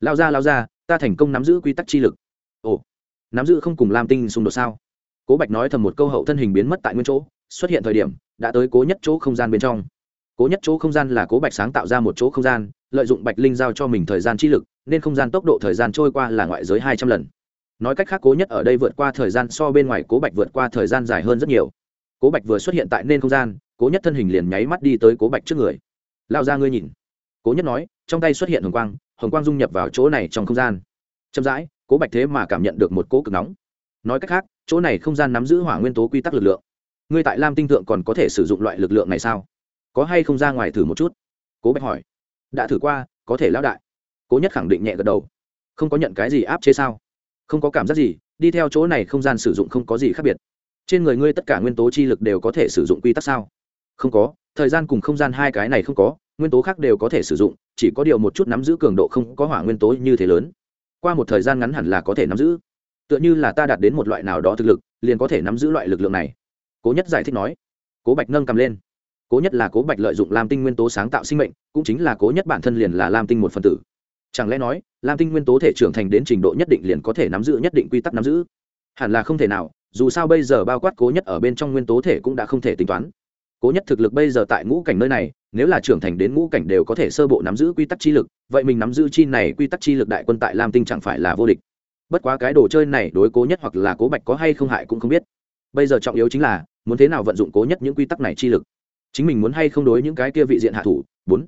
Lao ra lao ra, ta thành công nắm giữ quy tắc chi lực. Ồ, nắm giữ không cùng lam tinh xung đột sao? Cố bạch nói thầm một câu hậu thân hình biến mất tại nguyên chỗ, xuất hiện thời điểm, đã tới cố nhất chỗ không gian bên trong. Cố nhất chỗ không gian là cố bạch sáng tạo ra một chỗ không gian, lợi dụng bạch linh giao cho mình thời gian chi lực, nên không gian tốc độ thời gian trôi qua là ngoại giới hai trăm lần. Nói cách khác, cố nhất ở đây vượt qua thời gian so bên ngoài cố bạch vượt qua thời gian dài hơn rất nhiều. Cố bạch vừa xuất hiện tại nên không gian, cố nhất thân hình liền nháy mắt đi tới cố bạch trước người. Lao ra, ngươi nhìn cố nhất nói, trong tay xuất hiện hồng quang hồng quang dung nhập vào chỗ này trong không gian. Chậm rãi, cố bạch thế mà cảm nhận được một cỗ cực nóng. Nói cách khác, chỗ này không gian nắm giữ hỏa nguyên tố quy tắc lực lượng. Ngươi tại lam tinh thượng còn có thể sử dụng loại lực lượng này sao? Có hay không ra ngoài thử một chút? Cố bạch hỏi. Đã thử qua, có thể lão đại. Cố nhất khẳng định nhẹ gật đầu. Không có nhận cái gì áp chế sao? Không có cảm giác gì, đi theo chỗ này không gian sử dụng không có gì khác biệt. Trên người ngươi tất cả nguyên tố chi lực đều có thể sử dụng quy tắc sao? Không có, thời gian cùng không gian hai cái này không có nguyên tố khác đều có thể sử dụng, chỉ có điều một chút nắm giữ cường độ không có hỏa nguyên tố như thế lớn. Qua một thời gian ngắn hẳn là có thể nắm giữ. Tựa như là ta đạt đến một loại nào đó thực lực, liền có thể nắm giữ loại lực lượng này. Cố nhất giải thích nói. Cố bạch nâng cầm lên. Cố nhất là cố bạch lợi dụng lam tinh nguyên tố sáng tạo sinh mệnh, cũng chính là cố nhất bản thân liền là lam tinh một phần tử. Chẳng lẽ nói, lam tinh nguyên tố thể trưởng thành đến trình độ nhất định liền có thể nắm giữ nhất định quy tắc nắm giữ? Hẳn là không thể nào, dù sao bây giờ bao quát cố nhất ở bên trong nguyên tố thể cũng đã không thể tính toán cố nhất thực lực bây giờ tại ngũ cảnh nơi này, nếu là trưởng thành đến ngũ cảnh đều có thể sơ bộ nắm giữ quy tắc chi lực, vậy mình nắm giữ chi này quy tắc chi lực đại quân tại lam tinh chẳng phải là vô địch. Bất quá cái đồ chơi này đối cố nhất hoặc là cố bạch có hay không hại cũng không biết. Bây giờ trọng yếu chính là, muốn thế nào vận dụng cố nhất những quy tắc này chi lực. Chính mình muốn hay không đối những cái kia vị diện hạ thủ? Bốn.